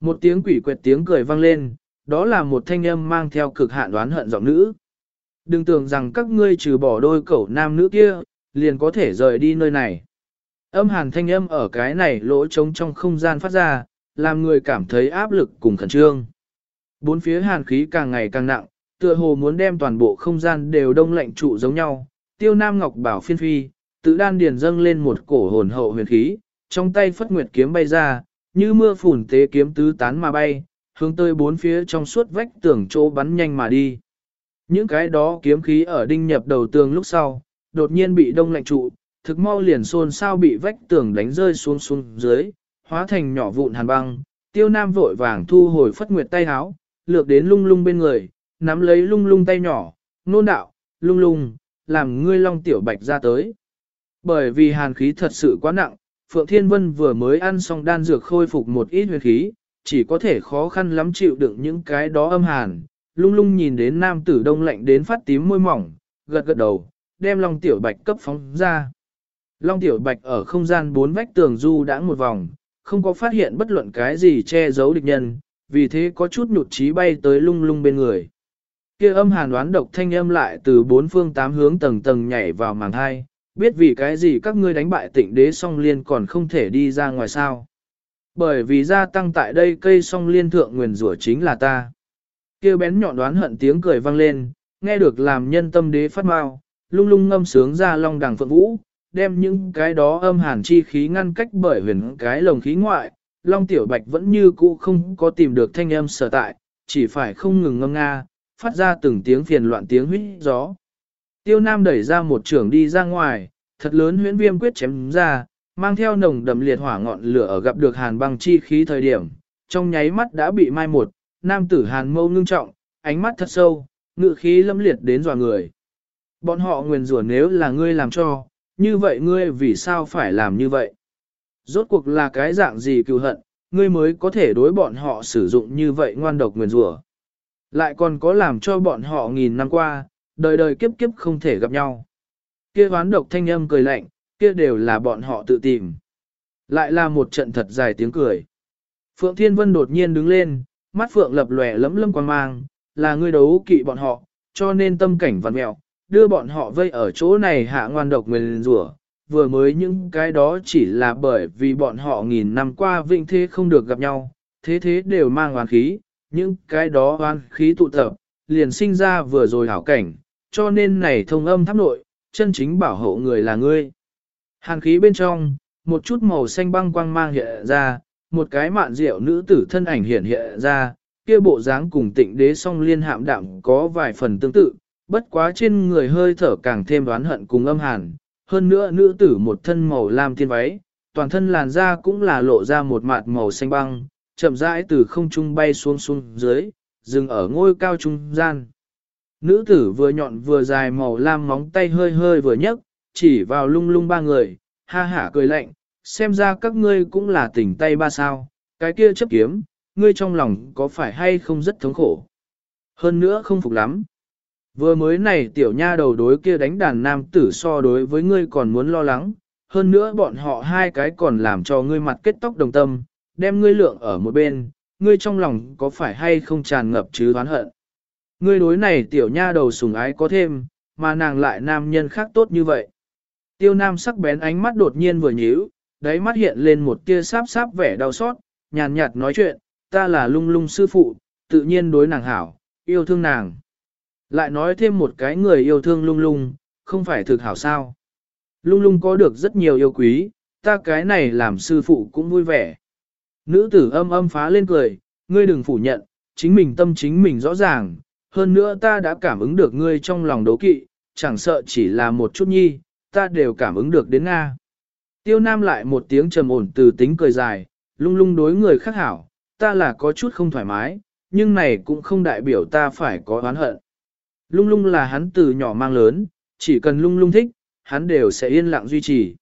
Một tiếng quỷ quệt tiếng cười vang lên, đó là một thanh âm mang theo cực hạn đoán hận giọng nữ. Đừng tưởng rằng các ngươi trừ bỏ đôi cẩu nam nữ kia, liền có thể rời đi nơi này. Âm hàn thanh âm ở cái này lỗ trống trong không gian phát ra, làm người cảm thấy áp lực cùng khẩn trương. Bốn phía hàn khí càng ngày càng nặng, tựa hồ muốn đem toàn bộ không gian đều đông lạnh trụ giống nhau. Tiêu Nam Ngọc bảo phiên phi, tự đan điền dâng lên một cổ hồn hậu huyền khí, trong tay phất nguyệt kiếm bay ra, như mưa phùn tế kiếm tứ tán mà bay, hướng tới bốn phía trong suốt vách tường chỗ bắn nhanh mà đi. Những cái đó kiếm khí ở đinh nhập đầu tường lúc sau, đột nhiên bị đông lạnh trụ, thực mau liền xôn sao bị vách tường đánh rơi xuống xuống dưới, hóa thành nhỏ vụn hàn băng. Tiêu Nam vội vàng thu hồi phất nguyệt tay háo, lược đến lung lung bên người, nắm lấy lung lung tay nhỏ, nôn đạo, lung lung, làm ngươi long tiểu bạch ra tới. Bởi vì hàn khí thật sự quá nặng, Phượng Thiên Vân vừa mới ăn xong đan dược khôi phục một ít huyết khí, chỉ có thể khó khăn lắm chịu đựng những cái đó âm hàn. Lung lung nhìn đến nam tử đông lạnh đến phát tím môi mỏng, gật gật đầu, đem Long Tiểu Bạch cấp phóng ra. Long Tiểu Bạch ở không gian bốn vách tường du đã một vòng, không có phát hiện bất luận cái gì che giấu địch nhân, vì thế có chút nhụt chí bay tới lung lung bên người. Kia âm hàn đoán độc thanh âm lại từ bốn phương tám hướng tầng tầng nhảy vào màng hai, biết vì cái gì các ngươi đánh bại tịnh đế song liên còn không thể đi ra ngoài sao. Bởi vì gia tăng tại đây cây song liên thượng nguyền rủa chính là ta. kia bén nhọn đoán hận tiếng cười vang lên, nghe được làm nhân tâm đế phát mau, lung lung ngâm sướng ra long đằng phượng vũ, đem những cái đó âm hàn chi khí ngăn cách bởi huyền cái lồng khí ngoại, long tiểu bạch vẫn như cũ không có tìm được thanh âm sở tại, chỉ phải không ngừng ngâm nga, phát ra từng tiếng phiền loạn tiếng huyết gió. Tiêu Nam đẩy ra một trường đi ra ngoài, thật lớn huyễn viêm quyết chém ra, mang theo nồng đậm liệt hỏa ngọn lửa ở gặp được hàn băng chi khí thời điểm, trong nháy mắt đã bị mai một, nam tử hàn mâu ngưng trọng, ánh mắt thật sâu, ngự khí lâm liệt đến dò người. Bọn họ nguyền rủa nếu là ngươi làm cho, như vậy ngươi vì sao phải làm như vậy? Rốt cuộc là cái dạng gì cựu hận, ngươi mới có thể đối bọn họ sử dụng như vậy ngoan độc nguyền rủa. Lại còn có làm cho bọn họ nghìn năm qua, đời đời kiếp kiếp không thể gặp nhau. Kia hoán độc thanh âm cười lạnh, kia đều là bọn họ tự tìm. Lại là một trận thật dài tiếng cười. Phượng Thiên Vân đột nhiên đứng lên, mắt Phượng lập lòe lấm lâm quan mang, là ngươi đấu kỵ bọn họ, cho nên tâm cảnh vặn mẹo, đưa bọn họ vây ở chỗ này hạ ngoan độc mình rủa. Vừa mới những cái đó chỉ là bởi vì bọn họ nghìn năm qua vĩnh thế không được gặp nhau, thế thế đều mang oán khí, những cái đó oán khí tụ tập, liền sinh ra vừa rồi hảo cảnh, cho nên này thông âm tháp nội, chân chính bảo hộ người là ngươi. Hàn khí bên trong, một chút màu xanh băng quang mang hiện ra, một cái mạn rượu nữ tử thân ảnh hiện hiện ra, kia bộ dáng cùng tịnh đế song liên hạm đạm có vài phần tương tự, bất quá trên người hơi thở càng thêm đoán hận cùng âm hàn. Hơn nữa nữ tử một thân màu lam thiên váy, toàn thân làn da cũng là lộ ra một mạt màu xanh băng, chậm rãi từ không trung bay xuống xuống dưới, dừng ở ngôi cao trung gian. Nữ tử vừa nhọn vừa dài màu lam móng tay hơi hơi vừa nhấc, chỉ vào lung lung ba người, ha hả cười lạnh, xem ra các ngươi cũng là tỉnh tay ba sao, cái kia chấp kiếm, ngươi trong lòng có phải hay không rất thống khổ. Hơn nữa không phục lắm. Vừa mới này tiểu nha đầu đối kia đánh đàn nam tử so đối với ngươi còn muốn lo lắng, hơn nữa bọn họ hai cái còn làm cho ngươi mặt kết tóc đồng tâm, đem ngươi lượng ở một bên, ngươi trong lòng có phải hay không tràn ngập chứ oán hận. Ngươi đối này tiểu nha đầu sùng ái có thêm, mà nàng lại nam nhân khác tốt như vậy. Tiêu nam sắc bén ánh mắt đột nhiên vừa nhíu, đáy mắt hiện lên một tia sáp sáp vẻ đau xót, nhàn nhạt nói chuyện, ta là lung lung sư phụ, tự nhiên đối nàng hảo, yêu thương nàng. Lại nói thêm một cái người yêu thương lung lung, không phải thực hảo sao. Lung lung có được rất nhiều yêu quý, ta cái này làm sư phụ cũng vui vẻ. Nữ tử âm âm phá lên cười, ngươi đừng phủ nhận, chính mình tâm chính mình rõ ràng, hơn nữa ta đã cảm ứng được ngươi trong lòng đấu kỵ, chẳng sợ chỉ là một chút nhi, ta đều cảm ứng được đến Nga. Tiêu Nam lại một tiếng trầm ổn từ tính cười dài, lung lung đối người khác hảo, ta là có chút không thoải mái, nhưng này cũng không đại biểu ta phải có oán hận. Lung lung là hắn từ nhỏ mang lớn, chỉ cần lung lung thích, hắn đều sẽ yên lặng duy trì.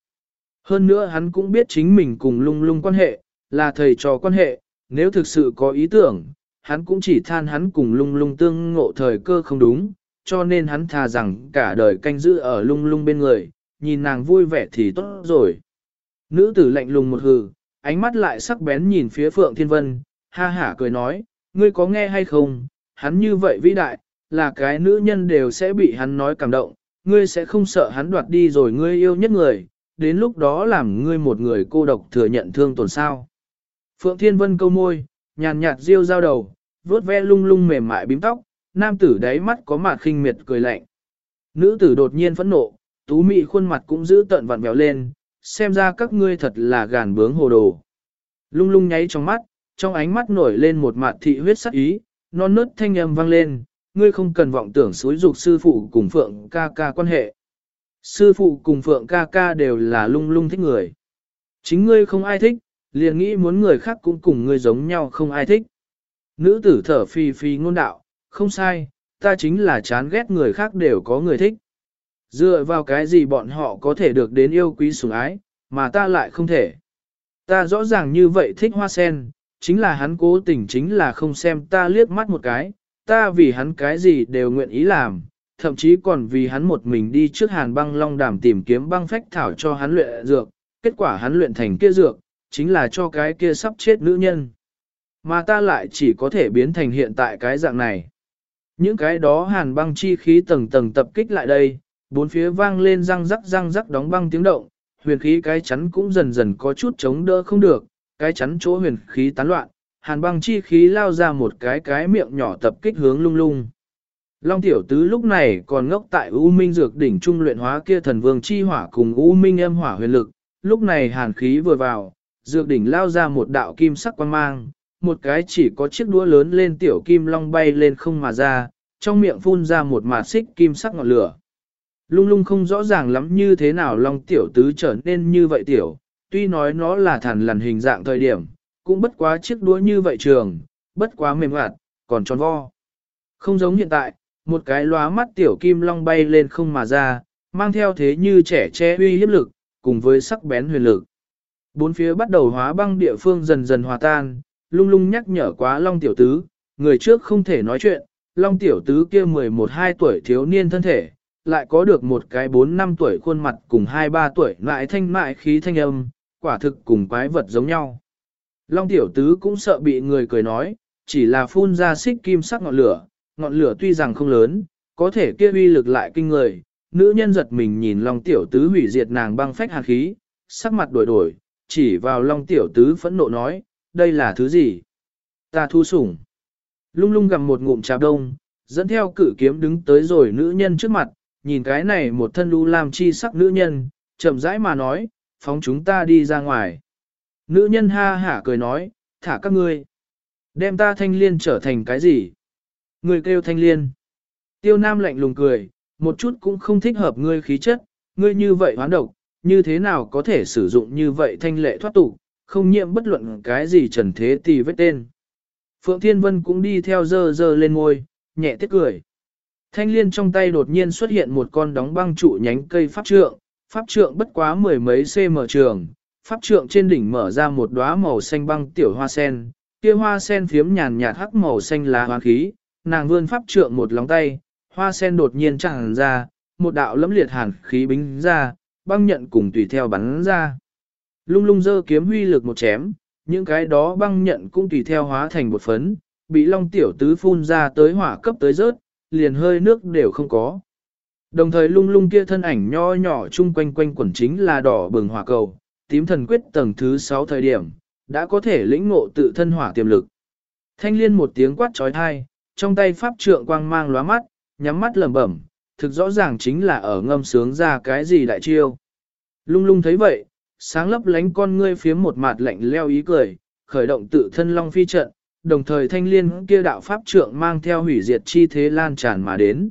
Hơn nữa hắn cũng biết chính mình cùng lung lung quan hệ, là thầy trò quan hệ, nếu thực sự có ý tưởng, hắn cũng chỉ than hắn cùng lung lung tương ngộ thời cơ không đúng, cho nên hắn thà rằng cả đời canh giữ ở lung lung bên người, nhìn nàng vui vẻ thì tốt rồi. Nữ tử lạnh lùng một hừ, ánh mắt lại sắc bén nhìn phía Phượng Thiên Vân, ha hả cười nói, ngươi có nghe hay không, hắn như vậy vĩ đại, là cái nữ nhân đều sẽ bị hắn nói cảm động, ngươi sẽ không sợ hắn đoạt đi rồi ngươi yêu nhất người, đến lúc đó làm ngươi một người cô độc thừa nhận thương tổn sao. Phượng Thiên Vân câu môi, nhàn nhạt riêu giao đầu, vuốt ve lung lung mềm mại bím tóc, nam tử đáy mắt có mạt khinh miệt cười lạnh. Nữ tử đột nhiên phẫn nộ, tú mị khuôn mặt cũng giữ tận vặn vẹo lên, xem ra các ngươi thật là gàn bướng hồ đồ. Lung lung nháy trong mắt, trong ánh mắt nổi lên một mạt thị huyết sắc ý, non nớt thanh âm vang lên, ngươi không cần vọng tưởng xúi dục sư phụ cùng Phượng ca ca quan hệ. Sư phụ cùng Phượng ca ca đều là lung lung thích người. Chính ngươi không ai thích, liền nghĩ muốn người khác cũng cùng ngươi giống nhau không ai thích. Nữ tử thở phi phi ngôn đạo, không sai, ta chính là chán ghét người khác đều có người thích. Dựa vào cái gì bọn họ có thể được đến yêu quý sủng ái, mà ta lại không thể. Ta rõ ràng như vậy thích hoa sen, chính là hắn cố tình chính là không xem ta liếc mắt một cái, ta vì hắn cái gì đều nguyện ý làm, thậm chí còn vì hắn một mình đi trước hàn băng long đàm tìm kiếm băng phách thảo cho hắn luyện dược, kết quả hắn luyện thành kia dược, chính là cho cái kia sắp chết nữ nhân. Mà ta lại chỉ có thể biến thành hiện tại cái dạng này. Những cái đó hàn băng chi khí tầng tầng tập kích lại đây, bốn phía vang lên răng rắc răng rắc đóng băng tiếng động, huyền khí cái chắn cũng dần dần có chút chống đỡ không được, cái chắn chỗ huyền khí tán loạn, hàn băng chi khí lao ra một cái cái miệng nhỏ tập kích hướng lung lung. Long tiểu tứ lúc này còn ngốc tại U Minh dược đỉnh trung luyện hóa kia thần vương chi hỏa cùng U Minh âm hỏa huyền lực, lúc này hàn khí vừa vào, dược đỉnh lao ra một đạo kim sắc quang mang, một cái chỉ có chiếc đũa lớn lên tiểu kim long bay lên không mà ra, trong miệng phun ra một mạt xích kim sắc ngọn lửa. Lung lung không rõ ràng lắm như thế nào long tiểu tứ trở nên như vậy tiểu, tuy nói nó là thằn lằn hình dạng thời điểm, cũng bất quá chiếc đũa như vậy trường, bất quá mềm hoạt, còn tròn vo. Không giống hiện tại, một cái lóa mắt tiểu kim long bay lên không mà ra, mang theo thế như trẻ che uy hiếp lực, cùng với sắc bén huyền lực. Bốn phía bắt đầu hóa băng địa phương dần dần hòa tan, lung lung nhắc nhở quá long tiểu tứ, người trước không thể nói chuyện, long tiểu tứ kia 11-12 tuổi thiếu niên thân thể, lại có được một cái 4 năm tuổi khuôn mặt cùng 2-3 tuổi lại thanh mại khí thanh âm, quả thực cùng quái vật giống nhau. Long tiểu tứ cũng sợ bị người cười nói, chỉ là phun ra xích kim sắc ngọn lửa, ngọn lửa tuy rằng không lớn, có thể kia uy lực lại kinh người. Nữ nhân giật mình nhìn Long tiểu tứ hủy diệt nàng băng phách hàn khí, sắc mặt đổi đổi, chỉ vào Long tiểu tứ phẫn nộ nói, đây là thứ gì? Ta thu sủng. Lung lung gặm một ngụm trà đông, dẫn theo cử kiếm đứng tới rồi nữ nhân trước mặt, nhìn cái này một thân lưu làm chi sắc nữ nhân, chậm rãi mà nói, phóng chúng ta đi ra ngoài. Nữ nhân ha hả cười nói, thả các ngươi. Đem ta thanh liên trở thành cái gì? Người kêu thanh liên. Tiêu nam lạnh lùng cười, một chút cũng không thích hợp ngươi khí chất, ngươi như vậy hoán độc, như thế nào có thể sử dụng như vậy thanh lệ thoát tục, không nhiễm bất luận cái gì trần thế tì vết tên. Phượng Thiên Vân cũng đi theo dơ dơ lên ngôi, nhẹ tiếc cười. Thanh liên trong tay đột nhiên xuất hiện một con đóng băng trụ nhánh cây pháp trượng, pháp trượng bất quá mười mấy cm trường, pháp trượng trên đỉnh mở ra một đóa màu xanh băng tiểu hoa sen, kia hoa sen phiếm nhàn nhạt hắc màu xanh lá hoa khí, nàng vươn pháp trượng một lóng tay, hoa sen đột nhiên tràn ra, một đạo lẫm liệt hàn khí bính ra, băng nhận cùng tùy theo bắn ra. Lung lung dơ kiếm huy lực một chém, những cái đó băng nhận cũng tùy theo hóa thành một phấn, bị long tiểu tứ phun ra tới hỏa cấp tới rớt, liền hơi nước đều không có. Đồng thời lung lung kia thân ảnh nho nhỏ chung quanh quanh quẩn chính là đỏ bừng hỏa cầu, tím thần quyết tầng thứ 6 thời điểm, đã có thể lĩnh ngộ tự thân hỏa tiềm lực. Thanh liên một tiếng quát trói thai, trong tay pháp trượng quang mang lóa mắt, nhắm mắt lẩm bẩm, thực rõ ràng chính là ở ngâm sướng ra cái gì đại chiêu. Lung lung thấy vậy, sáng lấp lánh con ngươi phía một mặt lạnh leo ý cười, khởi động tự thân long phi trận, đồng thời thanh liên kia đạo pháp trượng mang theo hủy diệt chi thế lan tràn mà đến.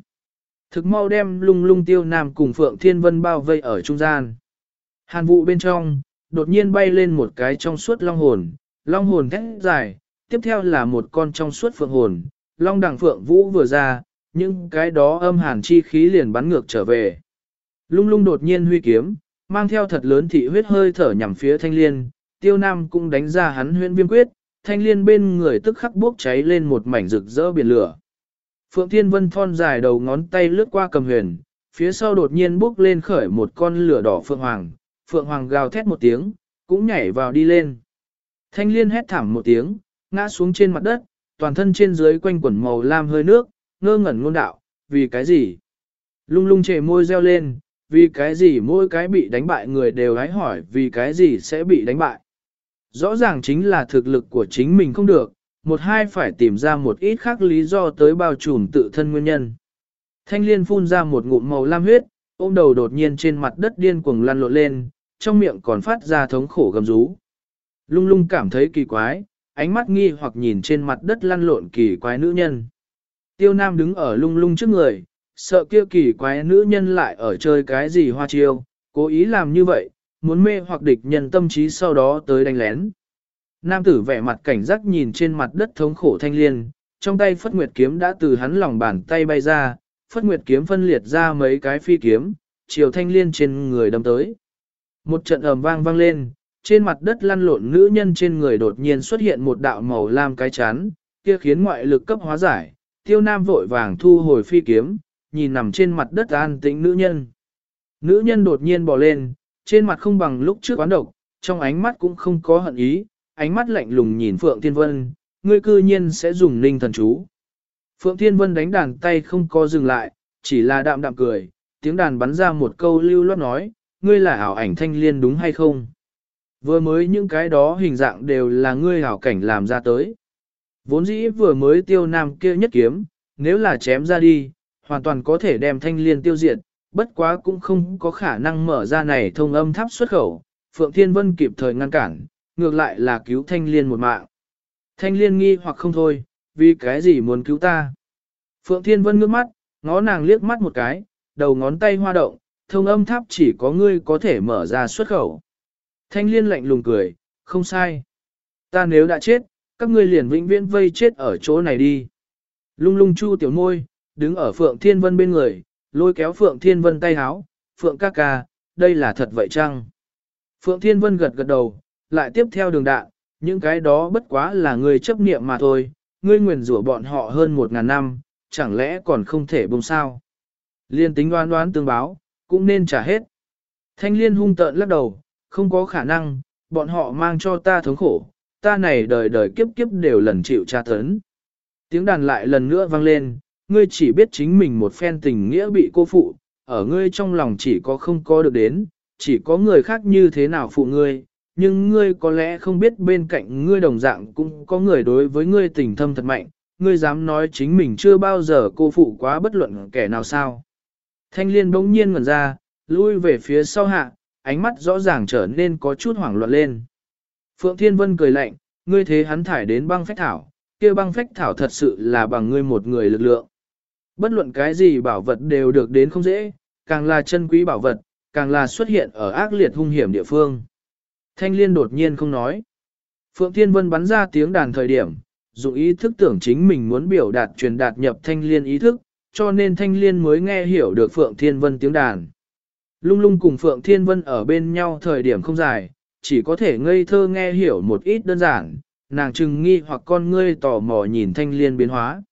Thực mau đem lung lung tiêu nam cùng Phượng Thiên Vân bao vây ở trung gian. Hàn vụ bên trong, đột nhiên bay lên một cái trong suốt long hồn, long hồn thét dài, tiếp theo là một con trong suốt phượng hồn, long đằng phượng vũ vừa ra, những cái đó âm hàn chi khí liền bắn ngược trở về. Lung lung đột nhiên huy kiếm, mang theo thật lớn thị huyết hơi thở nhằm phía thanh liên, tiêu nam cũng đánh ra hắn huyễn viêm quyết, thanh liên bên người tức khắc bốc cháy lên một mảnh rực rỡ biển lửa. Phượng Thiên Vân thon dài đầu ngón tay lướt qua cầm huyền, phía sau đột nhiên bốc lên khởi một con lửa đỏ phượng hoàng, phượng hoàng gào thét một tiếng, cũng nhảy vào đi lên. Thanh liên hét thảm một tiếng, ngã xuống trên mặt đất, toàn thân trên dưới quanh quẩn màu lam hơi nước, ngơ ngẩn ngôn đạo, vì cái gì? Lung lung chề môi reo lên, vì cái gì mỗi cái bị đánh bại người đều hãy hỏi vì cái gì sẽ bị đánh bại. Rõ ràng chính là thực lực của chính mình không được, một hai phải tìm ra một ít khác lý do tới bao trùm tự thân nguyên nhân. Thanh liên phun ra một ngụm màu lam huyết, ôm đầu đột nhiên trên mặt đất điên cuồng lăn lộn lên, trong miệng còn phát ra thống khổ gầm rú. Lung lung cảm thấy kỳ quái, ánh mắt nghi hoặc nhìn trên mặt đất lăn lộn kỳ quái nữ nhân. Tiêu Nam đứng ở lung lung trước người, sợ kia kỳ quái nữ nhân lại ở chơi cái gì hoa chiêu, cố ý làm như vậy, muốn mê hoặc địch nhân tâm trí sau đó tới đánh lén. Nam tử vẻ mặt cảnh giác nhìn trên mặt đất thống khổ thanh liên, trong tay phất nguyệt kiếm đã từ hắn lòng bàn tay bay ra, phất nguyệt kiếm phân liệt ra mấy cái phi kiếm, chiều thanh liên trên người đâm tới. Một trận ầm vang vang lên, trên mặt đất lăn lộn nữ nhân trên người đột nhiên xuất hiện một đạo màu lam cái chán, kia khiến ngoại lực cấp hóa giải, tiêu nam vội vàng thu hồi phi kiếm, nhìn nằm trên mặt đất an tĩnh nữ nhân. Nữ nhân đột nhiên bò lên, trên mặt không bằng lúc trước quán độc, trong ánh mắt cũng không có hận ý, ánh mắt lạnh lùng nhìn Phượng Thiên Vân, ngươi cư nhiên sẽ dùng ninh thần chú. Phượng Thiên Vân đánh đàn tay không có dừng lại, chỉ là đạm đạm cười, tiếng đàn bắn ra một câu lưu loát nói, ngươi là ảo ảnh thanh liên đúng hay không? Vừa mới những cái đó hình dạng đều là ngươi hảo cảnh làm ra tới. Vốn dĩ vừa mới tiêu nam kia nhất kiếm, nếu là chém ra đi, hoàn toàn có thể đem thanh liên tiêu diệt, bất quá cũng không có khả năng mở ra này thông âm tháp xuất khẩu. Phượng Thiên Vân kịp thời ngăn cản, ngược lại là cứu thanh liên một mạng. Thanh liên nghi hoặc không thôi, vì cái gì muốn cứu ta? Phượng Thiên Vân ngước mắt, ngó nàng liếc mắt một cái, đầu ngón tay hoa động, thông âm tháp chỉ có ngươi có thể mở ra xuất khẩu. Thanh liên lạnh lùng cười, không sai. Ta nếu đã chết, các ngươi liền vĩnh viễn vây chết ở chỗ này đi. Lung lung chu tiểu môi, đứng ở Phượng Thiên Vân bên người, lôi kéo Phượng Thiên Vân tay háo, Phượng ca ca, đây là thật vậy chăng? Phượng Thiên Vân gật gật đầu, lại tiếp theo đường đạn, những cái đó bất quá là người chấp niệm mà thôi, ngươi nguyền rủa bọn họ hơn một ngàn năm, chẳng lẽ còn không thể bông sao? Liên tính đoán đoán tương báo, cũng nên trả hết. Thanh liên hung tợn lắc đầu, không có khả năng, bọn họ mang cho ta thống khổ, ta này đời đời kiếp kiếp đều lần chịu tra tấn. Tiếng đàn lại lần nữa vang lên, ngươi chỉ biết chính mình một phen tình nghĩa bị cô phụ, ở ngươi trong lòng chỉ có không có được đến, chỉ có người khác như thế nào phụ ngươi, nhưng ngươi có lẽ không biết bên cạnh ngươi đồng dạng cũng có người đối với ngươi tình thâm thật mạnh, ngươi dám nói chính mình chưa bao giờ cô phụ quá bất luận kẻ nào sao. Thanh liên bỗng nhiên ngẩn ra, lui về phía sau hạ, ánh mắt rõ ràng trở nên có chút hoảng loạn lên. Phượng Thiên Vân cười lạnh, ngươi thế hắn thải đến băng phách thảo, kia băng phách thảo thật sự là bằng ngươi một người lực lượng. Bất luận cái gì bảo vật đều được đến không dễ, càng là chân quý bảo vật, càng là xuất hiện ở ác liệt hung hiểm địa phương. Thanh liên đột nhiên không nói. Phượng Thiên Vân bắn ra tiếng đàn thời điểm, dụng ý thức tưởng chính mình muốn biểu đạt truyền đạt nhập thanh liên ý thức, cho nên thanh liên mới nghe hiểu được Phượng Thiên Vân tiếng đàn. Lung lung cùng Phượng Thiên Vân ở bên nhau thời điểm không dài, chỉ có thể ngây thơ nghe hiểu một ít đơn giản, nàng chừng nghi hoặc con ngươi tò mò nhìn thanh liên biến hóa.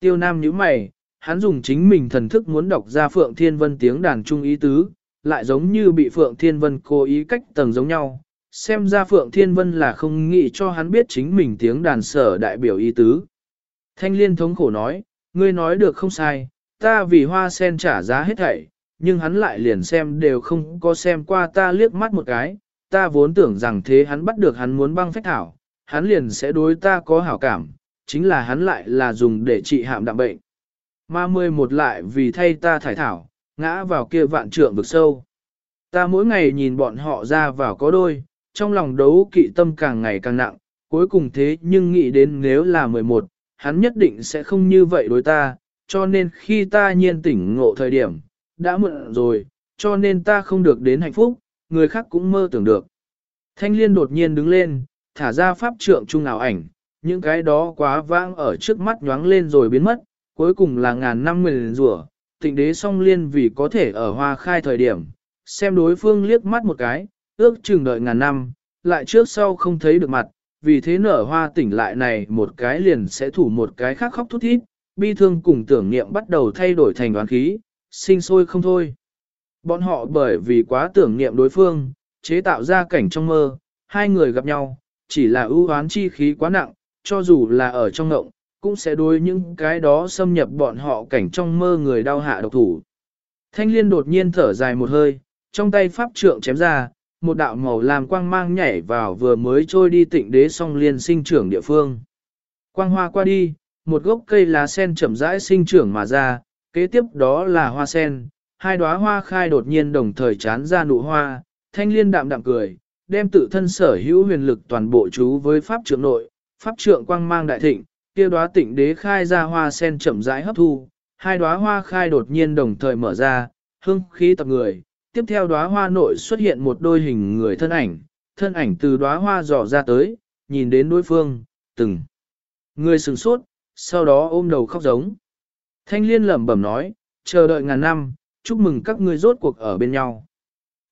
Tiêu Nam nhíu mày, hắn dùng chính mình thần thức muốn đọc ra Phượng Thiên Vân tiếng đàn trung ý tứ, lại giống như bị Phượng Thiên Vân cố ý cách tầng giống nhau. Xem ra Phượng Thiên Vân là không nghĩ cho hắn biết chính mình tiếng đàn sở đại biểu ý tứ. Thanh liên thống khổ nói, ngươi nói được không sai, ta vì hoa sen trả giá hết thảy, nhưng hắn lại liền xem đều không có xem qua ta liếc mắt một cái, ta vốn tưởng rằng thế hắn bắt được hắn muốn băng phách thảo, hắn liền sẽ đối ta có hảo cảm, chính là hắn lại là dùng để trị hạm đạm bệnh. Ma mười một lại vì thay ta thải thảo, ngã vào kia vạn trượng vực sâu. Ta mỗi ngày nhìn bọn họ ra vào có đôi, trong lòng đấu kỵ tâm càng ngày càng nặng, cuối cùng thế nhưng nghĩ đến nếu là 11, hắn nhất định sẽ không như vậy đối ta, cho nên khi ta nhiên tỉnh ngộ thời điểm, đã muộn rồi, cho nên ta không được đến hạnh phúc, người khác cũng mơ tưởng được. Thanh liên đột nhiên đứng lên, thả ra pháp trượng trung ảo ảnh, những cái đó quá vãng ở trước mắt nhoáng lên rồi biến mất, cuối cùng là ngàn năm nguyền rủa tịnh đế song liên vì có thể ở hoa khai thời điểm, xem đối phương liếc mắt một cái, ước chừng đợi ngàn năm, lại trước sau không thấy được mặt, vì thế nở hoa tỉnh lại này một cái liền sẽ thủ một cái khác khóc thút thít, bi thương cùng tưởng niệm bắt đầu thay đổi thành đoán khí, sinh sôi không thôi. Bọn họ bởi vì quá tưởng niệm đối phương, chế tạo ra cảnh trong mơ, hai người gặp nhau, chỉ là ưu oán chi khí quá nặng, cho dù là ở trong ngộng, cũng sẽ đối những cái đó xâm nhập bọn họ cảnh trong mơ người đau hạ độc thủ. Thanh liên đột nhiên thở dài một hơi, trong tay pháp trượng chém ra, một đạo màu làm quang mang nhảy vào vừa mới trôi đi tịnh đế song liên sinh trưởng địa phương. Quang hoa qua đi, một gốc cây lá sen chậm rãi sinh trưởng mà ra, kế tiếp đó là hoa sen, hai đóa hoa khai đột nhiên đồng thời chán ra nụ hoa, thanh liên đạm đạm cười, đem tự thân sở hữu huyền lực toàn bộ chú với pháp trượng nội, pháp trượng quang mang đại thịnh, kia đóa tịnh đế khai ra hoa sen chậm rãi hấp thu, hai đóa hoa khai đột nhiên đồng thời mở ra, hương khí tập người, tiếp theo đóa hoa nội xuất hiện một đôi hình người thân ảnh, thân ảnh từ đóa hoa dò ra tới, nhìn đến đối phương, từng người sừng sốt, sau đó ôm đầu khóc giống. Thanh liên lẩm bẩm nói, chờ đợi ngàn năm, chúc mừng các ngươi rốt cuộc ở bên nhau.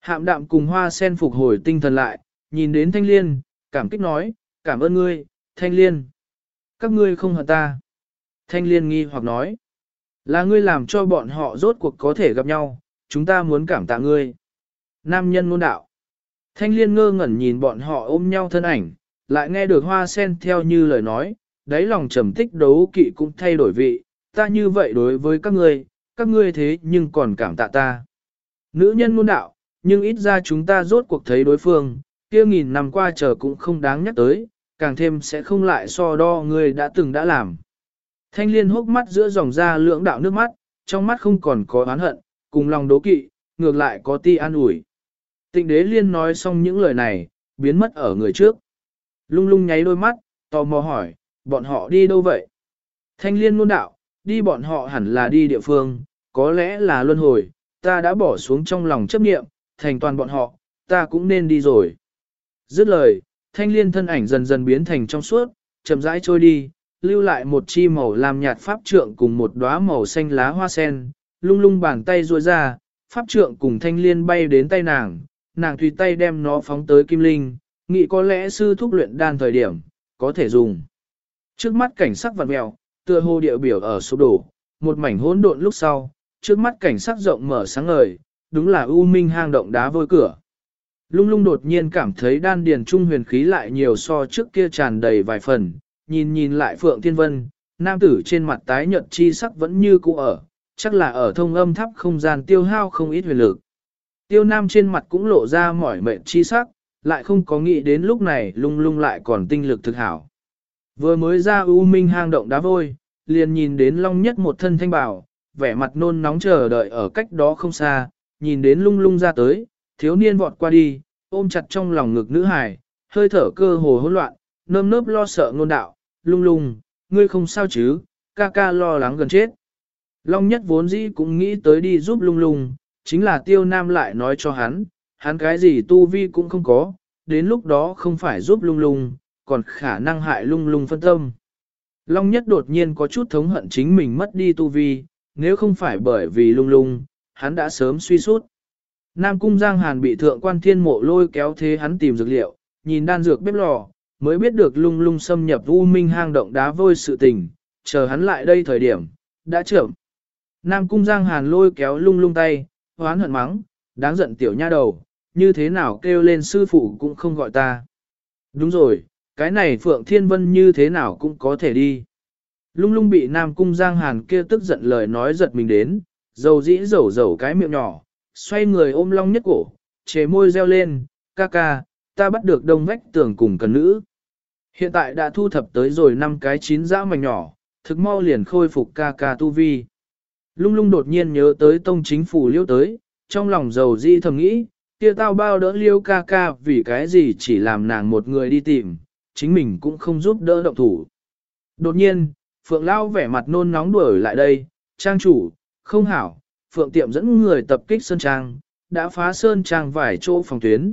Hạm đạm cùng hoa sen phục hồi tinh thần lại, nhìn đến thanh liên, cảm kích nói, cảm ơn ngươi, thanh liên. Các ngươi không hận ta. Thanh liên nghi hoặc nói, là ngươi làm cho bọn họ rốt cuộc có thể gặp nhau, chúng ta muốn cảm tạ ngươi. Nam nhân ngôn đạo. Thanh liên ngơ ngẩn nhìn bọn họ ôm nhau thân ảnh, lại nghe được hoa sen theo như lời nói, đáy lòng trầm tích đấu kỵ cũng thay đổi vị, ta như vậy đối với các ngươi, các ngươi thế nhưng còn cảm tạ ta. Nữ nhân ngôn đạo, nhưng ít ra chúng ta rốt cuộc thấy đối phương, kia nghìn năm qua chờ cũng không đáng nhắc tới, càng thêm sẽ không lại so đo ngươi đã từng đã làm. Thanh liên hốc mắt giữa dòng ra lưỡng đạo nước mắt, trong mắt không còn có oán hận, cùng lòng đố kỵ, ngược lại có ti an ủi. Tịnh đế liên nói xong những lời này, biến mất ở người trước. Lung lung nháy đôi mắt, tò mò hỏi, bọn họ đi đâu vậy? Thanh liên luôn đạo, đi bọn họ hẳn là đi địa phương, có lẽ là luân hồi, ta đã bỏ xuống trong lòng chấp niệm, thành toàn bọn họ, ta cũng nên đi rồi. Dứt lời, thanh liên thân ảnh dần dần biến thành trong suốt, chậm rãi trôi đi, lưu lại một chi màu làm nhạt pháp trượng cùng một đóa màu xanh lá hoa sen, lung lung bàn tay ruôi ra, pháp trượng cùng thanh liên bay đến tay nàng, nàng tùy tay đem nó phóng tới kim linh, nghĩ có lẽ sư thúc luyện đan thời điểm, có thể dùng. Trước mắt cảnh sắc vặn mèo, tựa hồ địa biểu ở sụp đổ, một mảnh hỗn độn lúc sau, trước mắt cảnh sắc rộng mở sáng ngời, đúng là u minh hang động đá vôi cửa. Lung lung đột nhiên cảm thấy đan điền trung huyền khí lại nhiều so trước kia tràn đầy vài phần, nhìn nhìn lại Phượng Thiên Vân, nam tử trên mặt tái nhợt chi sắc vẫn như cũ ở, chắc là ở thông âm thắp không gian tiêu hao không ít huyền lực. Tiêu nam trên mặt cũng lộ ra mỏi mệt chi sắc, lại không có nghĩ đến lúc này lung lung lại còn tinh lực thực hảo. Vừa mới ra u minh hang động đá vôi, liền nhìn đến long nhất một thân thanh bảo, vẻ mặt nôn nóng chờ đợi ở cách đó không xa, nhìn đến lung lung ra tới, thiếu niên vọt qua đi, ôm chặt trong lòng ngực nữ hài, hơi thở cơ hồ hỗn loạn, nơm nớp lo sợ ngôn đạo, lung lung, ngươi không sao chứ, ca ca lo lắng gần chết. Long nhất vốn dĩ cũng nghĩ tới đi giúp lung lung, chính là tiêu nam lại nói cho hắn, hắn cái gì tu vi cũng không có, đến lúc đó không phải giúp lung lung, còn khả năng hại lung lung phân tâm. Long nhất đột nhiên có chút thống hận chính mình mất đi tu vi, nếu không phải bởi vì lung lung, hắn đã sớm suy sút. Nam cung Giang Hàn bị thượng quan thiên mộ lôi kéo thế hắn tìm dược liệu, nhìn đan dược bếp lò, mới biết được lung lung xâm nhập u minh hang động đá vôi sự tình, chờ hắn lại đây thời điểm, đã trưởng. Nam cung Giang Hàn lôi kéo lung lung tay, hoán hận mắng, đáng giận tiểu nha đầu, như thế nào kêu lên sư phụ cũng không gọi ta. Đúng rồi, cái này Phượng Thiên Vân như thế nào cũng có thể đi. Lung lung bị Nam Cung Giang Hàn kia tức giận lời nói giật mình đến, dầu dĩ dầu dầu cái miệng nhỏ, xoay người ôm long nhất cổ, chế môi reo lên, ca ca, ta bắt được đông vách tưởng cùng cần nữ. Hiện tại đã thu thập tới rồi năm cái chín dã mảnh nhỏ, thực mau liền khôi phục ca ca tu vi. Lung lung đột nhiên nhớ tới tông chính phủ liêu tới, trong lòng dầu di thầm nghĩ, kia tao bao đỡ liêu ca ca vì cái gì chỉ làm nàng một người đi tìm, chính mình cũng không giúp đỡ động thủ. Đột nhiên, Phượng Lao vẻ mặt nôn nóng đuổi lại đây, trang chủ, không hảo, Phượng tiệm dẫn người tập kích Sơn Trang, đã phá Sơn Trang vài chỗ phòng tuyến.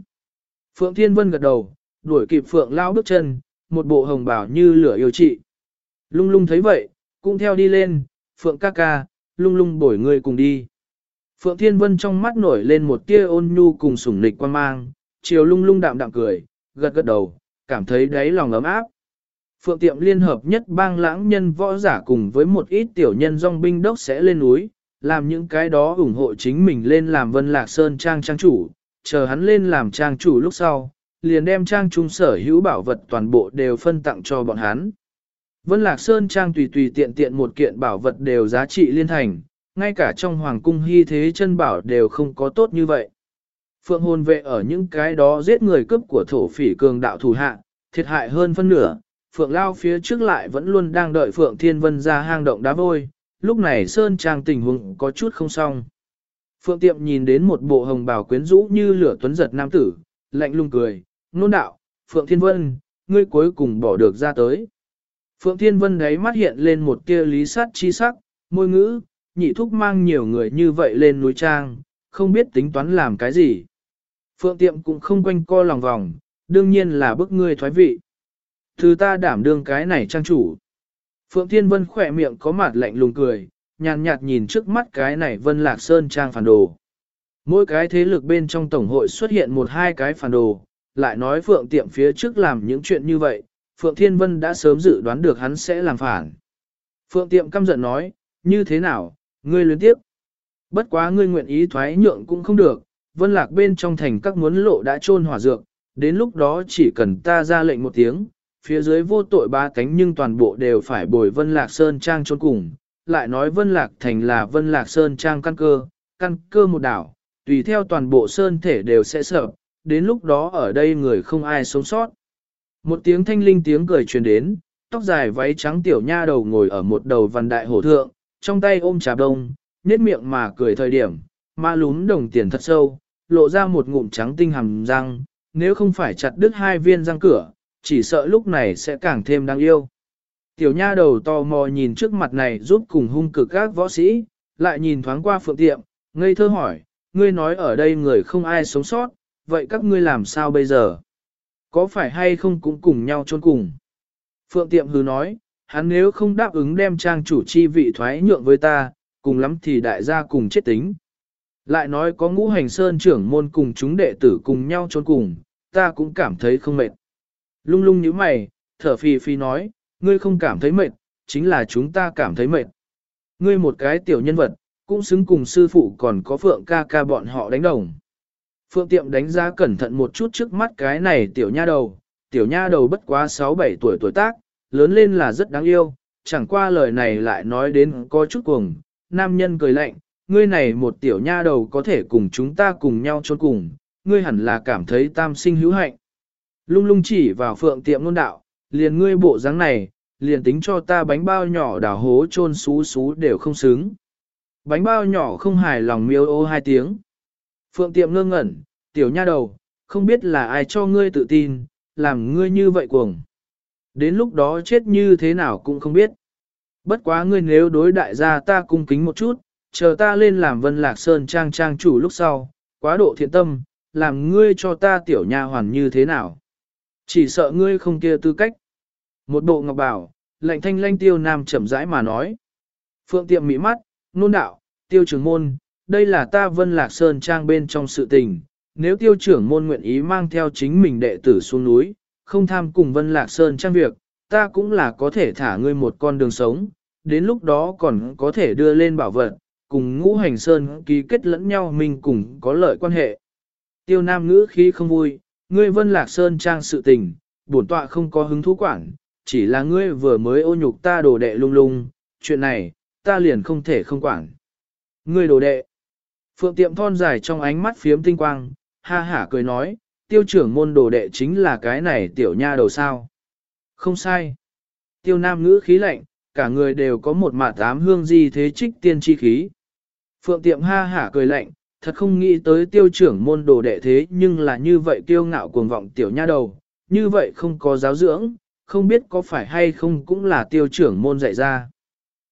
Phượng Thiên Vân gật đầu, đuổi kịp Phượng Lao bước chân, một bộ hồng bảo như lửa yêu trị. Lung lung thấy vậy, cũng theo đi lên, Phượng ca ca, lung lung bổi người cùng đi. Phượng Thiên Vân trong mắt nổi lên một tia ôn nhu cùng sủng nịch quan mang, chiều lung lung đạm đạm cười, gật gật đầu, cảm thấy đáy lòng ấm áp. Phượng tiệm liên hợp nhất bang lãng nhân võ giả cùng với một ít tiểu nhân dòng binh đốc sẽ lên núi, làm những cái đó ủng hộ chính mình lên làm vân lạc sơn trang trang chủ, chờ hắn lên làm trang chủ lúc sau, liền đem trang trung sở hữu bảo vật toàn bộ đều phân tặng cho bọn hắn. Vân Lạc Sơn Trang tùy tùy tiện tiện một kiện bảo vật đều giá trị liên thành, ngay cả trong hoàng cung hy thế chân bảo đều không có tốt như vậy. Phượng hồn vệ ở những cái đó giết người cướp của thổ phỉ cường đạo thủ hạ, thiệt hại hơn phân nửa, Phượng Lao phía trước lại vẫn luôn đang đợi Phượng Thiên Vân ra hang động đá vôi, lúc này Sơn Trang tình huống có chút không xong. Phượng Tiệm nhìn đến một bộ hồng bào quyến rũ như lửa tuấn giật nam tử, lạnh lùng cười, nôn đạo, Phượng Thiên Vân, ngươi cuối cùng bỏ được ra tới. Phượng Thiên Vân đấy mắt hiện lên một tia lý sát chi sắc, môi ngữ, nhị thúc mang nhiều người như vậy lên núi trang, không biết tính toán làm cái gì. Phượng Tiệm cũng không quanh co lòng vòng, đương nhiên là bức ngươi thoái vị. Thứ ta đảm đương cái này trang chủ. Phượng Thiên Vân khỏe miệng có mặt lạnh lùng cười, nhàn nhạt nhìn trước mắt cái này Vân Lạc Sơn trang phản đồ. Mỗi cái thế lực bên trong tổng hội xuất hiện một hai cái phản đồ, lại nói Phượng Tiệm phía trước làm những chuyện như vậy, Phượng Thiên Vân đã sớm dự đoán được hắn sẽ làm phản. Phượng Tiệm căm giận nói, như thế nào, ngươi luyến tiếp. Bất quá ngươi nguyện ý thoái nhượng cũng không được, Vân Lạc bên trong thành các muốn lộ đã trôn hỏa dược, đến lúc đó chỉ cần ta ra lệnh một tiếng, phía dưới vô tội ba cánh nhưng toàn bộ đều phải bồi Vân Lạc Sơn Trang trốn cùng, lại nói Vân Lạc Thành là Vân Lạc Sơn Trang căn cơ, căn cơ một đảo, tùy theo toàn bộ Sơn thể đều sẽ sợ, đến lúc đó ở đây người không ai sống sót. Một tiếng thanh linh tiếng cười truyền đến, tóc dài váy trắng tiểu nha đầu ngồi ở một đầu văn đại hổ thượng, trong tay ôm trà đông, nết miệng mà cười thời điểm, ma lún đồng tiền thật sâu, lộ ra một ngụm trắng tinh hầm răng, nếu không phải chặt đứt hai viên răng cửa, chỉ sợ lúc này sẽ càng thêm đáng yêu. Tiểu nha đầu tò mò nhìn trước mặt này giúp cùng hung cực các võ sĩ, lại nhìn thoáng qua phượng tiệm, ngây thơ hỏi, ngươi nói ở đây người không ai sống sót, vậy các ngươi làm sao bây giờ? Có phải hay không cũng cùng nhau chôn cùng? Phượng tiệm hứ nói, hắn nếu không đáp ứng đem trang chủ chi vị thoái nhượng với ta, cùng lắm thì đại gia cùng chết tính. Lại nói có ngũ hành sơn trưởng môn cùng chúng đệ tử cùng nhau trốn cùng, ta cũng cảm thấy không mệt. Lung lung như mày, thở phì phì nói, ngươi không cảm thấy mệt, chính là chúng ta cảm thấy mệt. Ngươi một cái tiểu nhân vật, cũng xứng cùng sư phụ còn có phượng ca ca bọn họ đánh đồng. Phượng tiệm đánh giá cẩn thận một chút trước mắt cái này tiểu nha đầu, tiểu nha đầu bất quá 6-7 tuổi tuổi tác, lớn lên là rất đáng yêu, chẳng qua lời này lại nói đến có chút cuồng, nam nhân cười lạnh, ngươi này một tiểu nha đầu có thể cùng chúng ta cùng nhau trốn cùng, ngươi hẳn là cảm thấy tam sinh hữu hạnh. Lung lung chỉ vào phượng tiệm nôn đạo, liền ngươi bộ dáng này, liền tính cho ta bánh bao nhỏ đào hố trôn xú xú đều không xứng. Bánh bao nhỏ không hài lòng miêu ô hai tiếng. Phượng tiệm ngơ ngẩn, tiểu nha đầu, không biết là ai cho ngươi tự tin, làm ngươi như vậy cuồng. Đến lúc đó chết như thế nào cũng không biết. Bất quá ngươi nếu đối đại gia ta cung kính một chút, chờ ta lên làm vân lạc sơn trang trang chủ lúc sau, quá độ thiện tâm, làm ngươi cho ta tiểu nha hoàn như thế nào. Chỉ sợ ngươi không kia tư cách. Một bộ ngọc bảo, lạnh thanh lanh tiêu nam chậm rãi mà nói. Phượng tiệm mỹ mắt, nôn đạo, tiêu trưởng môn, đây là ta vân lạc sơn trang bên trong sự tình. Nếu tiêu trưởng môn nguyện ý mang theo chính mình đệ tử xuống núi, không tham cùng vân lạc sơn trang việc, ta cũng là có thể thả ngươi một con đường sống, đến lúc đó còn có thể đưa lên bảo vật, cùng ngũ hành sơn ký kết lẫn nhau mình cùng có lợi quan hệ. Tiêu nam ngữ khí không vui, ngươi vân lạc sơn trang sự tình, bổn tọa không có hứng thú quản, chỉ là ngươi vừa mới ô nhục ta đồ đệ lung lung, chuyện này, ta liền không thể không quản. Ngươi đồ đệ, phượng tiệm thon dài trong ánh mắt phiếm tinh quang, ha hả cười nói, tiêu trưởng môn đồ đệ chính là cái này tiểu nha đầu sao. Không sai. Tiêu nam ngữ khí lạnh, cả người đều có một mạt tám hương di thế trích tiên chi khí. Phượng tiệm ha hả cười lạnh, thật không nghĩ tới tiêu trưởng môn đồ đệ thế nhưng là như vậy tiêu ngạo cuồng vọng tiểu nha đầu, như vậy không có giáo dưỡng, không biết có phải hay không cũng là tiêu trưởng môn dạy ra.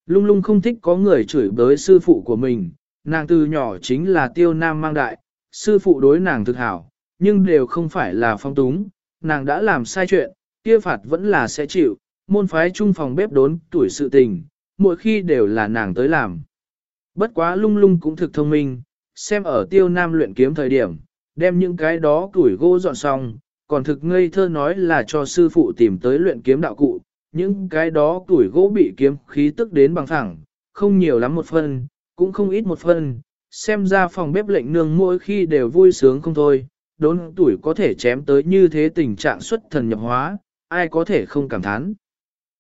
Lung lung không thích có người chửi bới sư phụ của mình, nàng từ nhỏ chính là tiêu nam mang đại, sư phụ đối nàng thực hảo, nhưng đều không phải là phong túng, nàng đã làm sai chuyện, kia phạt vẫn là sẽ chịu, môn phái trung phòng bếp đốn tuổi sự tình, mỗi khi đều là nàng tới làm. Bất quá lung lung cũng thực thông minh, xem ở tiêu nam luyện kiếm thời điểm, đem những cái đó tuổi gỗ dọn xong, còn thực ngây thơ nói là cho sư phụ tìm tới luyện kiếm đạo cụ, những cái đó tuổi gỗ bị kiếm khí tức đến bằng thẳng, không nhiều lắm một phân, cũng không ít một phân, xem ra phòng bếp lệnh nương mỗi khi đều vui sướng không thôi, đốn tuổi có thể chém tới như thế tình trạng xuất thần nhập hóa, ai có thể không cảm thán.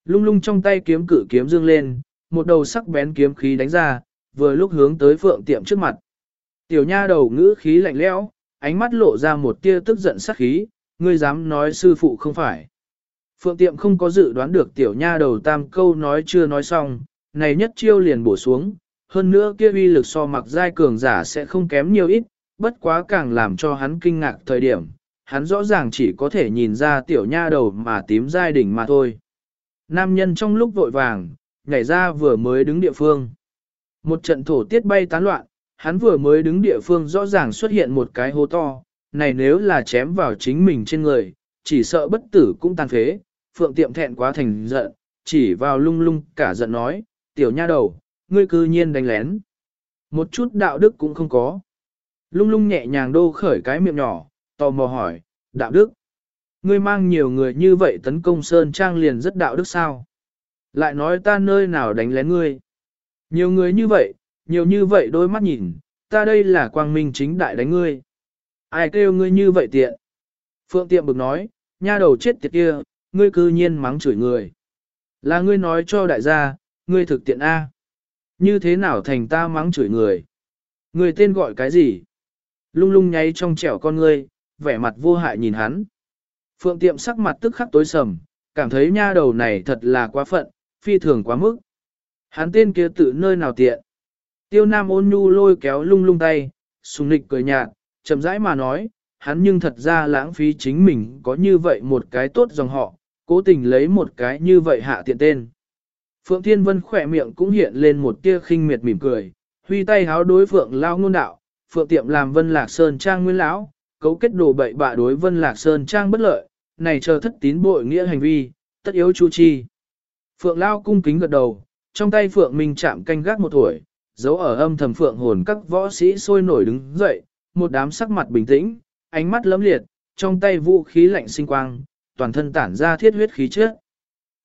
Lung lung trong tay kiếm cử kiếm dương lên, một đầu sắc bén kiếm khí đánh ra, vừa lúc hướng tới phượng tiệm trước mặt. Tiểu nha đầu ngữ khí lạnh lẽo, ánh mắt lộ ra một tia tức giận sắc khí, ngươi dám nói sư phụ không phải. Phượng tiệm không có dự đoán được tiểu nha đầu tam câu nói chưa nói xong, này nhất chiêu liền bổ xuống, hơn nữa kia uy lực so mặc giai cường giả sẽ không kém nhiều ít, bất quá càng làm cho hắn kinh ngạc thời điểm, hắn rõ ràng chỉ có thể nhìn ra tiểu nha đầu mà tím giai đỉnh mà thôi. Nam nhân trong lúc vội vàng, nhảy ra vừa mới đứng địa phương. Một trận thổ tiết bay tán loạn, hắn vừa mới đứng địa phương rõ ràng xuất hiện một cái hố to, này nếu là chém vào chính mình trên người, chỉ sợ bất tử cũng tàn phế, phượng tiệm thẹn quá thành giận, chỉ vào lung lung cả giận nói, tiểu nha đầu, ngươi cư nhiên đánh lén. Một chút đạo đức cũng không có. Lung lung nhẹ nhàng đô khởi cái miệng nhỏ, tò mò hỏi, đạo đức. Ngươi mang nhiều người như vậy tấn công Sơn Trang liền rất đạo đức sao? Lại nói ta nơi nào đánh lén ngươi? Nhiều người như vậy, nhiều như vậy đôi mắt nhìn, ta đây là quang minh chính đại đánh ngươi. Ai kêu ngươi như vậy tiện? Phượng tiệm bực nói, nha đầu chết tiệt kia, ngươi cư nhiên mắng chửi người. Là ngươi nói cho đại gia, ngươi thực tiện A. Như thế nào thành ta mắng chửi người? Người tên gọi cái gì? Lung lung nháy trong trẻo con ngươi, vẻ mặt vô hại nhìn hắn. Phượng tiệm sắc mặt tức khắc tối sầm, cảm thấy nha đầu này thật là quá phận, phi thường quá mức. Hắn tên kia tự nơi nào tiện. Tiêu Nam ôn nhu lôi kéo lung lung tay, sùng nịch cười nhạt, chậm rãi mà nói, hắn nhưng thật ra lãng phí chính mình có như vậy một cái tốt dòng họ, cố tình lấy một cái như vậy hạ tiện tên. Phượng Thiên Vân khỏe miệng cũng hiện lên một tia khinh miệt mỉm cười, huy tay háo đối Phượng lao ngôn đạo, Phượng tiệm làm Vân Lạc Sơn Trang nguyên lão, cấu kết đồ bậy bạ đối Vân Lạc Sơn Trang bất lợi, này chờ thất tín bội nghĩa hành vi, tất yếu chu chi. Phượng lao cung kính gật đầu, trong tay Phượng Minh chạm canh gác một tuổi, dấu ở âm thầm Phượng hồn các võ sĩ sôi nổi đứng dậy, một đám sắc mặt bình tĩnh, ánh mắt lấm liệt, trong tay vũ khí lạnh sinh quang, toàn thân tản ra thiết huyết khí trước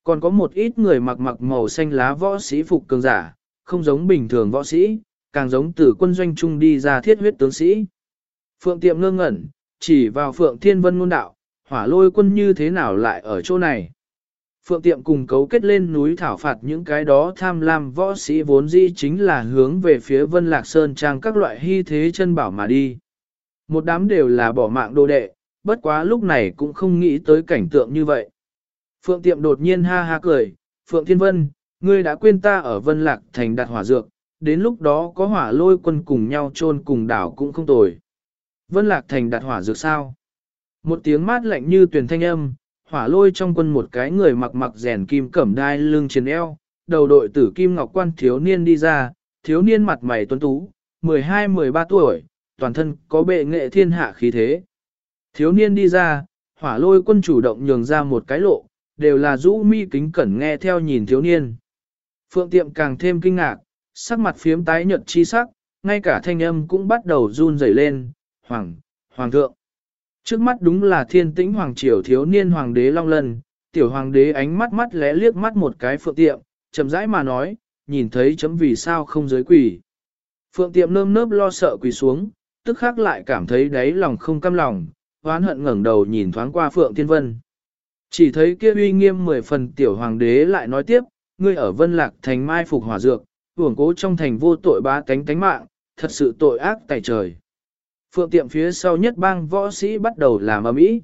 Còn có một ít người mặc mặc màu xanh lá võ sĩ phục cường giả, không giống bình thường võ sĩ, càng giống từ quân doanh trung đi ra thiết huyết tướng sĩ. Phượng tiệm ngơ ngẩn, chỉ vào Phượng Thiên Vân ngôn đạo, hỏa lôi quân như thế nào lại ở chỗ này. Phượng tiệm cùng cấu kết lên núi thảo phạt những cái đó tham lam võ sĩ vốn dĩ chính là hướng về phía Vân Lạc Sơn trang các loại hy thế chân bảo mà đi. Một đám đều là bỏ mạng đồ đệ, bất quá lúc này cũng không nghĩ tới cảnh tượng như vậy. Phượng tiệm đột nhiên ha ha cười, Phượng Thiên Vân, ngươi đã quên ta ở Vân Lạc thành đặt hỏa dược, đến lúc đó có hỏa lôi quân cùng nhau chôn cùng đảo cũng không tồi. Vân Lạc thành đặt hỏa dược sao? Một tiếng mát lạnh như tuyển thanh âm, hỏa lôi trong quân một cái người mặc mặc rèn kim cẩm đai lưng trên eo, đầu đội tử kim ngọc quan thiếu niên đi ra, thiếu niên mặt mày tuấn tú, 12-13 tuổi, toàn thân có bệ nghệ thiên hạ khí thế. Thiếu niên đi ra, hỏa lôi quân chủ động nhường ra một cái lộ, đều là rũ mi kính cẩn nghe theo nhìn thiếu niên. Phượng tiệm càng thêm kinh ngạc, sắc mặt phiếm tái nhợt chi sắc, ngay cả thanh âm cũng bắt đầu run rẩy lên, hoàng, hoàng thượng. Trước mắt đúng là thiên tĩnh hoàng triều thiếu niên hoàng đế long lân, tiểu hoàng đế ánh mắt mắt lẽ liếc mắt một cái phượng tiệm, chậm rãi mà nói, nhìn thấy chấm vì sao không giới quỷ. Phượng tiệm nơm nớp lo sợ quỳ xuống, tức khắc lại cảm thấy đáy lòng không căm lòng, hoán hận ngẩng đầu nhìn thoáng qua Phượng Thiên Vân. Chỉ thấy kia uy nghiêm mười phần tiểu hoàng đế lại nói tiếp, ngươi ở Vân Lạc thành mai phục hỏa dược, hưởng cố trong thành vô tội bá cánh tánh mạng, thật sự tội ác tại trời. Phượng tiệm phía sau nhất bang võ sĩ bắt đầu làm ầm ĩ.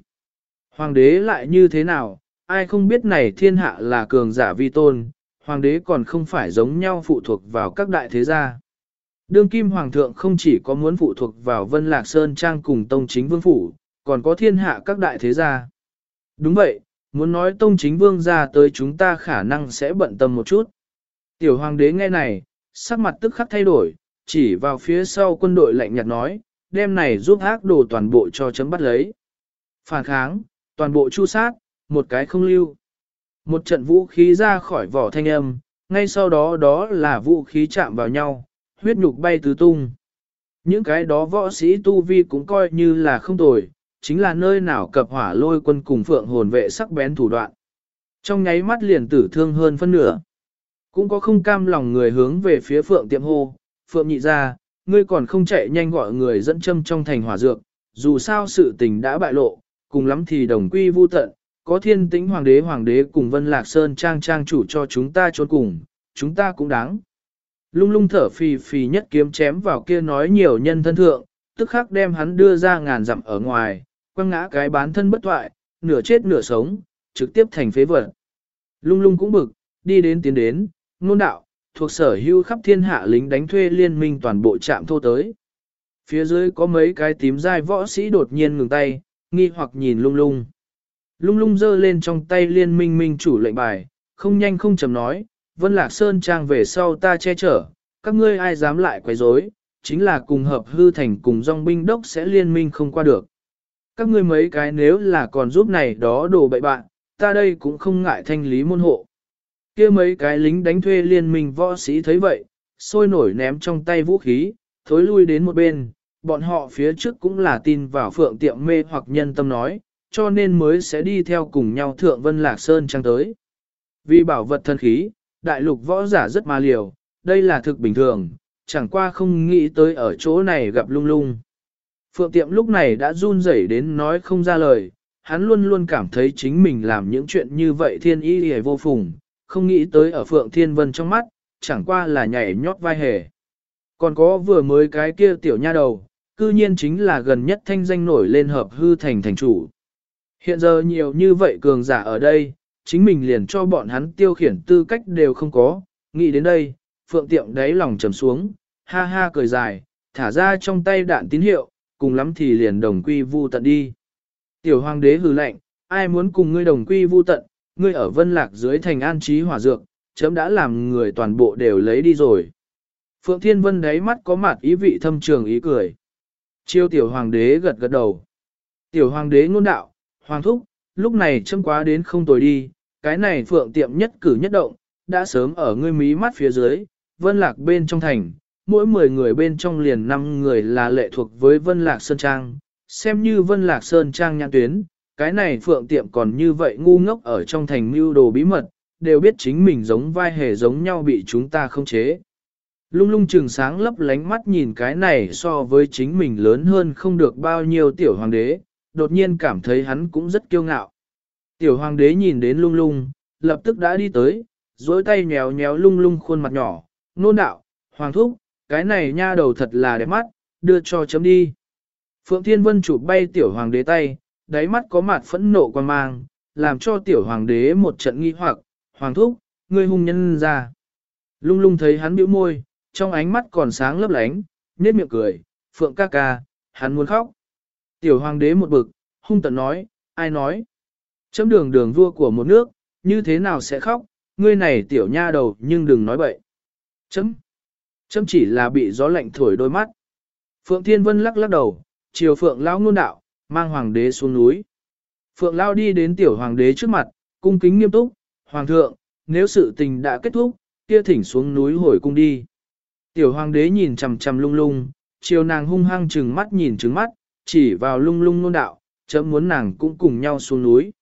Hoàng đế lại như thế nào, ai không biết này thiên hạ là cường giả vi tôn, hoàng đế còn không phải giống nhau phụ thuộc vào các đại thế gia. Đương kim hoàng thượng không chỉ có muốn phụ thuộc vào Vân Lạc Sơn Trang cùng Tông Chính Vương Phủ, còn có thiên hạ các đại thế gia. Đúng vậy, muốn nói Tông Chính Vương ra tới chúng ta khả năng sẽ bận tâm một chút. Tiểu hoàng đế nghe này, sắc mặt tức khắc thay đổi, chỉ vào phía sau quân đội lạnh nhạt nói, đem này giúp ác đồ toàn bộ cho chấm bắt lấy. Phản kháng, toàn bộ chu sát, một cái không lưu. Một trận vũ khí ra khỏi vỏ thanh âm, ngay sau đó đó là vũ khí chạm vào nhau, huyết nhục bay tứ tung. Những cái đó võ sĩ tu vi cũng coi như là không tồi, chính là nơi nào cập hỏa lôi quân cùng phượng hồn vệ sắc bén thủ đoạn. Trong nháy mắt liền tử thương hơn phân nửa. Cũng có không cam lòng người hướng về phía phượng tiệm hô, phượng nhị ra, ngươi còn không chạy nhanh gọi người dẫn châm trong thành hỏa dược, dù sao sự tình đã bại lộ, cùng lắm thì đồng quy vu tận, có thiên tĩnh hoàng đế hoàng đế cùng Vân Lạc Sơn trang trang chủ cho chúng ta trốn cùng, chúng ta cũng đáng. Lung lung thở phì phì nhất kiếm chém vào kia nói nhiều nhân thân thượng, tức khắc đem hắn đưa ra ngàn dặm ở ngoài, quăng ngã cái bán thân bất thoại, nửa chết nửa sống, trực tiếp thành phế vật. Lung lung cũng bực, đi đến tiến đến, nôn đạo, thuộc sở hưu khắp thiên hạ lính đánh thuê liên minh toàn bộ trạm thô tới. Phía dưới có mấy cái tím dai võ sĩ đột nhiên ngừng tay, nghi hoặc nhìn lung lung. Lung lung giơ lên trong tay liên minh minh chủ lệnh bài, không nhanh không chầm nói, Vân Lạc Sơn trang về sau ta che chở, các ngươi ai dám lại quấy rối, chính là cùng hợp hư thành cùng dòng binh đốc sẽ liên minh không qua được. Các ngươi mấy cái nếu là còn giúp này đó đồ bậy bạn, ta đây cũng không ngại thanh lý môn hộ kia mấy cái lính đánh thuê liên minh võ sĩ thấy vậy, sôi nổi ném trong tay vũ khí, thối lui đến một bên, bọn họ phía trước cũng là tin vào phượng tiệm mê hoặc nhân tâm nói, cho nên mới sẽ đi theo cùng nhau thượng Vân Lạc Sơn trang tới. Vì bảo vật thân khí, đại lục võ giả rất ma liều, đây là thực bình thường, chẳng qua không nghĩ tới ở chỗ này gặp lung lung. Phượng tiệm lúc này đã run rẩy đến nói không ra lời, hắn luôn luôn cảm thấy chính mình làm những chuyện như vậy thiên ý hề vô phùng, không nghĩ tới ở Phượng Thiên Vân trong mắt, chẳng qua là nhảy nhót vai hề. Còn có vừa mới cái kia tiểu nha đầu, cư nhiên chính là gần nhất thanh danh nổi lên hợp hư thành thành chủ. Hiện giờ nhiều như vậy cường giả ở đây, chính mình liền cho bọn hắn tiêu khiển tư cách đều không có, nghĩ đến đây, phượng tiệm đáy lòng trầm xuống, ha ha cười dài, thả ra trong tay đạn tín hiệu, cùng lắm thì liền đồng quy vu tận đi. Tiểu hoàng đế hừ lạnh, ai muốn cùng ngươi đồng quy vu tận, ngươi ở vân lạc dưới thành an trí hỏa dược, chấm đã làm người toàn bộ đều lấy đi rồi. Phượng Thiên Vân đáy mắt có mặt ý vị thâm trường ý cười. Chiêu tiểu hoàng đế gật gật đầu. Tiểu hoàng đế ngôn đạo, hoàng thúc, lúc này châm quá đến không tồi đi, cái này phượng tiệm nhất cử nhất động, đã sớm ở ngươi mí mắt phía dưới, vân lạc bên trong thành, mỗi 10 người bên trong liền 5 người là lệ thuộc với vân lạc sơn trang, xem như vân lạc sơn trang nhãn tuyến, cái này phượng tiệm còn như vậy ngu ngốc ở trong thành mưu đồ bí mật, đều biết chính mình giống vai hề giống nhau bị chúng ta không chế. Lung lung trừng sáng lấp lánh mắt nhìn cái này so với chính mình lớn hơn không được bao nhiêu tiểu hoàng đế, đột nhiên cảm thấy hắn cũng rất kiêu ngạo. Tiểu hoàng đế nhìn đến lung lung, lập tức đã đi tới, dối tay nhéo nhéo lung lung khuôn mặt nhỏ, nôn đạo, hoàng thúc, cái này nha đầu thật là đẹp mắt, đưa cho chấm đi. Phượng Thiên Vân chụp bay tiểu hoàng đế tay, đáy mắt có mặt phẫn nộ quan mang, làm cho tiểu hoàng đế một trận nghi hoặc, hoàng thúc, ngươi hung nhân ra. Lung lung thấy hắn bĩu môi, trong ánh mắt còn sáng lấp lánh, nét miệng cười, Phượng ca ca, hắn muốn khóc. Tiểu hoàng đế một bực, hung tận nói, ai nói? Chấm đường đường vua của một nước, như thế nào sẽ khóc, ngươi này tiểu nha đầu nhưng đừng nói bậy. Chấm. Chấm chỉ là bị gió lạnh thổi đôi mắt. Phượng Thiên Vân lắc lắc đầu, chiều Phượng Lão ngôn đạo, mang hoàng đế xuống núi. Phượng lao đi đến tiểu hoàng đế trước mặt, cung kính nghiêm túc, Hoàng thượng, nếu sự tình đã kết thúc, kia thỉnh xuống núi hồi cung đi. Tiểu hoàng đế nhìn chằm chằm lung lung, chiều nàng hung hăng trừng mắt nhìn trừng mắt, chỉ vào lung lung nôn đạo, chấm muốn nàng cũng cùng nhau xuống núi.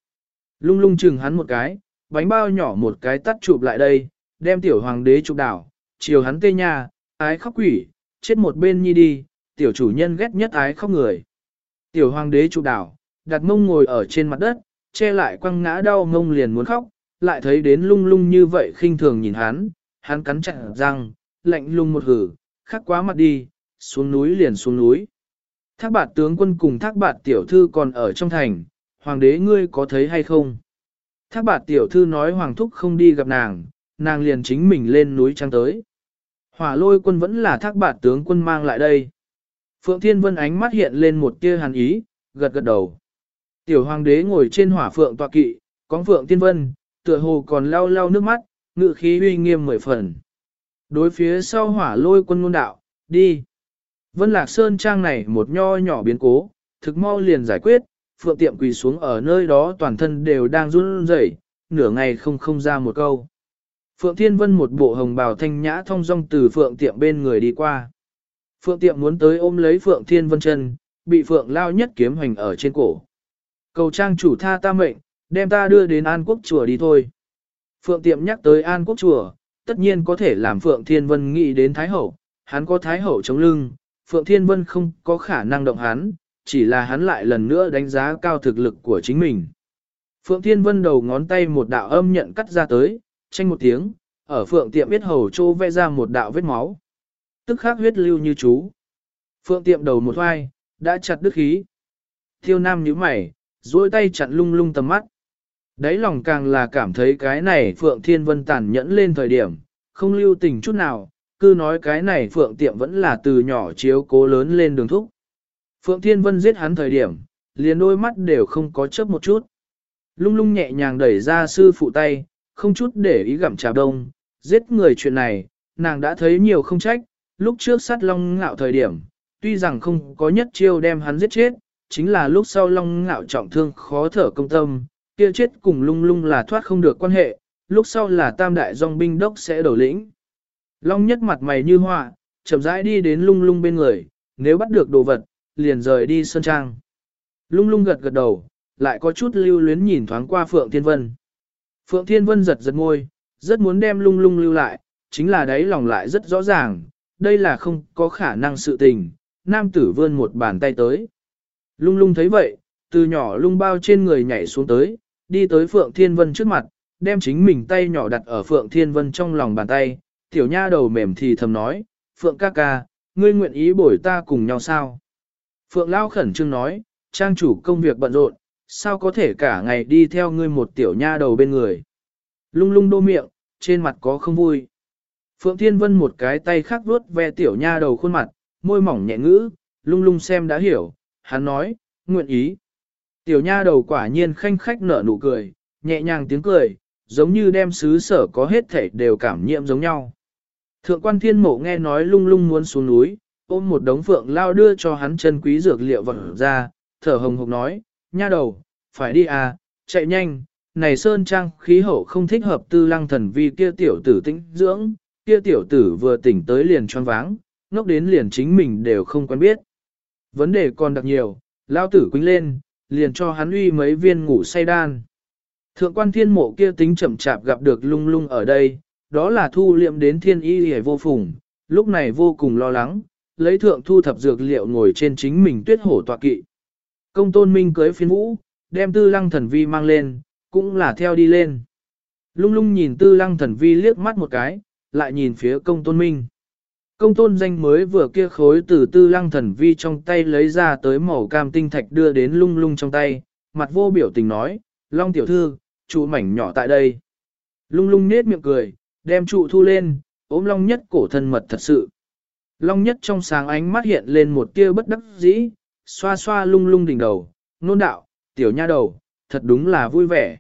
Lung lung chừng hắn một cái, bánh bao nhỏ một cái tắt chụp lại đây, đem tiểu hoàng đế chụp đảo, chiều hắn tê nha, ái khóc quỷ, chết một bên nhi đi, tiểu chủ nhân ghét nhất ái khóc người. Tiểu hoàng đế trụ đảo, đặt mông ngồi ở trên mặt đất, che lại quăng ngã đau mông liền muốn khóc, lại thấy đến lung lung như vậy khinh thường nhìn hắn, hắn cắn chặt răng, lạnh lung một hử, khắc quá mặt đi, xuống núi liền xuống núi. Thác bạt tướng quân cùng thác bạt tiểu thư còn ở trong thành, hoàng đế ngươi có thấy hay không? Thác bạt tiểu thư nói hoàng thúc không đi gặp nàng, nàng liền chính mình lên núi trăng tới. Hỏa lôi quân vẫn là thác bạt tướng quân mang lại đây. Phượng Thiên Vân ánh mắt hiện lên một tia hàn ý, gật gật đầu. Tiểu hoàng đế ngồi trên hỏa phượng tọa kỵ, có Phượng Thiên Vân, tựa hồ còn lau lau nước mắt, ngự khí uy nghiêm mười phần. Đối phía sau hỏa lôi quân ngôn đạo, đi. Vân Lạc Sơn trang này một nho nhỏ biến cố, thực mau liền giải quyết, phượng tiệm quỳ xuống ở nơi đó toàn thân đều đang run rẩy, nửa ngày không không ra một câu. Phượng Thiên Vân một bộ hồng bào thanh nhã thong dong từ phượng tiệm bên người đi qua. Phượng tiệm muốn tới ôm lấy Phượng Thiên Vân chân, bị Phượng lao nhất kiếm hành ở trên cổ. Cầu trang chủ tha ta mệnh, đem ta đưa đến An Quốc chùa đi thôi. Phượng tiệm nhắc tới An Quốc chùa, tất nhiên có thể làm Phượng Thiên Vân nghĩ đến Thái Hậu, hắn có Thái Hậu chống lưng, Phượng Thiên Vân không có khả năng động hắn, chỉ là hắn lại lần nữa đánh giá cao thực lực của chính mình. Phượng Thiên Vân đầu ngón tay một đạo âm nhận cắt ra tới, tranh một tiếng, ở Phượng tiệm biết hầu trô vẽ ra một đạo vết máu. Tức khắc huyết lưu như chú. Phượng tiệm đầu một hoai, đã chặt đứt khí. Tiêu Nam nhíu mày, duỗi tay chặn lung lung tầm mắt. Đấy lòng càng là cảm thấy cái này Phượng Thiên Vân tàn nhẫn lên thời điểm, không lưu tình chút nào, cứ nói cái này Phượng Tiệm vẫn là từ nhỏ chiếu cố lớn lên đường thúc. Phượng Thiên Vân giết hắn thời điểm, liền đôi mắt đều không có chớp một chút. Lung lung nhẹ nhàng đẩy ra sư phụ tay, không chút để ý gặm trà đông, giết người chuyện này, nàng đã thấy nhiều không trách, lúc trước sát long ngạo thời điểm, tuy rằng không có nhất chiêu đem hắn giết chết, chính là lúc sau long ngạo trọng thương khó thở công tâm, kia chết cùng lung lung là thoát không được quan hệ, lúc sau là tam đại dòng binh đốc sẽ đổ lĩnh. Long nhất mặt mày như họa, chậm rãi đi đến lung lung bên người, nếu bắt được đồ vật, liền rời đi sơn trang. Lung lung gật gật đầu, lại có chút lưu luyến nhìn thoáng qua Phượng Thiên Vân. Phượng Thiên Vân giật giật môi, rất muốn đem lung lung lưu lại, chính là đấy lòng lại rất rõ ràng, đây là không có khả năng sự tình, nam tử vươn một bàn tay tới. Lung lung thấy vậy, từ nhỏ lung bao trên người nhảy xuống tới, đi tới Phượng Thiên Vân trước mặt, đem chính mình tay nhỏ đặt ở Phượng Thiên Vân trong lòng bàn tay, tiểu nha đầu mềm thì thầm nói, Phượng ca ca, ngươi nguyện ý bổi ta cùng nhau sao? Phượng Lao khẩn trương nói, trang chủ công việc bận rộn, sao có thể cả ngày đi theo ngươi một tiểu nha đầu bên người? Lung lung đô miệng, trên mặt có không vui. Phượng Thiên Vân một cái tay khác vuốt ve tiểu nha đầu khuôn mặt, môi mỏng nhẹ ngữ, lung lung xem đã hiểu, hắn nói, nguyện ý. Tiểu nha đầu quả nhiên khanh khách nở nụ cười, nhẹ nhàng tiếng cười, giống như đem xứ sở có hết thể đều cảm nhiệm giống nhau. Thượng quan thiên mộ nghe nói lung lung muốn xuống núi, ôm một đống phượng lao đưa cho hắn chân quý dược liệu vật ra, thở hồng hộc nói, nha đầu, phải đi à, chạy nhanh, này sơn trang khí hậu không thích hợp tư lăng thần vì kia tiểu tử tĩnh dưỡng, kia tiểu tử vừa tỉnh tới liền choáng váng, ngốc đến liền chính mình đều không quen biết. Vấn đề còn đặc nhiều, lao tử quýnh lên, liền cho hắn uy mấy viên ngủ say đan. Thượng quan thiên mộ kia tính chậm chạp gặp được lung lung ở đây, đó là thu liệm đến thiên y hề vô phùng, lúc này vô cùng lo lắng, lấy thượng thu thập dược liệu ngồi trên chính mình tuyết hổ tọa kỵ. Công tôn minh cưới phiên vũ, đem tư lăng thần vi mang lên, cũng là theo đi lên. Lung lung nhìn tư lăng thần vi liếc mắt một cái, lại nhìn phía công tôn minh. Công tôn danh mới vừa kia khối từ tư lăng thần vi trong tay lấy ra tới màu cam tinh thạch đưa đến lung lung trong tay, mặt vô biểu tình nói, Long tiểu thư, trụ mảnh nhỏ tại đây. Lung lung nết miệng cười, đem trụ thu lên, ốm long nhất cổ thân mật thật sự. Long nhất trong sáng ánh mắt hiện lên một tia bất đắc dĩ, xoa xoa lung lung đỉnh đầu, nôn đạo, tiểu nha đầu, thật đúng là vui vẻ.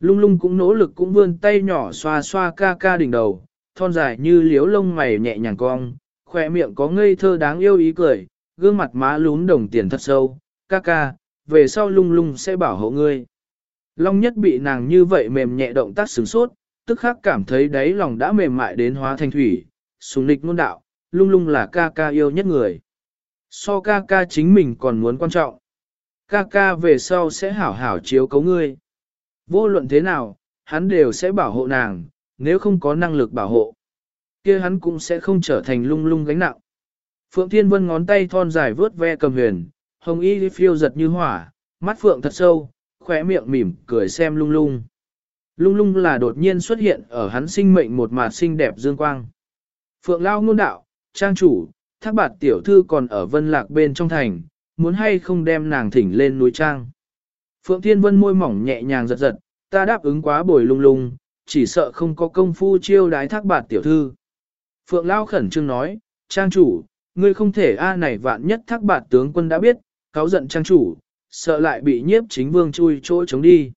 Lung lung cũng nỗ lực cũng vươn tay nhỏ xoa xoa ca ca đỉnh đầu, thon dài như liếu lông mày nhẹ nhàng cong, khỏe miệng có ngây thơ đáng yêu ý cười, gương mặt má lún đồng tiền thật sâu, ca ca, về sau lung lung sẽ bảo hộ ngươi. Long nhất bị nàng như vậy mềm nhẹ động tác sướng sốt, tức khắc cảm thấy đáy lòng đã mềm mại đến hóa thành thủy, sùng nịch ngôn đạo, lung lung là ca ca yêu nhất người. So ca ca chính mình còn muốn quan trọng. Ca ca về sau sẽ hảo hảo chiếu cấu ngươi. Vô luận thế nào, hắn đều sẽ bảo hộ nàng, nếu không có năng lực bảo hộ. kia hắn cũng sẽ không trở thành lung lung gánh nặng. Phượng Thiên Vân ngón tay thon dài vướt ve cầm huyền, hồng y phiêu giật như hỏa, mắt Phượng thật sâu, khóe miệng mỉm cười xem lung lung. Lung lung là đột nhiên xuất hiện ở hắn sinh mệnh một mạt xinh đẹp dương quang. Phượng Lao ngôn đạo, trang chủ, thác bạt tiểu thư còn ở vân lạc bên trong thành, muốn hay không đem nàng thỉnh lên núi trang. Phượng Thiên Vân môi mỏng nhẹ nhàng giật giật, ta đáp ứng quá bồi lung lung, chỉ sợ không có công phu chiêu đái thác bạt tiểu thư. Phượng Lao khẩn trương nói, trang chủ, ngươi không thể a này vạn nhất thác bạt tướng quân đã biết, cáo giận trang chủ, sợ lại bị nhiếp chính vương chui chỗ chống đi.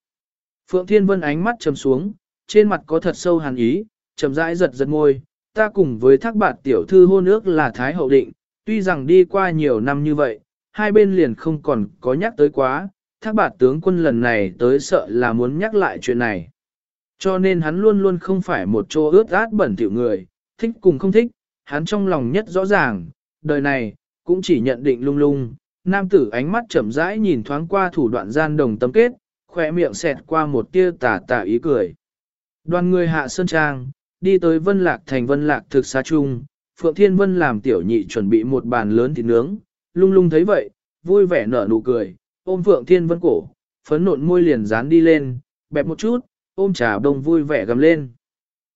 Phượng Thiên Vân ánh mắt trầm xuống, trên mặt có thật sâu hàn ý, chậm rãi giật giật môi, ta cùng với thác bạt tiểu thư hôn ước là Thái Hậu Định, tuy rằng đi qua nhiều năm như vậy, hai bên liền không còn có nhắc tới quá, thác bạt tướng quân lần này tới sợ là muốn nhắc lại chuyện này. Cho nên hắn luôn luôn không phải một chỗ ướt át bẩn thỉu người, thích cùng không thích, hắn trong lòng nhất rõ ràng, đời này, cũng chỉ nhận định lung lung. Nam tử ánh mắt chậm rãi nhìn thoáng qua thủ đoạn gian đồng tâm kết, khỏe miệng xẹt qua một tia tà tà ý cười. Đoàn người hạ sơn trang, đi tới Vân Lạc thành Vân Lạc thực xa chung, Phượng Thiên Vân làm tiểu nhị chuẩn bị một bàn lớn thịt nướng, lung lung thấy vậy, vui vẻ nở nụ cười, ôm Phượng Thiên Vân cổ, phấn nộn môi liền dán đi lên, bẹp một chút, ôm trà đông vui vẻ gầm lên.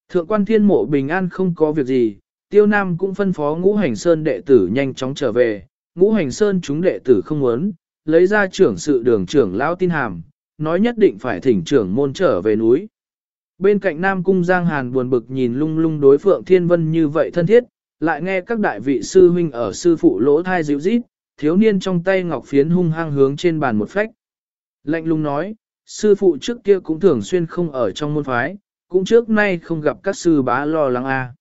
Thượng quan thiên mộ bình an không có việc gì, tiêu nam cũng phân phó ngũ hành sơn đệ tử nhanh chóng trở về, ngũ hành sơn chúng đệ tử không muốn, lấy ra trưởng sự đường trưởng lão tin hàm, nói nhất định phải thỉnh trưởng môn trở về núi. Bên cạnh Nam Cung Giang Hàn buồn bực nhìn lung lung đối Phượng Thiên Vân như vậy thân thiết, lại nghe các đại vị sư huynh ở sư phụ lỗ thai dịu rít, thiếu niên trong tay ngọc phiến hung hăng hướng trên bàn một phách. Lạnh lùng nói, sư phụ trước kia cũng thường xuyên không ở trong môn phái, cũng trước nay không gặp các sư bá lo lắng a.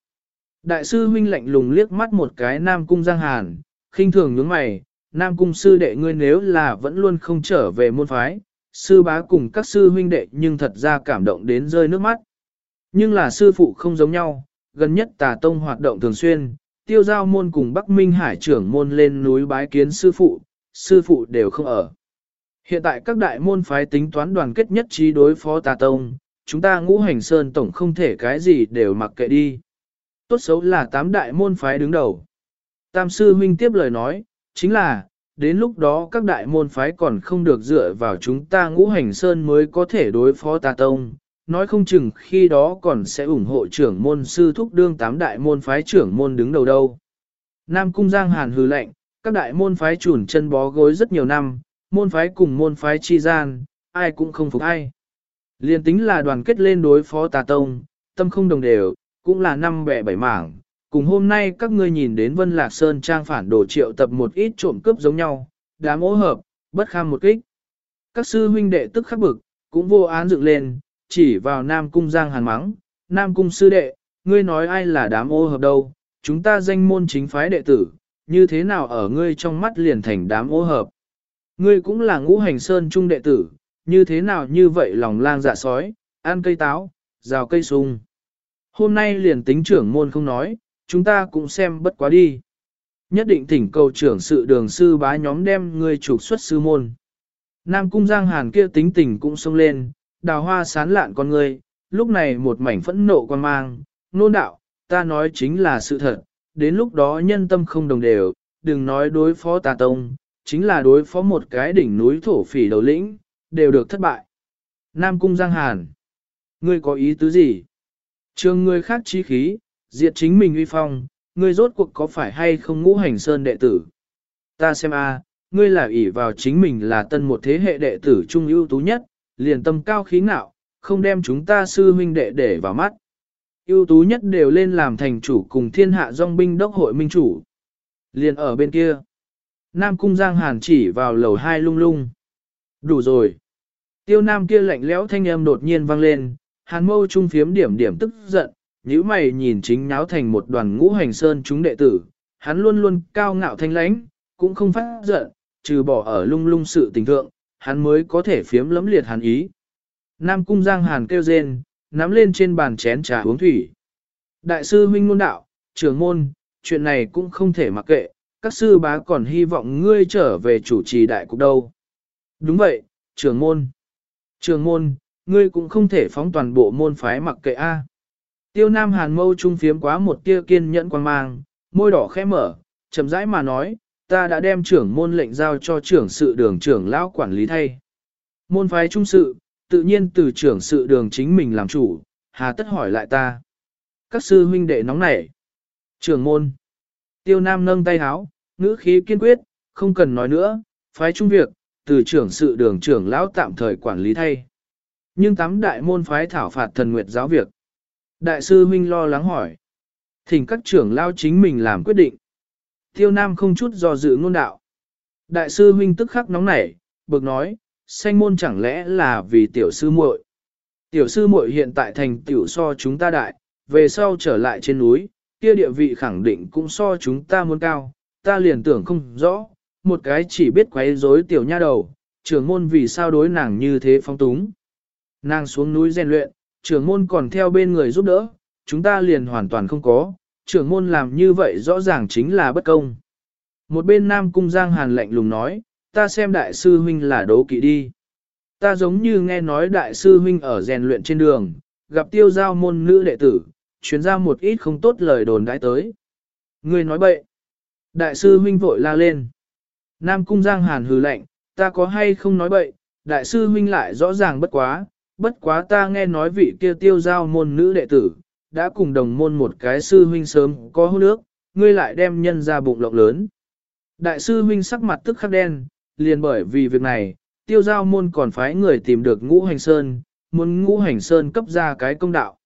Đại sư huynh lạnh lùng liếc mắt một cái Nam Cung Giang Hàn, khinh thường nhướng mày, Nam Cung sư đệ ngươi nếu là vẫn luôn không trở về môn phái, sư bá cùng các sư huynh đệ nhưng thật ra cảm động đến rơi nước mắt. Nhưng là sư phụ không giống nhau, gần nhất tà tông hoạt động thường xuyên, tiêu giao môn cùng Bắc Minh Hải trưởng môn lên núi bái kiến sư phụ, sư phụ đều không ở. Hiện tại các đại môn phái tính toán đoàn kết nhất trí đối phó tà tông, chúng ta ngũ hành sơn tổng không thể cái gì đều mặc kệ đi. Tốt xấu là tám đại môn phái đứng đầu. Tam sư huynh tiếp lời nói, chính là, đến lúc đó các đại môn phái còn không được dựa vào chúng ta ngũ hành sơn mới có thể đối phó tà tông. Nói không chừng khi đó còn sẽ ủng hộ trưởng môn sư thúc đương tám đại môn phái trưởng môn đứng đầu đâu. Nam Cung Giang Hàn hừ lệnh, các đại môn phái chủn chân bó gối rất nhiều năm, môn phái cùng môn phái chi gian, ai cũng không phục ai. Liên tính là đoàn kết lên đối phó tà tông, tâm không đồng đều, cũng là năm bẻ bảy mảng, cùng hôm nay các ngươi nhìn đến Vân Lạc Sơn trang phản đồ triệu tập một ít trộm cướp giống nhau, đám ố hợp, bất kham một kích. Các sư huynh đệ tức khắc bực, cũng vô án dựng lên, chỉ vào Nam Cung Giang Hàn mắng, Nam Cung sư đệ, ngươi nói ai là đám ô hợp đâu, chúng ta danh môn chính phái đệ tử, như thế nào ở ngươi trong mắt liền thành đám ô hợp. Ngươi cũng là ngũ hành sơn trung đệ tử, như thế nào như vậy lòng lang dạ sói, ăn cây táo, rào cây sung. Hôm nay liền tính trưởng môn không nói, chúng ta cũng xem bất quá đi. Nhất định thỉnh cầu trưởng sự đường sư bá nhóm đem ngươi trục xuất sư môn. Nam cung giang hàn kia tính tình cũng sông lên, đào hoa sán lạn con ngươi, lúc này một mảnh phẫn nộ quan mang, nôn đạo, ta nói chính là sự thật, đến lúc đó nhân tâm không đồng đều, đừng nói đối phó tà tông, chính là đối phó một cái đỉnh núi thổ phỉ đầu lĩnh, đều được thất bại. Nam cung giang hàn, ngươi có ý tứ gì? Trường ngươi khác chí khí, diệt chính mình uy phong, ngươi rốt cuộc có phải hay không ngũ hành sơn đệ tử? Ta xem a, ngươi là ỷ vào chính mình là tân một thế hệ đệ tử trung ưu tú nhất, liền tâm cao khí ngạo, không đem chúng ta sư huynh đệ để vào mắt. ưu tú nhất đều lên làm thành chủ cùng thiên hạ dòng binh đốc hội minh chủ. Liền ở bên kia. Nam cung giang hàn chỉ vào lầu hai lung lung. Đủ rồi. Tiêu nam kia lạnh lẽo thanh âm đột nhiên vang lên, hàn mâu trung phiếm điểm điểm tức giận, nhíu mày nhìn chính nháo thành một đoàn ngũ hành sơn chúng đệ tử, hắn luôn luôn cao ngạo thanh lãnh, cũng không phát giận, trừ bỏ ở lung lung sự tình thượng, hắn mới có thể phiếm lấm liệt hàn ý. Nam cung giang hàn kêu rên, nắm lên trên bàn chén trà uống thủy. Đại sư huynh môn đạo, trưởng môn, chuyện này cũng không thể mặc kệ, các sư bá còn hy vọng ngươi trở về chủ trì đại cục đâu. Đúng vậy, trưởng môn. Trưởng môn, ngươi cũng không thể phóng toàn bộ môn phái mặc kệ A. Tiêu Nam Hàn mâu trung phiếm quá một tia kiên nhẫn quan mang, môi đỏ khẽ mở, chậm rãi mà nói, ta đã đem trưởng môn lệnh giao cho trưởng sự đường trưởng lão quản lý thay. Môn phái trung sự, tự nhiên từ trưởng sự đường chính mình làm chủ, hà tất hỏi lại ta. Các sư huynh đệ nóng nảy. Trưởng môn. Tiêu Nam nâng tay háo, ngữ khí kiên quyết, không cần nói nữa, phái trung việc, từ trưởng sự đường trưởng lão tạm thời quản lý thay. Nhưng tám đại môn phái thảo phạt thần nguyệt giáo việc. Đại sư huynh lo lắng hỏi. Thỉnh các trưởng lão chính mình làm quyết định. Tiêu Nam không chút do dự ngôn đạo. Đại sư huynh tức khắc nóng nảy, bực nói, sanh môn chẳng lẽ là vì tiểu sư muội? Tiểu sư muội hiện tại thành tiểu so chúng ta đại, về sau trở lại trên núi, kia địa vị khẳng định cũng so chúng ta muốn cao, ta liền tưởng không rõ, một cái chỉ biết quấy rối tiểu nha đầu, trưởng môn vì sao đối nàng như thế phong túng. Nàng xuống núi rèn luyện, trưởng môn còn theo bên người giúp đỡ, chúng ta liền hoàn toàn không có, trưởng môn làm như vậy rõ ràng chính là bất công. Một bên Nam Cung Giang Hàn lạnh lùng nói, ta xem đại sư huynh là đố kỵ đi. Ta giống như nghe nói đại sư huynh ở rèn luyện trên đường, gặp tiêu giao môn nữ đệ tử, chuyến ra một ít không tốt lời đồn đãi tới. Người nói bậy. Đại sư huynh vội la lên. Nam Cung Giang Hàn hừ lạnh, ta có hay không nói bậy, đại sư huynh lại rõ ràng bất quá, bất quá ta nghe nói vị kia tiêu giao môn nữ đệ tử, đã cùng đồng môn một cái sư huynh sớm có hôn nước, ngươi lại đem nhân ra bụng lộng lớn. Đại sư huynh sắc mặt tức khắc đen, liền bởi vì việc này, tiêu giao môn còn phái người tìm được ngũ hành sơn, muốn ngũ hành sơn cấp ra cái công đạo.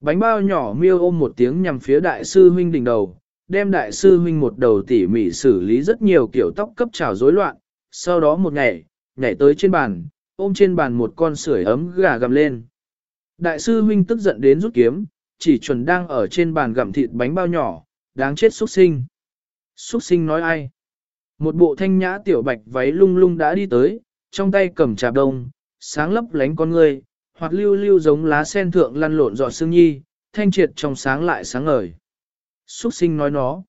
Bánh bao nhỏ miêu ôm một tiếng nhằm phía đại sư huynh đỉnh đầu, đem đại sư huynh một đầu tỉ mỉ xử lý rất nhiều kiểu tóc cấp trào rối loạn, sau đó một ngày, nhảy tới trên bàn, ôm trên bàn một con sưởi ấm gà gầm lên. Đại sư huynh tức giận đến rút kiếm, chỉ chuẩn đang ở trên bàn gặm thịt bánh bao nhỏ, đáng chết xuất sinh. Xuất sinh nói ai? Một bộ thanh nhã tiểu bạch váy lung lung đã đi tới, trong tay cầm trà đông, sáng lấp lánh con người, hoặc lưu lưu giống lá sen thượng lăn lộn giọt sương nhi, thanh triệt trong sáng lại sáng ngời. Xuất sinh nói nó.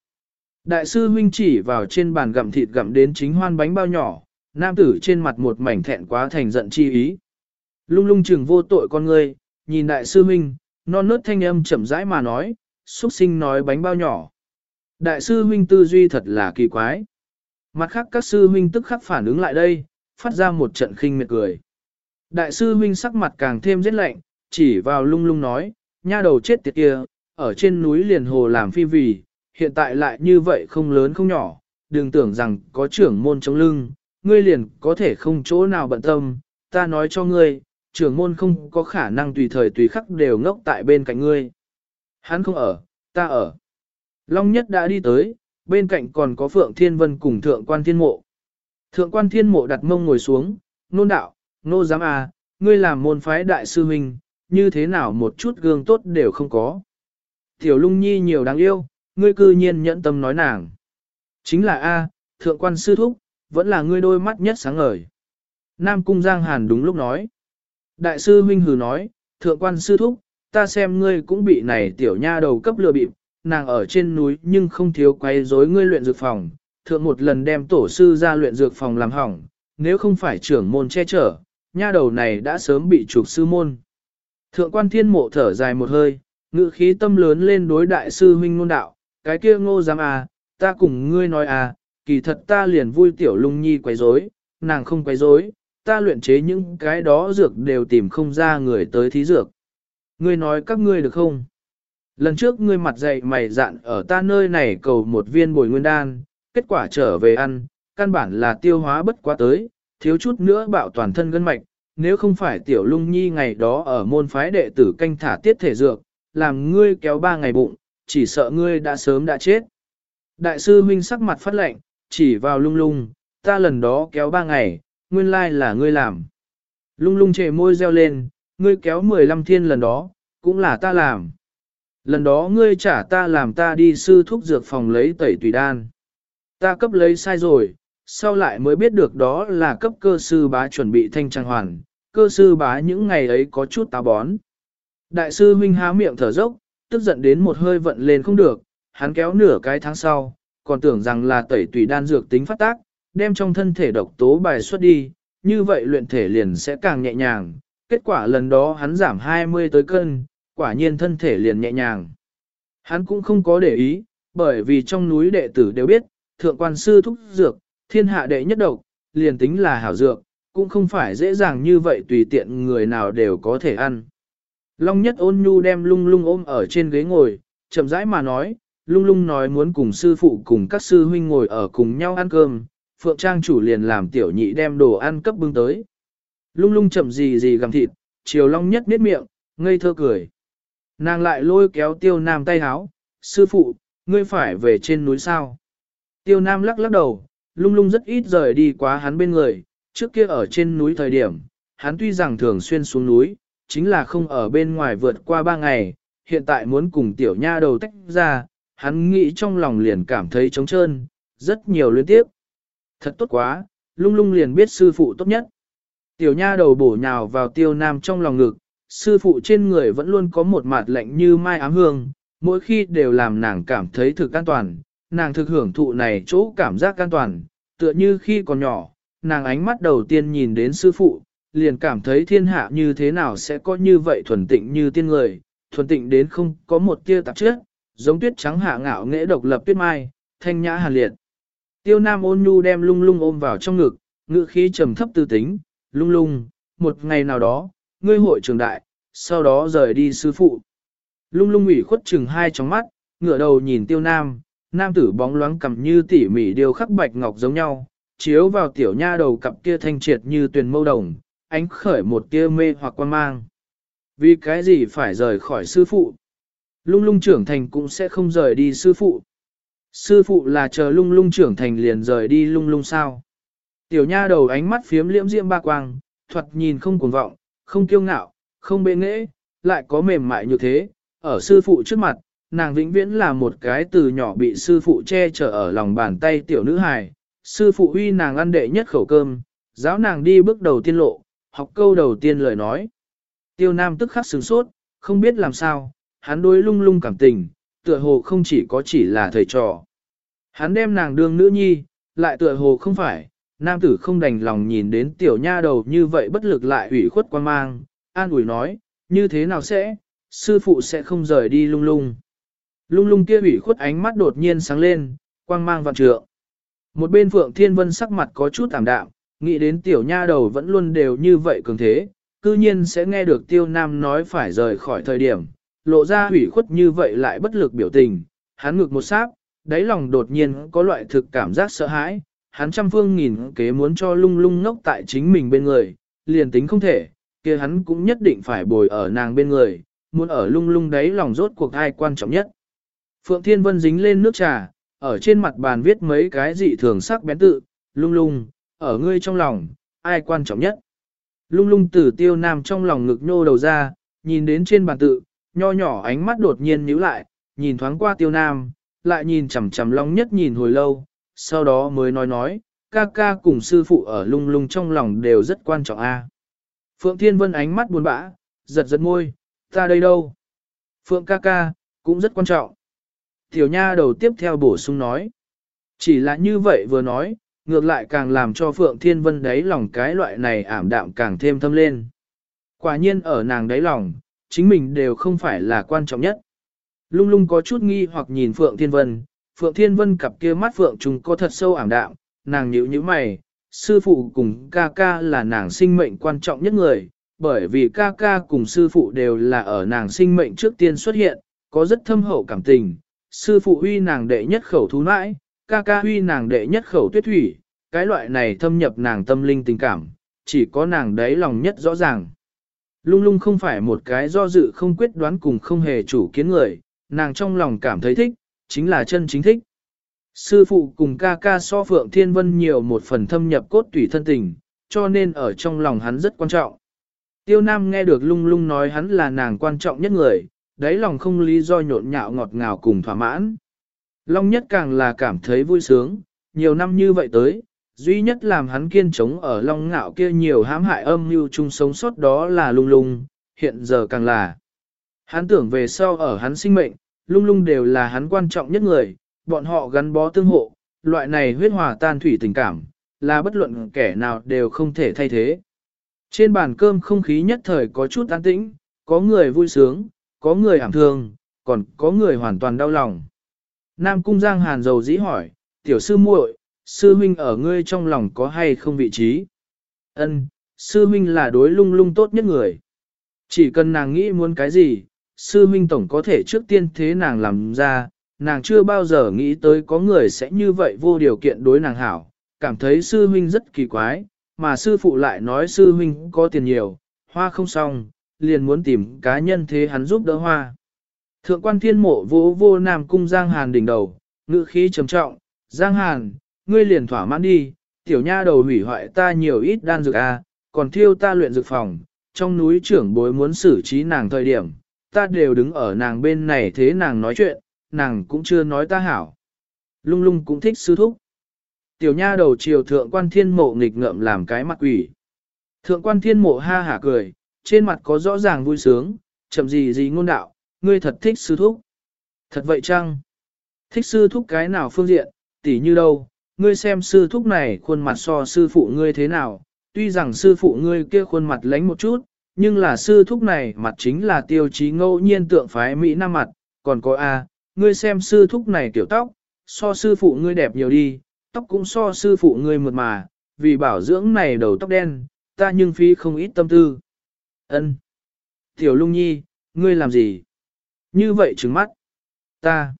Đại sư huynh chỉ vào trên bàn gặm thịt gặm đến chính hoan bánh bao nhỏ, nam tử trên mặt một mảnh thẹn quá thành giận chi ý. Lung lung chừng vô tội con ngươi, nhìn đại sư huynh, non nớt thanh âm chậm rãi mà nói, xuất sinh nói bánh bao nhỏ. Đại sư huynh tư duy thật là kỳ quái. Mặt khác các sư huynh tức khắc phản ứng lại đây, phát ra một trận khinh miệt cười. Đại sư huynh sắc mặt càng thêm rét lạnh, chỉ vào lung lung nói, nha đầu chết tiệt kia, ở trên núi liền hồ làm phi vì, hiện tại lại như vậy không lớn không nhỏ, đừng tưởng rằng có trưởng môn chống lưng, ngươi liền có thể không chỗ nào bận tâm, ta nói cho ngươi, trưởng môn không có khả năng tùy thời tùy khắc đều ngốc tại bên cạnh ngươi. Hắn không ở, ta ở. Long nhất đã đi tới, bên cạnh còn có Phượng Thiên Vân cùng Thượng quan Thiên Mộ. Thượng quan Thiên Mộ đặt mông ngồi xuống, nôn đạo, nô giám à, ngươi làm môn phái đại sư huynh, như thế nào một chút gương tốt đều không có. Tiểu lung nhi nhiều đáng yêu, ngươi cư nhiên nhẫn tâm nói nàng. Chính là A, thượng quan sư thúc, vẫn là ngươi đôi mắt nhất sáng ngời. Nam cung Giang Hàn đúng lúc nói. Đại sư huynh hừ nói, thượng quan sư thúc, ta xem ngươi cũng bị này tiểu nha đầu cấp lừa bịp, nàng ở trên núi nhưng không thiếu quay rối ngươi luyện dược phòng, thượng một lần đem tổ sư ra luyện dược phòng làm hỏng, nếu không phải trưởng môn che chở, nha đầu này đã sớm bị trục sư môn. Thượng quan thiên mộ thở dài một hơi, ngự khí tâm lớn lên đối đại sư huynh ngôn đạo, cái kia ngô giám à, ta cùng ngươi nói à, kỳ thật ta liền vui tiểu lung nhi quấy rối, nàng không quấy rối, ta luyện chế những cái đó dược đều tìm không ra người tới thí dược. Ngươi nói các ngươi được không? Lần trước ngươi mặt dày mày dạn ở ta nơi này cầu một viên bồi nguyên đan, kết quả trở về ăn, căn bản là tiêu hóa bất quá tới, thiếu chút nữa bạo toàn thân gân mạch, nếu không phải tiểu lung nhi ngày đó ở môn phái đệ tử canh thả tiết thể dược, làm ngươi kéo ba ngày bụng, chỉ sợ ngươi đã sớm đã chết. Đại sư huynh sắc mặt phát lệnh, chỉ vào lung lung, ta lần đó kéo ba ngày, nguyên lai là ngươi làm. Lung lung trề môi reo lên, ngươi kéo 15 thiên lần đó, cũng là ta làm. Lần đó ngươi trả ta làm ta đi sư thuốc dược phòng lấy tẩy tùy đan. Ta cấp lấy sai rồi, sau lại mới biết được đó là cấp cơ sư bá chuẩn bị thanh trang hoàn, cơ sư bá những ngày ấy có chút táo bón. Đại sư huynh há miệng thở dốc, tức giận đến một hơi vận lên không được, hắn kéo nửa cái tháng sau, còn tưởng rằng là tẩy tùy đan dược tính phát tác, đem trong thân thể độc tố bài xuất đi, như vậy luyện thể liền sẽ càng nhẹ nhàng. Kết quả lần đó hắn giảm 20 tới cân, quả nhiên thân thể liền nhẹ nhàng. Hắn cũng không có để ý, bởi vì trong núi đệ tử đều biết, thượng quan sư thúc dược, thiên hạ đệ nhất độc, liền tính là hảo dược, cũng không phải dễ dàng như vậy tùy tiện người nào đều có thể ăn. Long nhất ôn nhu đem lung lung ôm ở trên ghế ngồi, chậm rãi mà nói, lung lung nói muốn cùng sư phụ cùng các sư huynh ngồi ở cùng nhau ăn cơm, phượng trang chủ liền làm tiểu nhị đem đồ ăn cấp bưng tới. Lung lung chậm gì gì gặm thịt, chiều long nhất miết miệng, ngây thơ cười. Nàng lại lôi kéo tiêu nam tay háo, sư phụ, ngươi phải về trên núi sao. Tiêu nam lắc lắc đầu, lung lung rất ít rời đi quá hắn bên người, trước kia ở trên núi thời điểm, hắn tuy rằng thường xuyên xuống núi, chính là không ở bên ngoài vượt qua ba ngày, hiện tại muốn cùng tiểu nha đầu tách ra, hắn nghĩ trong lòng liền cảm thấy trống trơn, rất nhiều liên tiếp. Thật tốt quá, lung lung liền biết sư phụ tốt nhất. Tiểu nha đầu bổ nhào vào tiêu nam trong lòng ngực, sư phụ trên người vẫn luôn có một mặt lạnh như mai ám hương, mỗi khi đều làm nàng cảm thấy thực an toàn, nàng thực hưởng thụ này chỗ cảm giác an toàn, tựa như khi còn nhỏ, nàng ánh mắt đầu tiên nhìn đến sư phụ, liền cảm thấy thiên hạ như thế nào sẽ có như vậy thuần tịnh như tiên người, thuần tịnh đến không có một tia tạp chất, giống tuyết trắng hạ ngạo nghệ độc lập tuyết mai, thanh nhã hàn liệt. Tiêu Nam ôn nhu đem lung lung ôm vào trong ngực, ngữ khí trầm thấp tư tính, lung lung, một ngày nào đó, ngươi hội trường đại, sau đó rời đi sư phụ. Lung lung ủy khuất chừng hai trong mắt, ngửa đầu nhìn tiêu nam, nam tử bóng loáng cầm như tỉ mỉ điều khắc bạch ngọc giống nhau, chiếu vào tiểu nha đầu cặp kia thanh triệt như tuyền mâu đồng, ánh khởi một tia mê hoặc quan mang. Vì cái gì phải rời khỏi sư phụ? Lung lung trưởng thành cũng sẽ không rời đi sư phụ. Sư phụ là chờ lung lung trưởng thành liền rời đi lung lung sao. Tiểu nha đầu ánh mắt phiếm liễm diễm ba quang, thuật nhìn không cuồng vọng, không kiêu ngạo, không bệ nghễ, lại có mềm mại như thế. Ở sư phụ trước mặt, nàng vĩnh viễn là một cái từ nhỏ bị sư phụ che chở ở lòng bàn tay tiểu nữ hài. Sư phụ uy nàng ăn đệ nhất khẩu cơm, giáo nàng đi bước đầu tiên lộ, học câu đầu tiên lời nói. Tiêu Nam tức khắc sửng sốt, không biết làm sao, hắn đối lung lung cảm tình, tựa hồ không chỉ có chỉ là thầy trò. Hắn đem nàng đương nữ nhi, lại tựa hồ không phải, nam tử không đành lòng nhìn đến tiểu nha đầu như vậy bất lực lại ủy khuất quan mang, an ủi nói, như thế nào sẽ, sư phụ sẽ không rời đi lung lung. Lung lung kia ủy khuất ánh mắt đột nhiên sáng lên, quang mang vạn trượng. Một bên Phượng Thiên Vân sắc mặt có chút tạm đạm, nghĩ đến tiểu nha đầu vẫn luôn đều như vậy cường thế, cư nhiên sẽ nghe được tiêu nam nói phải rời khỏi thời điểm, lộ ra hủy khuất như vậy lại bất lực biểu tình, hắn ngực một sáp, đáy lòng đột nhiên có loại thực cảm giác sợ hãi, hắn trăm phương nghìn kế muốn cho lung lung ngốc tại chính mình bên người, liền tính không thể, kia hắn cũng nhất định phải bồi ở nàng bên người, muốn ở lung lung đáy lòng rốt cuộc ai quan trọng nhất. Phượng Thiên Vân dính lên nước trà, ở trên mặt bàn viết mấy cái dị thường sắc bén tự, lung lung, ở ngươi trong lòng, ai quan trọng nhất. Lung lung tử tiêu nam trong lòng ngực nhô đầu ra, nhìn đến trên bàn tự, nho nhỏ ánh mắt đột nhiên nhíu lại, nhìn thoáng qua tiêu nam, lại nhìn chằm chằm long nhất nhìn hồi lâu, sau đó mới nói nói, ca ca cùng sư phụ ở lung lung trong lòng đều rất quan trọng a. Phượng Thiên Vân ánh mắt buồn bã, giật giật môi, ta đây đâu? Phượng ca ca, cũng rất quan trọng. Tiểu nha đầu tiếp theo bổ sung nói. Chỉ là như vậy vừa nói, ngược lại càng làm cho Phượng Thiên Vân đáy lòng cái loại này ảm đạm càng thêm thâm lên. Quả nhiên ở nàng đáy lòng, chính mình đều không phải là quan trọng nhất. Lung lung có chút nghi hoặc nhìn Phượng Thiên Vân, Phượng Thiên Vân cặp kia mắt Phượng trùng có thật sâu ảm đạm, nàng nhíu nhíu mày, sư phụ cùng ca ca là nàng sinh mệnh quan trọng nhất người, bởi vì ca ca cùng sư phụ đều là ở nàng sinh mệnh trước tiên xuất hiện, có rất thâm hậu cảm tình, sư phụ huy nàng đệ nhất khẩu thú nãi, ca ca huy nàng đệ nhất khẩu tuyết thủy, cái loại này thâm nhập nàng tâm linh tình cảm, chỉ có nàng đấy lòng nhất rõ ràng. Lung lung không phải một cái do dự không quyết đoán cùng không hề chủ kiến người, nàng trong lòng cảm thấy thích, chính là chân chính thích. Sư phụ cùng ca ca so phượng thiên vân nhiều một phần thâm nhập cốt tủy thân tình, cho nên ở trong lòng hắn rất quan trọng. Tiêu Nam nghe được lung lung nói hắn là nàng quan trọng nhất người, đáy lòng không lý do nhộn nhạo ngọt ngào cùng thỏa mãn. Long nhất càng là cảm thấy vui sướng, nhiều năm như vậy tới, duy nhất làm hắn kiên chống ở long ngạo kia nhiều hãm hại âm mưu chung sống sót đó là lung lung, hiện giờ càng là. Hắn tưởng về sau ở hắn sinh mệnh, lung lung đều là hắn quan trọng nhất người, bọn họ gắn bó tương hộ, loại này huyết hòa tan thủy tình cảm, là bất luận kẻ nào đều không thể thay thế. Trên bàn cơm không khí nhất thời có chút an tĩnh, có người vui sướng, có người ảm thương, còn có người hoàn toàn đau lòng. Nam Cung Giang Hàn dầu dĩ hỏi, tiểu sư muội, sư huynh ở ngươi trong lòng có hay không vị trí? Ân, sư huynh là đối lung lung tốt nhất người. Chỉ cần nàng nghĩ muốn cái gì, sư huynh tổng có thể trước tiên thế nàng làm ra, nàng chưa bao giờ nghĩ tới có người sẽ như vậy vô điều kiện đối nàng hảo, cảm thấy sư huynh rất kỳ quái, mà sư phụ lại nói sư huynh có tiền nhiều, hoa không xong, liền muốn tìm cá nhân thế hắn giúp đỡ hoa. Thượng quan thiên mộ vô vô nam cung Giang Hàn đỉnh đầu, ngữ khí trầm trọng, Giang Hàn, ngươi liền thỏa mãn đi, tiểu nha đầu hủy hoại ta nhiều ít đan dược a, à, còn thiêu ta luyện dược phòng, trong núi trưởng bối muốn xử trí nàng thời điểm, ta đều đứng ở nàng bên này thế nàng nói chuyện, nàng cũng chưa nói ta hảo. Lung lung cũng thích sư thúc. Tiểu nha đầu triều thượng quan thiên mộ nghịch ngợm làm cái mặt quỷ. Thượng quan thiên mộ ha hả cười, trên mặt có rõ ràng vui sướng, chậm gì gì ngôn đạo, ngươi thật thích sư thúc. Thật vậy chăng? Thích sư thúc cái nào phương diện, tỉ như đâu, ngươi xem sư thúc này khuôn mặt so sư phụ ngươi thế nào, tuy rằng sư phụ ngươi kia khuôn mặt lánh một chút, nhưng là sư thúc này mặt chính là tiêu chí ngẫu nhiên tượng phái Mỹ Nam mặt, còn có A, ngươi xem sư thúc này kiểu tóc, so sư phụ ngươi đẹp nhiều đi, tóc cũng so sư phụ ngươi mượt mà, vì bảo dưỡng này đầu tóc đen, ta nhưng phí không ít tâm tư. Ân. Tiểu lung nhi, ngươi làm gì? Như vậy trứng mắt. Ta.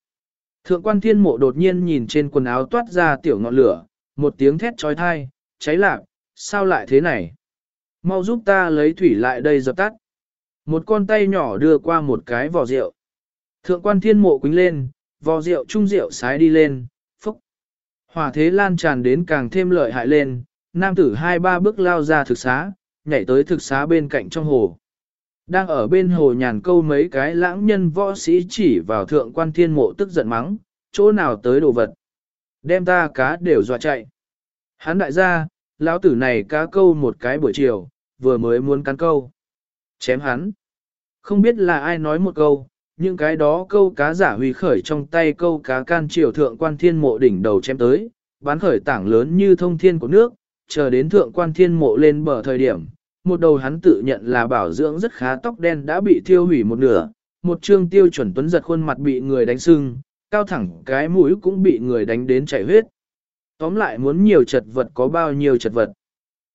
Thượng quan thiên mộ đột nhiên nhìn trên quần áo toát ra tiểu ngọn lửa, một tiếng thét trói thai, cháy lạc, sao lại thế này? Mau giúp ta lấy thủy lại đây dập tắt. Một con tay nhỏ đưa qua một cái vò rượu. Thượng quan thiên mộ quính lên, vò rượu trung rượu sái đi lên, phúc. Hỏa thế lan tràn đến càng thêm lợi hại lên, nam tử hai ba bước lao ra thực xá, nhảy tới thực xá bên cạnh trong hồ. Đang ở bên hồ nhàn câu mấy cái lãng nhân võ sĩ chỉ vào thượng quan thiên mộ tức giận mắng, chỗ nào tới đồ vật. Đem ta cá đều dọa chạy. Hắn đại gia, lão tử này cá câu một cái buổi chiều, vừa mới muốn cắn câu. Chém hắn. Không biết là ai nói một câu, những cái đó câu cá giả huy khởi trong tay câu cá can triều thượng quan thiên mộ đỉnh đầu chém tới, bán khởi tảng lớn như thông thiên của nước, chờ đến thượng quan thiên mộ lên bờ thời điểm. Một đầu hắn tự nhận là bảo dưỡng rất khá tóc đen đã bị thiêu hủy một nửa, một trương tiêu chuẩn tuấn giật khuôn mặt bị người đánh sưng, cao thẳng cái mũi cũng bị người đánh đến chảy huyết. Tóm lại muốn nhiều chật vật có bao nhiêu chật vật.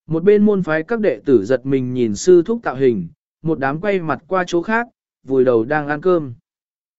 Một bên môn phái các đệ tử giật mình nhìn sư thúc tạo hình, một đám quay mặt qua chỗ khác, vùi đầu đang ăn cơm.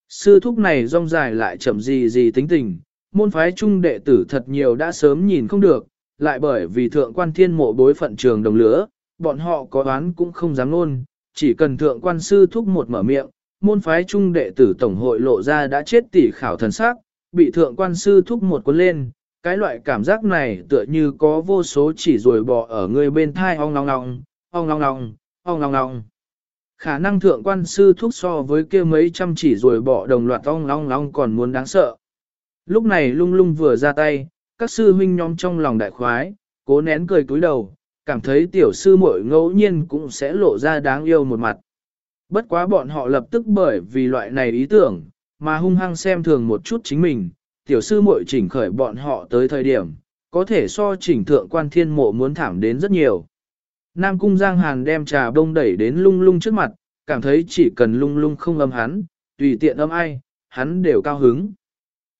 Sư thúc này rong dài lại chậm gì gì tính tình, môn phái trung đệ tử thật nhiều đã sớm nhìn không được, lại bởi vì thượng quan thiên mộ bối phận trường đồng lửa, bọn họ có đoán cũng không dám luôn, chỉ cần thượng quan sư thúc một mở miệng, môn phái trung đệ tử tổng hội lộ ra đã chết tỷ khảo thần sắc, bị thượng quan sư thúc một cuốn lên, cái loại cảm giác này tựa như có vô số chỉ rồi bò ở người bên thai ong long long, ong long long, ong long long. Khả năng thượng quan sư thúc so với kia mấy trăm chỉ rồi bỏ đồng loạt ong long long còn muốn đáng sợ. Lúc này lung lung vừa ra tay, các sư huynh nhóm trong lòng đại khoái, cố nén cười cúi đầu, cảm thấy tiểu sư muội ngẫu nhiên cũng sẽ lộ ra đáng yêu một mặt. Bất quá bọn họ lập tức bởi vì loại này ý tưởng, mà hung hăng xem thường một chút chính mình, tiểu sư muội chỉnh khởi bọn họ tới thời điểm, có thể so chỉnh thượng quan thiên mộ muốn thảm đến rất nhiều. Nam Cung Giang Hàn đem trà bông đẩy đến lung lung trước mặt, cảm thấy chỉ cần lung lung không âm hắn, tùy tiện âm ai, hắn đều cao hứng.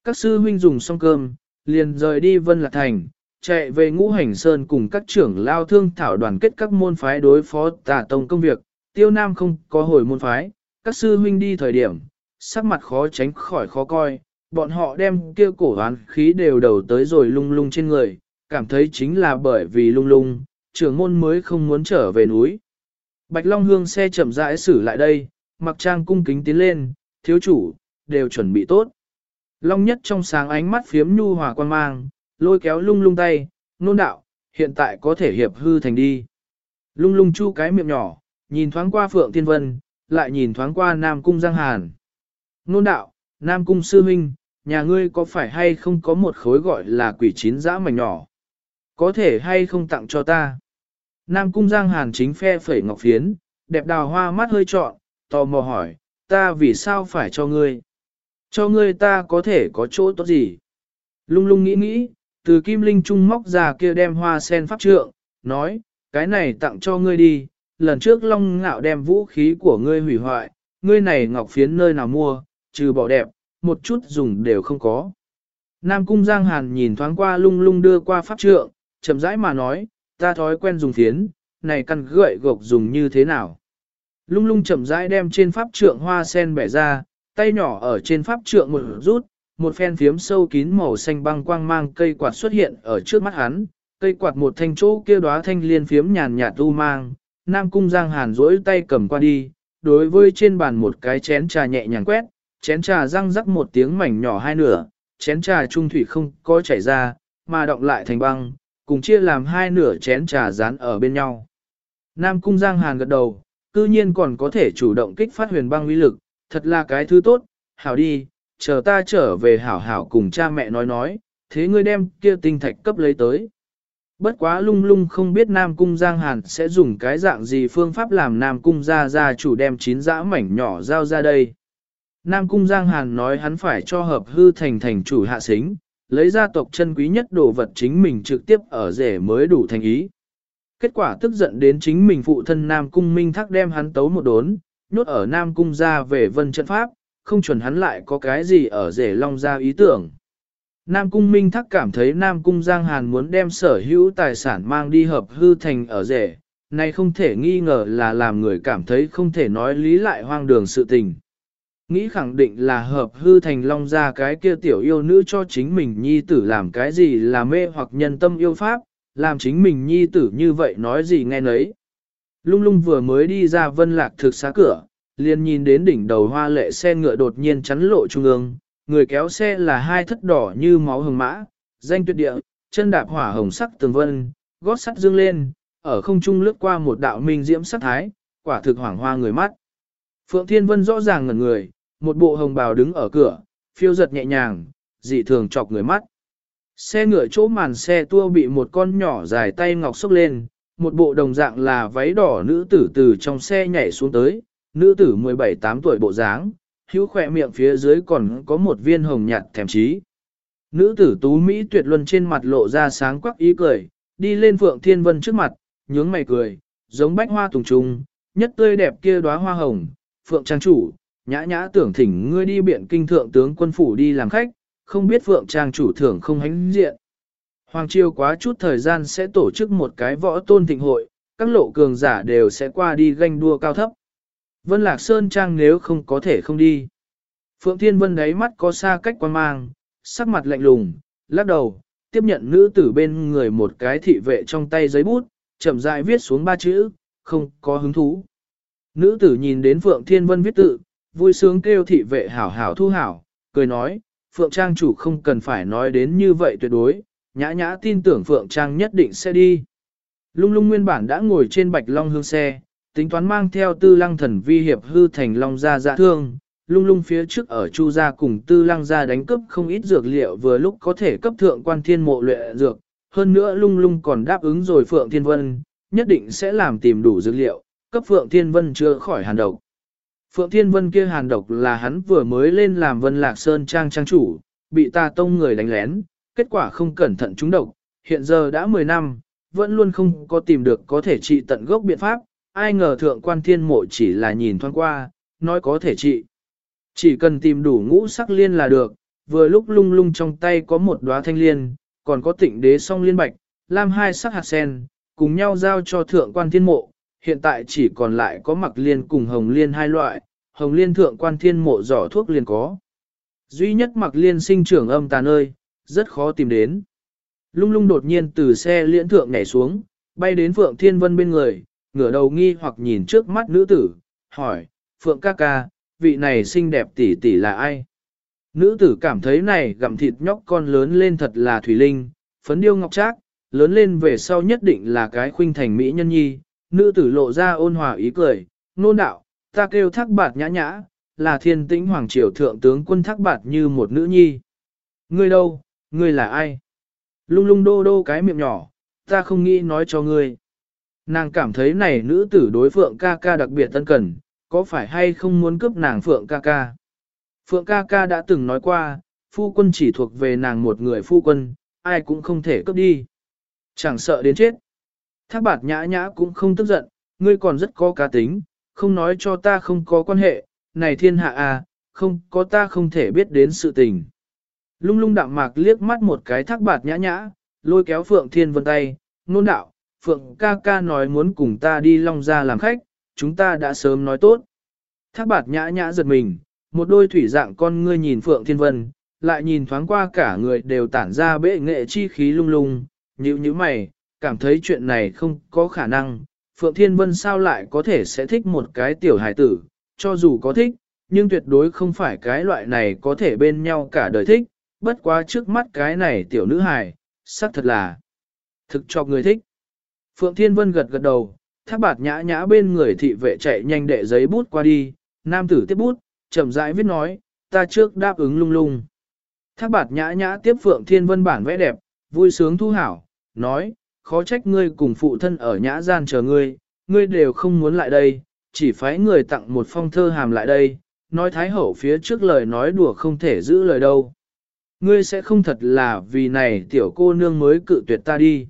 Các sư huynh dùng xong cơm, liền rời đi Vân Lạc Thành, chạy về ngũ hành sơn cùng các trưởng lao thương thảo đoàn kết các môn phái đối phó tà tông công việc, tiêu nam không có hồi môn phái, các sư huynh đi thời điểm, sắc mặt khó tránh khỏi khó coi, bọn họ đem kia cổ hoán khí đều đầu tới rồi lung lung trên người, cảm thấy chính là bởi vì lung lung, trưởng môn mới không muốn trở về núi. Bạch Long Hương xe chậm rãi xử lại đây, mặc trang cung kính tiến lên, thiếu chủ, đều chuẩn bị tốt. Long nhất trong sáng ánh mắt phiếm nhu hòa quan mang, lôi kéo lung lung tay, nôn đạo, hiện tại có thể hiệp hư thành đi. Lung lung chu cái miệng nhỏ, nhìn thoáng qua Phượng Thiên Vân, lại nhìn thoáng qua Nam Cung Giang Hàn. Nôn đạo, Nam Cung Sư Minh, nhà ngươi có phải hay không có một khối gọi là quỷ chín dã mảnh nhỏ? Có thể hay không tặng cho ta? Nam Cung Giang Hàn chính phe phẩy ngọc phiến, đẹp đào hoa mắt hơi trọn, tò mò hỏi, ta vì sao phải cho ngươi? Cho ngươi ta có thể có chỗ tốt gì? Lung lung nghĩ nghĩ, từ kim linh trung móc ra kia đem hoa sen pháp trượng, nói, cái này tặng cho ngươi đi, lần trước long ngạo đem vũ khí của ngươi hủy hoại, ngươi này ngọc phiến nơi nào mua, trừ bỏ đẹp, một chút dùng đều không có. Nam Cung Giang Hàn nhìn thoáng qua lung lung đưa qua pháp trượng, chậm rãi mà nói, ta thói quen dùng phiến, này căn gậy gộc dùng như thế nào. Lung lung chậm rãi đem trên pháp trượng hoa sen bẻ ra, tay nhỏ ở trên pháp trượng một rút, một phen phiếm sâu kín màu xanh băng quang mang cây quạt xuất hiện ở trước mắt hắn, cây quạt một thanh chỗ kia đóa thanh liên phiếm nhàn nhạt u mang, Nam Cung Giang Hàn duỗi tay cầm qua đi, đối với trên bàn một cái chén trà nhẹ nhàng quét, chén trà răng rắc một tiếng mảnh nhỏ hai nửa, chén trà trung thủy không có chảy ra, mà động lại thành băng, cùng chia làm hai nửa chén trà dán ở bên nhau. Nam Cung Giang Hàn gật đầu, cư nhiên còn có thể chủ động kích phát huyền băng uy lực, thật là cái thứ tốt, hảo đi, chờ ta trở về hảo hảo cùng cha mẹ nói nói, thế ngươi đem kia tinh thạch cấp lấy tới. Bất quá lung lung không biết Nam Cung Giang Hàn sẽ dùng cái dạng gì phương pháp làm Nam Cung gia gia chủ đem chín dã mảnh nhỏ giao ra đây. Nam Cung Giang Hàn nói hắn phải cho hợp hư thành thành chủ hạ xính, lấy gia tộc chân quý nhất đồ vật chính mình trực tiếp ở rể mới đủ thành ý. Kết quả tức giận đến chính mình phụ thân Nam Cung Minh Thác đem hắn tấu một đốn, nhốt ở Nam Cung ra về vân trận pháp, không chuẩn hắn lại có cái gì ở rể long ra ý tưởng. Nam Cung Minh thắc cảm thấy Nam Cung Giang Hàn muốn đem sở hữu tài sản mang đi hợp hư thành ở rể, này không thể nghi ngờ là làm người cảm thấy không thể nói lý lại hoang đường sự tình. Nghĩ khẳng định là hợp hư thành long ra cái kia tiểu yêu nữ cho chính mình nhi tử làm cái gì là mê hoặc nhân tâm yêu pháp, làm chính mình nhi tử như vậy nói gì nghe nấy. Lung lung vừa mới đi ra vân lạc thực xá cửa, liền nhìn đến đỉnh đầu hoa lệ xe ngựa đột nhiên chắn lộ trung ương, người kéo xe là hai thất đỏ như máu hồng mã, danh tuyệt địa, chân đạp hỏa hồng sắc tường vân, gót sắt dương lên, ở không trung lướt qua một đạo minh diễm sắc thái, quả thực hoảng hoa người mắt. Phượng Thiên Vân rõ ràng ngẩn người, một bộ hồng bào đứng ở cửa, phiêu giật nhẹ nhàng, dị thường chọc người mắt. Xe ngựa chỗ màn xe tua bị một con nhỏ dài tay ngọc xốc lên, một bộ đồng dạng là váy đỏ nữ tử từ trong xe nhảy xuống tới, nữ tử 17-8 tuổi bộ dáng, hữu khỏe miệng phía dưới còn có một viên hồng nhạt thèm chí, Nữ tử tú Mỹ tuyệt luân trên mặt lộ ra sáng quắc ý cười, đi lên Phượng Thiên Vân trước mặt, nhướng mày cười, giống bách hoa tùng trùng nhất tươi đẹp kia đóa hoa hồng, Phượng Trang chủ, nhã nhã tưởng thỉnh ngươi đi biện kinh thượng tướng quân phủ đi làm khách, không biết Phượng Trang chủ thưởng không hánh diện. Hoàng Triều quá chút thời gian sẽ tổ chức một cái võ tôn thịnh hội, các lộ cường giả đều sẽ qua đi ganh đua cao thấp. Vân Lạc Sơn Trang nếu không có thể không đi. Phượng Thiên Vân đáy mắt có xa cách quan mang, sắc mặt lạnh lùng, lắc đầu, tiếp nhận nữ tử bên người một cái thị vệ trong tay giấy bút, chậm rãi viết xuống ba chữ, không có hứng thú. Nữ tử nhìn đến Phượng Thiên Vân viết tự, vui sướng kêu thị vệ hảo hảo thu hảo, cười nói, Phượng Trang chủ không cần phải nói đến như vậy tuyệt đối, nhã nhã tin tưởng Phượng Trang nhất định sẽ đi. Lung lung nguyên bản đã ngồi trên bạch long hương xe, tính toán mang theo tư lăng thần vi hiệp hư thành long gia dạ thương, lung lung phía trước ở chu gia cùng tư lăng gia đánh cướp không ít dược liệu vừa lúc có thể cấp thượng quan thiên mộ luyện dược, hơn nữa lung lung còn đáp ứng rồi Phượng Thiên Vân, nhất định sẽ làm tìm đủ dược liệu, cấp Phượng Thiên Vân chữa khỏi hàn độc. Phượng Thiên Vân kia hàn độc là hắn vừa mới lên làm Vân Lạc Sơn Trang Trang chủ, bị ta tông người đánh lén, kết quả không cẩn thận trúng độc, hiện giờ đã 10 năm, vẫn luôn không có tìm được có thể trị tận gốc biện pháp, ai ngờ thượng quan thiên mộ chỉ là nhìn thoáng qua, nói có thể trị. Chỉ cần tìm đủ ngũ sắc liên là được, vừa lúc lung lung trong tay có một đóa thanh liên, còn có tịnh đế song liên bạch, lam hai sắc hạt sen, cùng nhau giao cho thượng quan thiên mộ, hiện tại chỉ còn lại có mặc liên cùng hồng liên hai loại, hồng liên thượng quan thiên mộ giỏ thuốc liền có. Duy nhất mặc liên sinh trưởng âm tàn ơi, rất khó tìm đến. Lung lung đột nhiên từ xe liễn thượng nhảy xuống, bay đến Phượng Thiên Vân bên người, ngửa đầu nghi hoặc nhìn trước mắt nữ tử, hỏi, Phượng ca ca, vị này xinh đẹp tỷ tỷ là ai? Nữ tử cảm thấy này gặm thịt nhóc con lớn lên thật là thủy linh, phấn điêu ngọc trác, lớn lên về sau nhất định là cái khuynh thành mỹ nhân nhi. Nữ tử lộ ra ôn hòa ý cười, nôn đạo, ta kêu thác bạt nhã nhã, là thiên tĩnh hoàng triều thượng tướng quân thác bạt như một nữ nhi. Ngươi đâu, ngươi là ai? Lung lung đô đô cái miệng nhỏ, ta không nghĩ nói cho ngươi. Nàng cảm thấy này nữ tử đối phượng ca ca đặc biệt tân cần, có phải hay không muốn cướp nàng phượng ca ca? Phượng ca ca đã từng nói qua, phu quân chỉ thuộc về nàng một người phu quân, ai cũng không thể cướp đi. Chẳng sợ đến chết. Thác bạt nhã nhã cũng không tức giận, ngươi còn rất có cá tính, không nói cho ta không có quan hệ, này thiên hạ à, không có ta không thể biết đến sự tình. Lung lung đạm mạc liếc mắt một cái thác bạt nhã nhã, lôi kéo Phượng Thiên Vân tay, nôn đạo, Phượng ca ca nói muốn cùng ta đi Long Gia làm khách, chúng ta đã sớm nói tốt. Thác bạt nhã nhã giật mình, một đôi thủy dạng con ngươi nhìn Phượng Thiên Vân, lại nhìn thoáng qua cả người đều tản ra bệ nghệ chi khí lung lung, nhíu nhíu mày, cảm thấy chuyện này không có khả năng. Phượng Thiên Vân sao lại có thể sẽ thích một cái tiểu hài tử, cho dù có thích, nhưng tuyệt đối không phải cái loại này có thể bên nhau cả đời thích, bất quá trước mắt cái này tiểu nữ hài, xác thật là thực cho người thích. Phượng Thiên Vân gật gật đầu, thác bạt nhã nhã bên người thị vệ chạy nhanh đệ giấy bút qua đi, nam tử tiếp bút, chậm rãi viết nói, ta trước đáp ứng lung lung. Thác bạt nhã nhã tiếp Phượng Thiên Vân bản vẽ đẹp, vui sướng thu hảo, nói, khó trách ngươi cùng phụ thân ở nhã gian chờ ngươi, ngươi đều không muốn lại đây, chỉ phái người tặng một phong thơ hàm lại đây, nói thái hậu phía trước lời nói đùa không thể giữ lời đâu. Ngươi sẽ không thật là vì này tiểu cô nương mới cự tuyệt ta đi.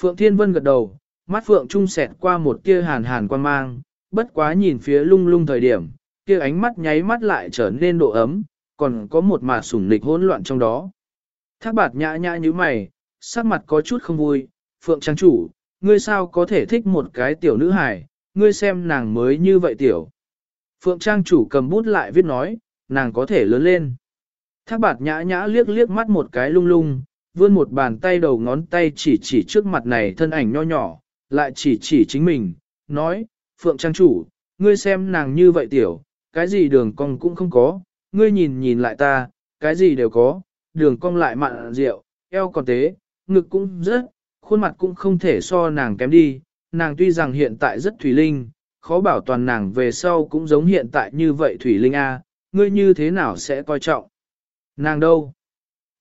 Phượng Thiên Vân gật đầu, mắt Phượng Trung sẹt qua một tia hàn hàn quan mang, bất quá nhìn phía lung lung thời điểm, kia ánh mắt nháy mắt lại trở nên độ ấm, còn có một mà sủng nịch hỗn loạn trong đó. Thác bạt nhã nhã như mày, sắc mặt có chút không vui, Phượng Trang chủ, ngươi sao có thể thích một cái tiểu nữ hài, ngươi xem nàng mới như vậy tiểu. Phượng Trang chủ cầm bút lại viết nói, nàng có thể lớn lên. Thác bạt nhã nhã liếc liếc mắt một cái lung lung, vươn một bàn tay đầu ngón tay chỉ chỉ trước mặt này thân ảnh nho nhỏ, lại chỉ chỉ chính mình, nói, Phượng Trang chủ, ngươi xem nàng như vậy tiểu, cái gì đường cong cũng không có, ngươi nhìn nhìn lại ta, cái gì đều có, đường cong lại mặn rượu, eo còn tế, ngực cũng rất, khuôn mặt cũng không thể so nàng kém đi, nàng tuy rằng hiện tại rất thủy linh, khó bảo toàn nàng về sau cũng giống hiện tại như vậy thủy linh A, ngươi như thế nào sẽ coi trọng. Nàng đâu?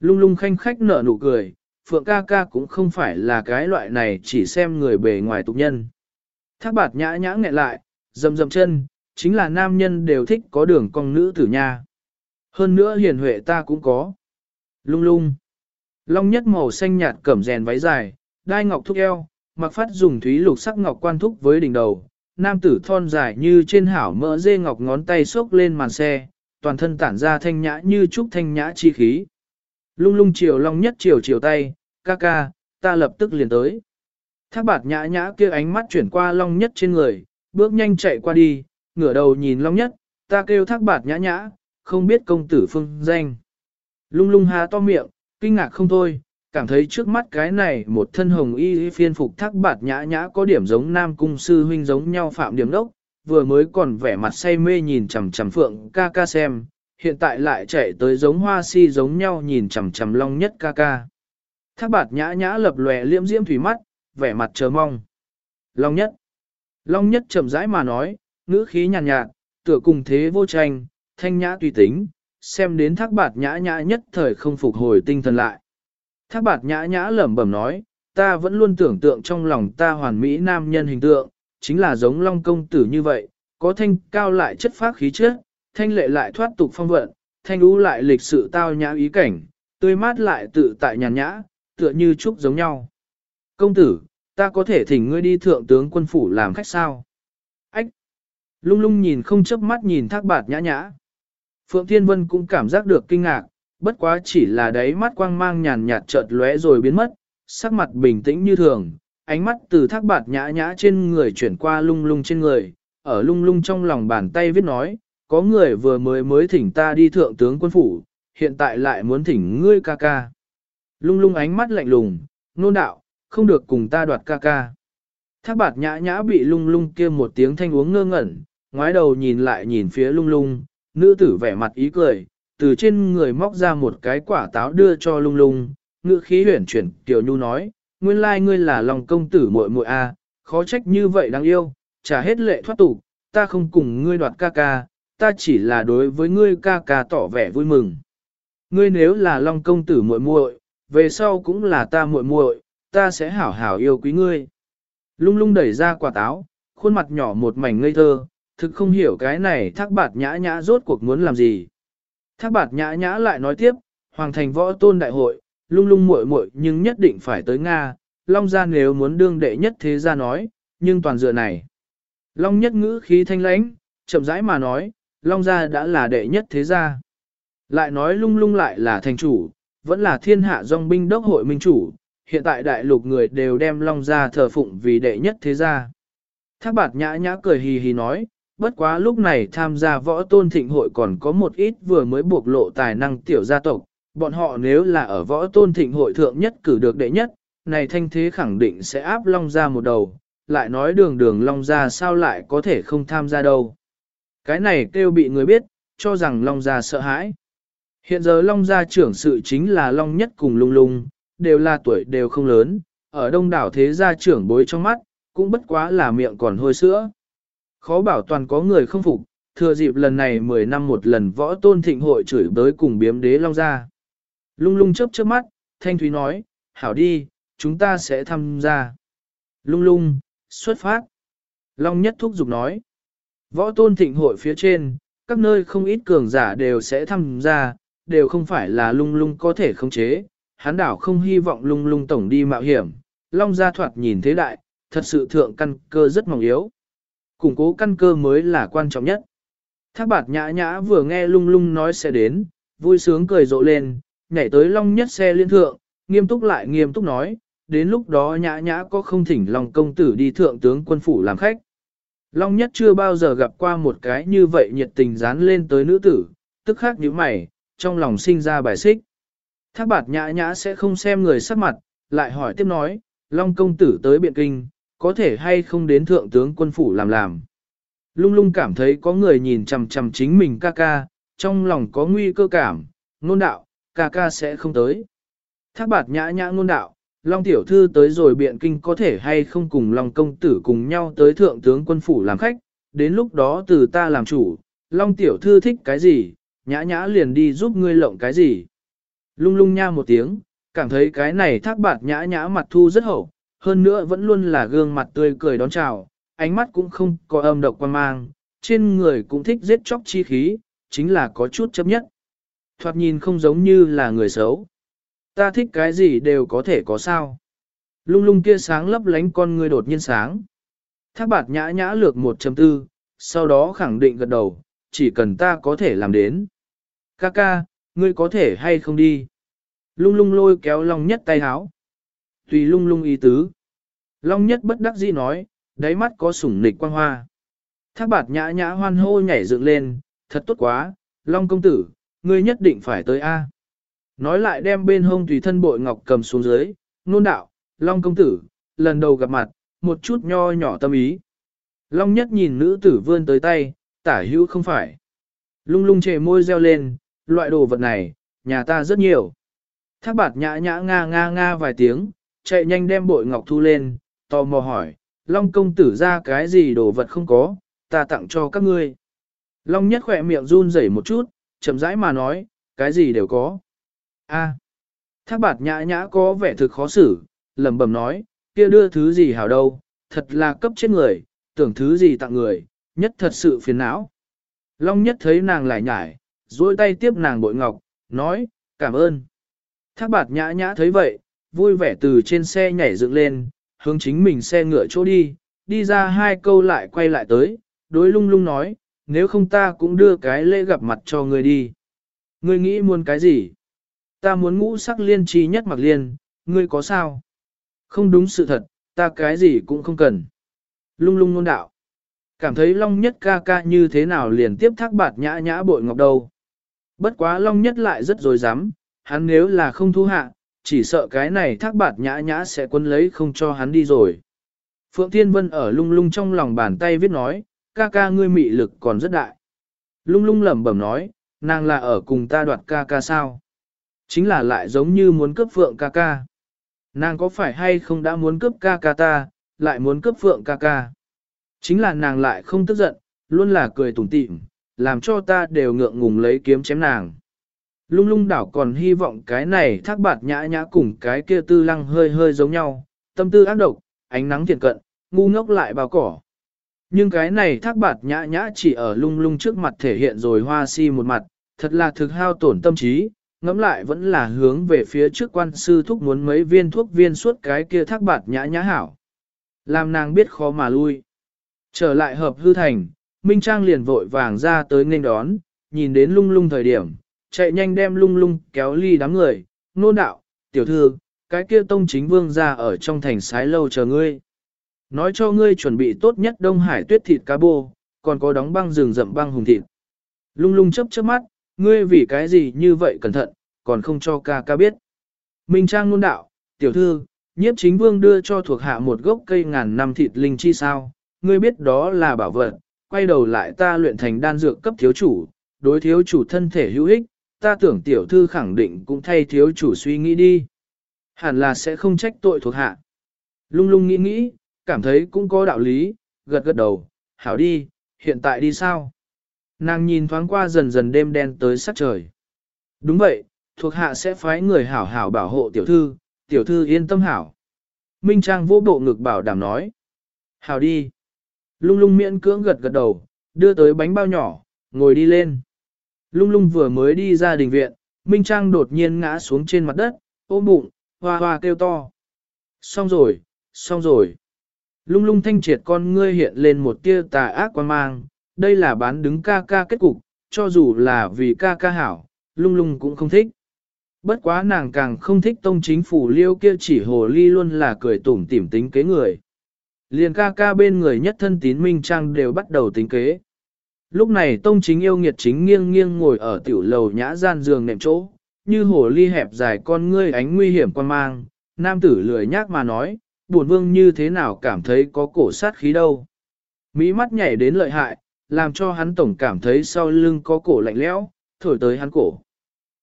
Lung lung khanh khách nở nụ cười, Phượng ca ca cũng không phải là cái loại này chỉ xem người bề ngoài tục nhân. Thác bạt nhã nhã nghẹn lại, dầm dầm chân, chính là nam nhân đều thích có đường cong nữ tử nha. Hơn nữa hiền huệ ta cũng có. Lung lung. Long nhất màu xanh nhạt cẩm rèn váy dài, đai ngọc thúc eo, mặc phát dùng thúy lục sắc ngọc quan thúc với đỉnh đầu. Nam tử thon dài như trên hảo mỡ dê ngọc ngón tay xốc lên màn xe, toàn thân tản ra thanh nhã như trúc thanh nhã chi khí. Lung lung chiều long nhất chiều chiều tay, ca ca, ta lập tức liền tới. Thác bạt nhã nhã kia ánh mắt chuyển qua long nhất trên người, bước nhanh chạy qua đi, ngửa đầu nhìn long nhất, ta kêu thác bạt nhã nhã, không biết công tử phương danh. Lung lung há to miệng, kinh ngạc không thôi, cảm thấy trước mắt cái này một thân hồng y phiên phục thác bạt nhã nhã có điểm giống nam cung sư huynh giống nhau phạm điểm đốc, vừa mới còn vẻ mặt say mê nhìn chằm chằm phượng ca ca xem, hiện tại lại chạy tới giống hoa si giống nhau nhìn chằm chằm long nhất ca ca. Thác bạt nhã nhã lập lòe liễm diễm thủy mắt, vẻ mặt chờ mong. Long nhất. Long nhất chậm rãi mà nói, ngữ khí nhàn nhạt, nhạt, tựa cùng thế vô tranh, thanh nhã tùy tính, xem đến thác bạt nhã nhã nhất thời không phục hồi tinh thần lại. Thác bạt nhã nhã lẩm bẩm nói, ta vẫn luôn tưởng tượng trong lòng ta hoàn mỹ nam nhân hình tượng, chính là giống long công tử như vậy, có thanh cao lại chất phác khí chất, thanh lệ lại thoát tục phong vận, thanh ú lại lịch sự tao nhã ý cảnh, tươi mát lại tự tại nhàn nhã, tựa như trúc giống nhau. Công tử, ta có thể thỉnh ngươi đi thượng tướng quân phủ làm khách sao? Ách! Lung lung nhìn không chớp mắt nhìn thác bạt nhã nhã. Phượng Thiên Vân cũng cảm giác được kinh ngạc, bất quá chỉ là đáy mắt quang mang nhàn nhạt chợt lóe rồi biến mất, sắc mặt bình tĩnh như thường, ánh mắt từ thác bạt nhã nhã trên người chuyển qua lung lung trên người, ở lung lung trong lòng bàn tay viết nói, có người vừa mới mới thỉnh ta đi thượng tướng quân phủ, hiện tại lại muốn thỉnh ngươi ca ca. Lung lung ánh mắt lạnh lùng, nôn đạo, không được cùng ta đoạt ca ca. Thác bạt nhã nhã bị lung lung kia một tiếng thanh uống ngơ ngẩn, ngoái đầu nhìn lại nhìn phía lung lung, nữ tử vẻ mặt ý cười, từ trên người móc ra một cái quả táo đưa cho lung lung, ngữ khí huyển chuyển tiểu nhu nói, nguyên lai ngươi là lòng công tử muội muội a, khó trách như vậy đáng yêu, trả hết lệ thoát tục, ta không cùng ngươi đoạt ca ca, ta chỉ là đối với ngươi ca ca tỏ vẻ vui mừng. Ngươi nếu là long công tử muội muội, về sau cũng là ta muội muội, ta sẽ hảo hảo yêu quý ngươi. Lung lung đẩy ra quả táo, khuôn mặt nhỏ một mảnh ngây thơ, thực không hiểu cái này thác bạt nhã nhã rốt cuộc muốn làm gì. Thác bạt nhã nhã lại nói tiếp, hoàng thành võ tôn đại hội, lung lung muội muội nhưng nhất định phải tới Nga, Long gia nếu muốn đương đệ nhất thế gia nói, nhưng toàn dựa này. Long nhất ngữ khí thanh lãnh, chậm rãi mà nói, Long gia đã là đệ nhất thế gia. Lại nói lung lung lại là thành chủ, vẫn là thiên hạ dòng binh đốc hội minh chủ, hiện tại đại lục người đều đem Long gia thờ phụng vì đệ nhất thế gia. Thác bạt nhã nhã cười hì hì nói, bất quá lúc này tham gia võ tôn thịnh hội còn có một ít vừa mới buộc lộ tài năng tiểu gia tộc, bọn họ nếu là ở võ tôn thịnh hội thượng nhất cử được đệ nhất, này thanh thế khẳng định sẽ áp Long gia một đầu, lại nói đường đường Long gia sao lại có thể không tham gia đâu. Cái này kêu bị người biết, cho rằng Long gia sợ hãi. Hiện giờ Long gia trưởng sự chính là Long nhất cùng lung lung, đều là tuổi đều không lớn, ở đông đảo thế gia trưởng bối trong mắt, cũng bất quá là miệng còn hôi sữa. Khó bảo toàn có người không phục, thừa dịp lần này 10 năm một lần võ tôn thịnh hội chửi bới cùng biếm đế Long gia. Lung lung chớp chớp mắt, Thanh Thúy nói, hảo đi, chúng ta sẽ tham gia. Lung lung, xuất phát. Long nhất thúc giục nói. Võ tôn thịnh hội phía trên, các nơi không ít cường giả đều sẽ tham gia, đều không phải là lung lung có thể khống chế. Hán đảo không hy vọng lung lung tổng đi mạo hiểm. Long gia thoạt nhìn thế đại, thật sự thượng căn cơ rất mỏng yếu. Củng cố căn cơ mới là quan trọng nhất. Thác bạt nhã nhã vừa nghe lung lung nói sẽ đến, vui sướng cười rộ lên, nhảy tới long nhất xe liên thượng, nghiêm túc lại nghiêm túc nói, đến lúc đó nhã nhã có không thỉnh lòng công tử đi thượng tướng quân phủ làm khách. Long nhất chưa bao giờ gặp qua một cái như vậy nhiệt tình dán lên tới nữ tử, tức khắc như mày, trong lòng sinh ra bài xích. Thác bạt nhã nhã sẽ không xem người sắc mặt, lại hỏi tiếp nói, Long công tử tới biện kinh, có thể hay không đến thượng tướng quân phủ làm làm. Lung lung cảm thấy có người nhìn chằm chằm chính mình ca ca, trong lòng có nguy cơ cảm, nôn đạo, ca ca sẽ không tới. Thác bạt nhã nhã nôn đạo, Long tiểu thư tới rồi biện kinh có thể hay không cùng Long công tử cùng nhau tới thượng tướng quân phủ làm khách, đến lúc đó từ ta làm chủ, Long tiểu thư thích cái gì, nhã nhã liền đi giúp ngươi lộng cái gì. Lung lung nha một tiếng, cảm thấy cái này thác bạt nhã nhã mặt thu rất hậu, hơn nữa vẫn luôn là gương mặt tươi cười đón chào, ánh mắt cũng không có âm độc quan mang, trên người cũng thích giết chóc chi khí, chính là có chút chấp nhất. Thoạt nhìn không giống như là người xấu. Ta thích cái gì đều có thể có sao. Lung lung kia sáng lấp lánh con người đột nhiên sáng. Thác bạt nhã nhã lược 1.4, sau đó khẳng định gật đầu, chỉ cần ta có thể làm đến. Ca ca, ngươi có thể hay không đi. Lung lung lôi kéo Long Nhất tay háo. Tùy lung lung ý tứ. Long Nhất bất đắc dĩ nói, đáy mắt có sủng nịch quang hoa. Thác bạt nhã nhã hoan hô nhảy dựng lên, thật tốt quá, Long công tử, ngươi nhất định phải tới A. Nói lại đem bên hông tùy thân bội ngọc cầm xuống dưới, nôn đạo, Long công tử, lần đầu gặp mặt, một chút nho nhỏ tâm ý. Long nhất nhìn nữ tử vươn tới tay, tả hữu không phải. Lung lung chề môi reo lên, loại đồ vật này, nhà ta rất nhiều. Thác bạt nhã nhã nga nga nga vài tiếng, chạy nhanh đem bội ngọc thu lên, tò mò hỏi, Long công tử ra cái gì đồ vật không có, ta tặng cho các ngươi. Long nhất khỏe miệng run rẩy một chút, chậm rãi mà nói, cái gì đều có. A. Thác bạt nhã nhã có vẻ thực khó xử, lẩm bẩm nói, kia đưa thứ gì hảo đâu, thật là cấp chết người, tưởng thứ gì tặng người, nhất thật sự phiền não. Long nhất thấy nàng lại nhải, duỗi tay tiếp nàng bội ngọc, nói, cảm ơn. Thác bạt nhã nhã thấy vậy, vui vẻ từ trên xe nhảy dựng lên, hướng chính mình xe ngựa chỗ đi, đi ra hai câu lại quay lại tới, đối lung lung nói, nếu không ta cũng đưa cái lễ gặp mặt cho người đi. Ngươi nghĩ muốn cái gì? Ta muốn ngũ sắc liên chi nhất mặc liên, ngươi có sao? Không đúng sự thật, ta cái gì cũng không cần. Lung lung nôn đạo. Cảm thấy Long Nhất ca ca như thế nào liền tiếp thác bạt nhã nhã bội ngọc đầu. Bất quá Long Nhất lại rất dối dám, hắn nếu là không thu hạ, chỉ sợ cái này thác bạt nhã nhã sẽ quân lấy không cho hắn đi rồi. Phượng Thiên Vân ở lung lung trong lòng bàn tay viết nói, ca ca ngươi mị lực còn rất đại. Lung lung lẩm bẩm nói, nàng là ở cùng ta đoạt ca ca sao? Chính là lại giống như muốn cướp Phượng ca ca. Nàng có phải hay không đã muốn cướp ca ca ta, lại muốn cướp Phượng ca ca? Chính là nàng lại không tức giận, luôn là cười tủm tỉm, làm cho ta đều ngượng ngùng lấy kiếm chém nàng. Lung lung đảo còn hy vọng cái này thác bạt nhã nhã cùng cái kia tư lăng hơi hơi giống nhau, tâm tư ác độc, ánh nắng thiện cận, ngu ngốc lại bao cỏ. Nhưng cái này thác bạt nhã nhã chỉ ở lung lung trước mặt thể hiện rồi hoa si một mặt, thật là thực hao tổn tâm trí, ngẫm lại vẫn là hướng về phía trước quan sư thúc muốn mấy viên thuốc viên suốt cái kia thác bạt nhã nhã hảo. Làm nàng biết khó mà lui. Trở lại hợp hư thành, Minh Trang liền vội vàng ra tới nghênh đón, nhìn đến lung lung thời điểm, chạy nhanh đem lung lung kéo ly đám người, nôn đạo, tiểu thư, cái kia tông chính vương ra ở trong thành sái lâu chờ ngươi. Nói cho ngươi chuẩn bị tốt nhất Đông Hải tuyết thịt cá bô, còn có đóng băng rừng rậm băng hùng thịt. Lung lung chấp chớp mắt, ngươi vì cái gì như vậy cẩn thận, còn không cho ca ca biết. Minh Trang nôn đạo, tiểu thư, nhiếp chính vương đưa cho thuộc hạ một gốc cây ngàn năm thịt linh chi sao, ngươi biết đó là bảo vật, quay đầu lại ta luyện thành đan dược cấp thiếu chủ, đối thiếu chủ thân thể hữu ích, ta tưởng tiểu thư khẳng định cũng thay thiếu chủ suy nghĩ đi. Hẳn là sẽ không trách tội thuộc hạ. Lung lung nghĩ nghĩ, cảm thấy cũng có đạo lý, gật gật đầu, hảo đi, hiện tại đi sao? Nàng nhìn thoáng qua dần dần đêm đen tới sát trời. Đúng vậy, thuộc hạ sẽ phái người hảo hảo bảo hộ tiểu thư, tiểu thư yên tâm hảo. Minh Trang vô bộ ngực bảo đảm nói. Hảo đi. Lung lung miễn cưỡng gật gật đầu, đưa tới bánh bao nhỏ, ngồi đi lên. Lung lung vừa mới đi ra đình viện, Minh Trang đột nhiên ngã xuống trên mặt đất, ôm bụng, hoa hoa kêu to. Xong rồi, xong rồi. Lung lung thanh triệt con ngươi hiện lên một tia tà ác quan mang, đây là bán đứng ca ca kết cục, cho dù là vì ca ca hảo, lung lung cũng không thích. Bất quá nàng càng không thích tông chính phủ liêu kia chỉ hồ ly luôn là cười tủm tỉm tính kế người. Liền ca ca bên người nhất thân tín minh trang đều bắt đầu tính kế. Lúc này tông chính yêu nghiệt chính nghiêng nghiêng ngồi ở tiểu lầu nhã gian giường nệm chỗ, như hồ ly hẹp dài con ngươi ánh nguy hiểm quan mang, nam tử lười nhác mà nói, buồn vương như thế nào cảm thấy có cổ sát khí đâu. Mỹ mắt nhảy đến lợi hại, làm cho hắn tổng cảm thấy sau lưng có cổ lạnh lẽo, thổi tới hắn cổ.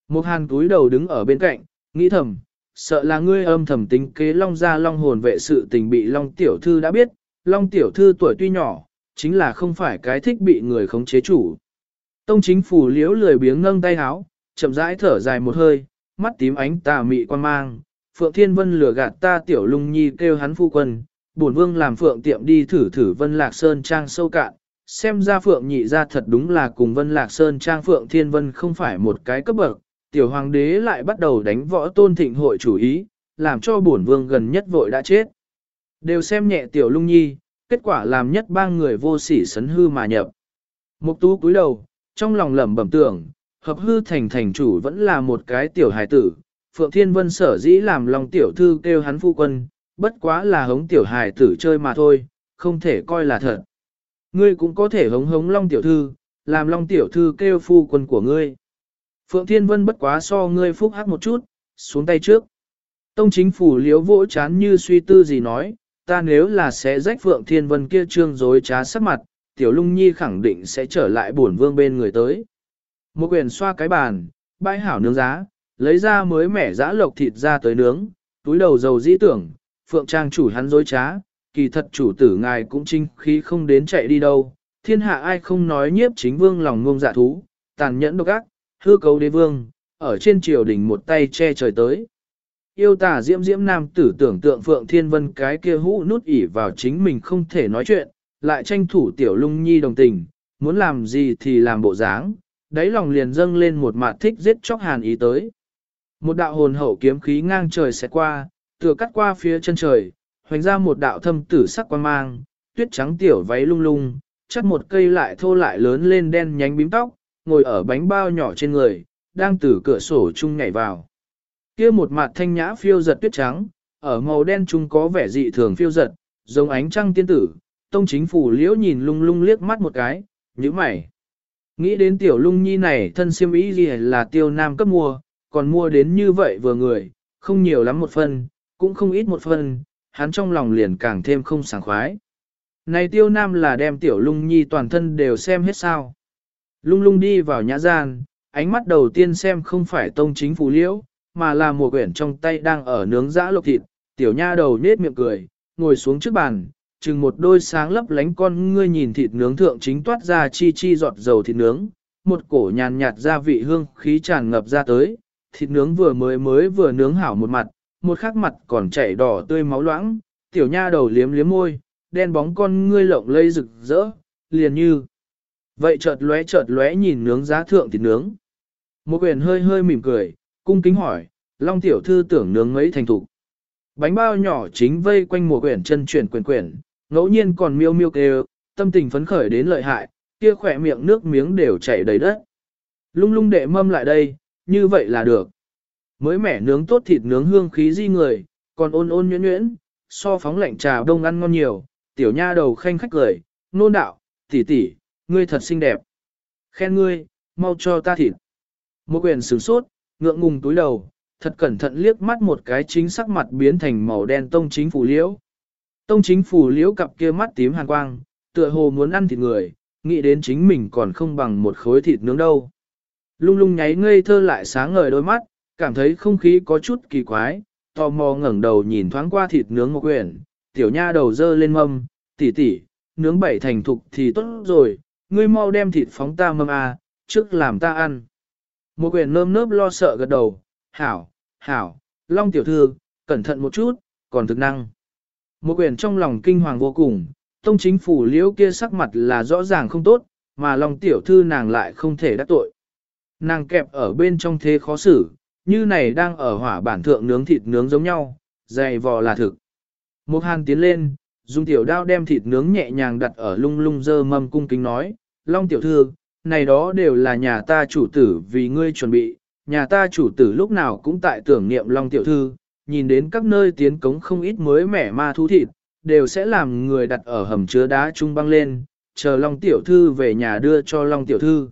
Một hàn túi đầu đứng ở bên cạnh, nghĩ thầm, sợ là ngươi âm thầm tính kế long ra long hồn vệ sự tình bị long tiểu thư đã biết, long tiểu thư tuổi tuy nhỏ, chính là không phải cái thích bị người khống chế chủ. Tông chính phủ liễu lười biếng ngâng tay háo, chậm rãi thở dài một hơi, mắt tím ánh tà mị quan mang, Phượng Thiên Vân lừa gạt ta tiểu lung nhi kêu hắn phu quân, bổn vương làm Phượng tiệm đi thử thử Vân Lạc Sơn trang sâu cạn, xem ra Phượng nhị ra thật đúng là cùng Vân Lạc Sơn trang Phượng Thiên Vân không phải một cái cấp bậc, tiểu hoàng đế lại bắt đầu đánh võ tôn thịnh hội chủ ý, làm cho bổn vương gần nhất vội đã chết. Đều xem nhẹ tiểu lung nhi, kết quả làm nhất ba người vô sỉ sấn hư mà nhập. Mục tú cúi đầu, trong lòng lẩm bẩm tưởng, hợp hư thành thành chủ vẫn là một cái tiểu hài tử, Phượng Thiên Vân sở dĩ làm lòng tiểu thư kêu hắn phu quân, bất quá là hống tiểu hài tử chơi mà thôi, không thể coi là thật. Ngươi cũng có thể hống hống long tiểu thư, làm long tiểu thư kêu phu quân của ngươi. Phượng Thiên Vân bất quá so ngươi phúc hắc một chút, xuống tay trước. Tông chính phủ liếu vỗ chán như suy tư gì nói, ta nếu là sẽ rách Phượng Thiên Vân kia trương dối trá sắc mặt, tiểu lung nhi khẳng định sẽ trở lại bổn vương bên người tới. Một quyền xoa cái bàn, bãi hảo nướng giá, lấy ra mới mẻ giã lộc thịt ra tới nướng, túi đầu dầu dĩ tưởng, Phượng Trang chủ hắn dối trá, kỳ thật chủ tử ngài cũng trinh khí không đến chạy đi đâu, thiên hạ ai không nói nhiếp chính vương lòng ngông dạ thú, tàn nhẫn độc ác, hư cấu đế vương, ở trên triều đình một tay che trời tới. Yêu tả diễm diễm nam tử tưởng tượng Phượng Thiên Vân cái kia hũ nút ỉ vào chính mình không thể nói chuyện, lại tranh thủ tiểu lung nhi đồng tình, muốn làm gì thì làm bộ dáng, đáy lòng liền dâng lên một mạt thích giết chóc hàn ý tới. Một đạo hồn hậu kiếm khí ngang trời sẽ qua, tựa cắt qua phía chân trời, hoành ra một đạo thâm tử sắc quan mang, tuyết trắng tiểu váy lung lung, chắt một cây lại thô lại lớn lên đen nhánh bím tóc, ngồi ở bánh bao nhỏ trên người, đang từ cửa sổ chung nhảy vào. Kia một mặt thanh nhã phiêu giật tuyết trắng, ở màu đen chung có vẻ dị thường phiêu giật, giống ánh trăng tiên tử, tông chính phủ liễu nhìn lung lung liếc mắt một cái, như mày. Nghĩ đến tiểu lung nhi này thân siêm ý gì là tiêu nam cấp mua, còn mua đến như vậy vừa người, không nhiều lắm một phần, cũng không ít một phần, hắn trong lòng liền càng thêm không sảng khoái. Này tiêu nam là đem tiểu lung nhi toàn thân đều xem hết sao. Lung lung đi vào nhã gian, ánh mắt đầu tiên xem không phải tông chính phủ liễu, mà là một quyển trong tay đang ở nướng giã lộc thịt, tiểu nha đầu nết miệng cười, ngồi xuống trước bàn, chừng một đôi sáng lấp lánh con ngươi nhìn thịt nướng thượng chính toát ra chi chi giọt dầu thịt nướng, một cổ nhàn nhạt gia vị hương khí tràn ngập ra tới, thịt nướng vừa mới mới vừa nướng hảo một mặt, một khắc mặt còn chảy đỏ tươi máu loãng, tiểu nha đầu liếm liếm môi, đen bóng con ngươi lộng lây rực rỡ, liền như. Vậy chợt lóe chợt lóe nhìn nướng giá thượng thịt nướng. Một quyền hơi hơi mỉm cười, cung kính hỏi, Long tiểu thư tưởng nướng mấy thành thủ. Bánh bao nhỏ chính vây quanh mùa quyển chân chuyển quyển quyển, ngẫu nhiên còn miêu miêu kêu, tâm tình phấn khởi đến lợi hại, kia khỏe miệng nước miếng đều chảy đầy đất. Lung lung đệ mâm lại đây, như vậy là được. Mới mẻ nướng tốt thịt nướng hương khí di người, còn ôn ôn nhuyễn nhuyễn, so phóng lạnh trà đông ăn ngon nhiều, tiểu nha đầu khanh khách cười, nôn đạo, tỷ tỷ, ngươi thật xinh đẹp. Khen ngươi, mau cho ta thịt. Một quyền sửng sốt, ngượng ngùng túi đầu, thật cẩn thận liếc mắt một cái chính sắc mặt biến thành màu đen tông chính phủ liễu. Tông chính phủ liễu cặp kia mắt tím hàn quang, tựa hồ muốn ăn thịt người, nghĩ đến chính mình còn không bằng một khối thịt nướng đâu. Lung lung nháy ngây thơ lại sáng ngời đôi mắt, cảm thấy không khí có chút kỳ quái, tò mò ngẩng đầu nhìn thoáng qua thịt nướng một quyển, tiểu nha đầu dơ lên mâm, tỉ tỉ, nướng bảy thành thục thì tốt rồi, ngươi mau đem thịt phóng ta mâm à, trước làm ta ăn. Một quyển nơm nớp lo sợ gật đầu, hảo, hảo, long tiểu thư, cẩn thận một chút, còn thực năng. Một quyển trong lòng kinh hoàng vô cùng, tông chính phủ liễu kia sắc mặt là rõ ràng không tốt, mà long tiểu thư nàng lại không thể đắc tội. Nàng kẹp ở bên trong thế khó xử, như này đang ở hỏa bản thượng nướng thịt nướng giống nhau, dày vò là thực. Một hàn tiến lên, dùng tiểu đao đem thịt nướng nhẹ nhàng đặt ở lung lung dơ mâm cung kính nói, Long tiểu thư, này đó đều là nhà ta chủ tử vì ngươi chuẩn bị, nhà ta chủ tử lúc nào cũng tại tưởng niệm Long Tiểu Thư, nhìn đến các nơi tiến cống không ít mới mẻ ma thú thịt, đều sẽ làm người đặt ở hầm chứa đá trung băng lên, chờ Long Tiểu Thư về nhà đưa cho Long Tiểu Thư.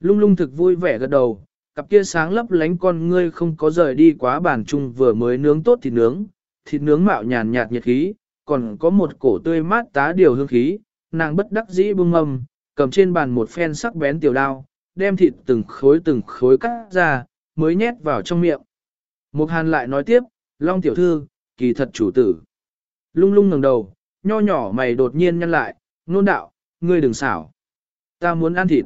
Lung lung thực vui vẻ gật đầu, cặp kia sáng lấp lánh con ngươi không có rời đi quá bàn chung vừa mới nướng tốt thịt nướng, thịt nướng mạo nhàn nhạt nhiệt khí, còn có một cổ tươi mát tá điều hương khí, nàng bất đắc dĩ bưng mâm, cầm trên bàn một phen sắc bén tiểu đao, đem thịt từng khối từng khối cắt ra, mới nhét vào trong miệng. Mục hàn lại nói tiếp, Long tiểu thư, kỳ thật chủ tử. Lung lung ngẩng đầu, nho nhỏ mày đột nhiên nhăn lại, nôn đạo, ngươi đừng xảo. Ta muốn ăn thịt.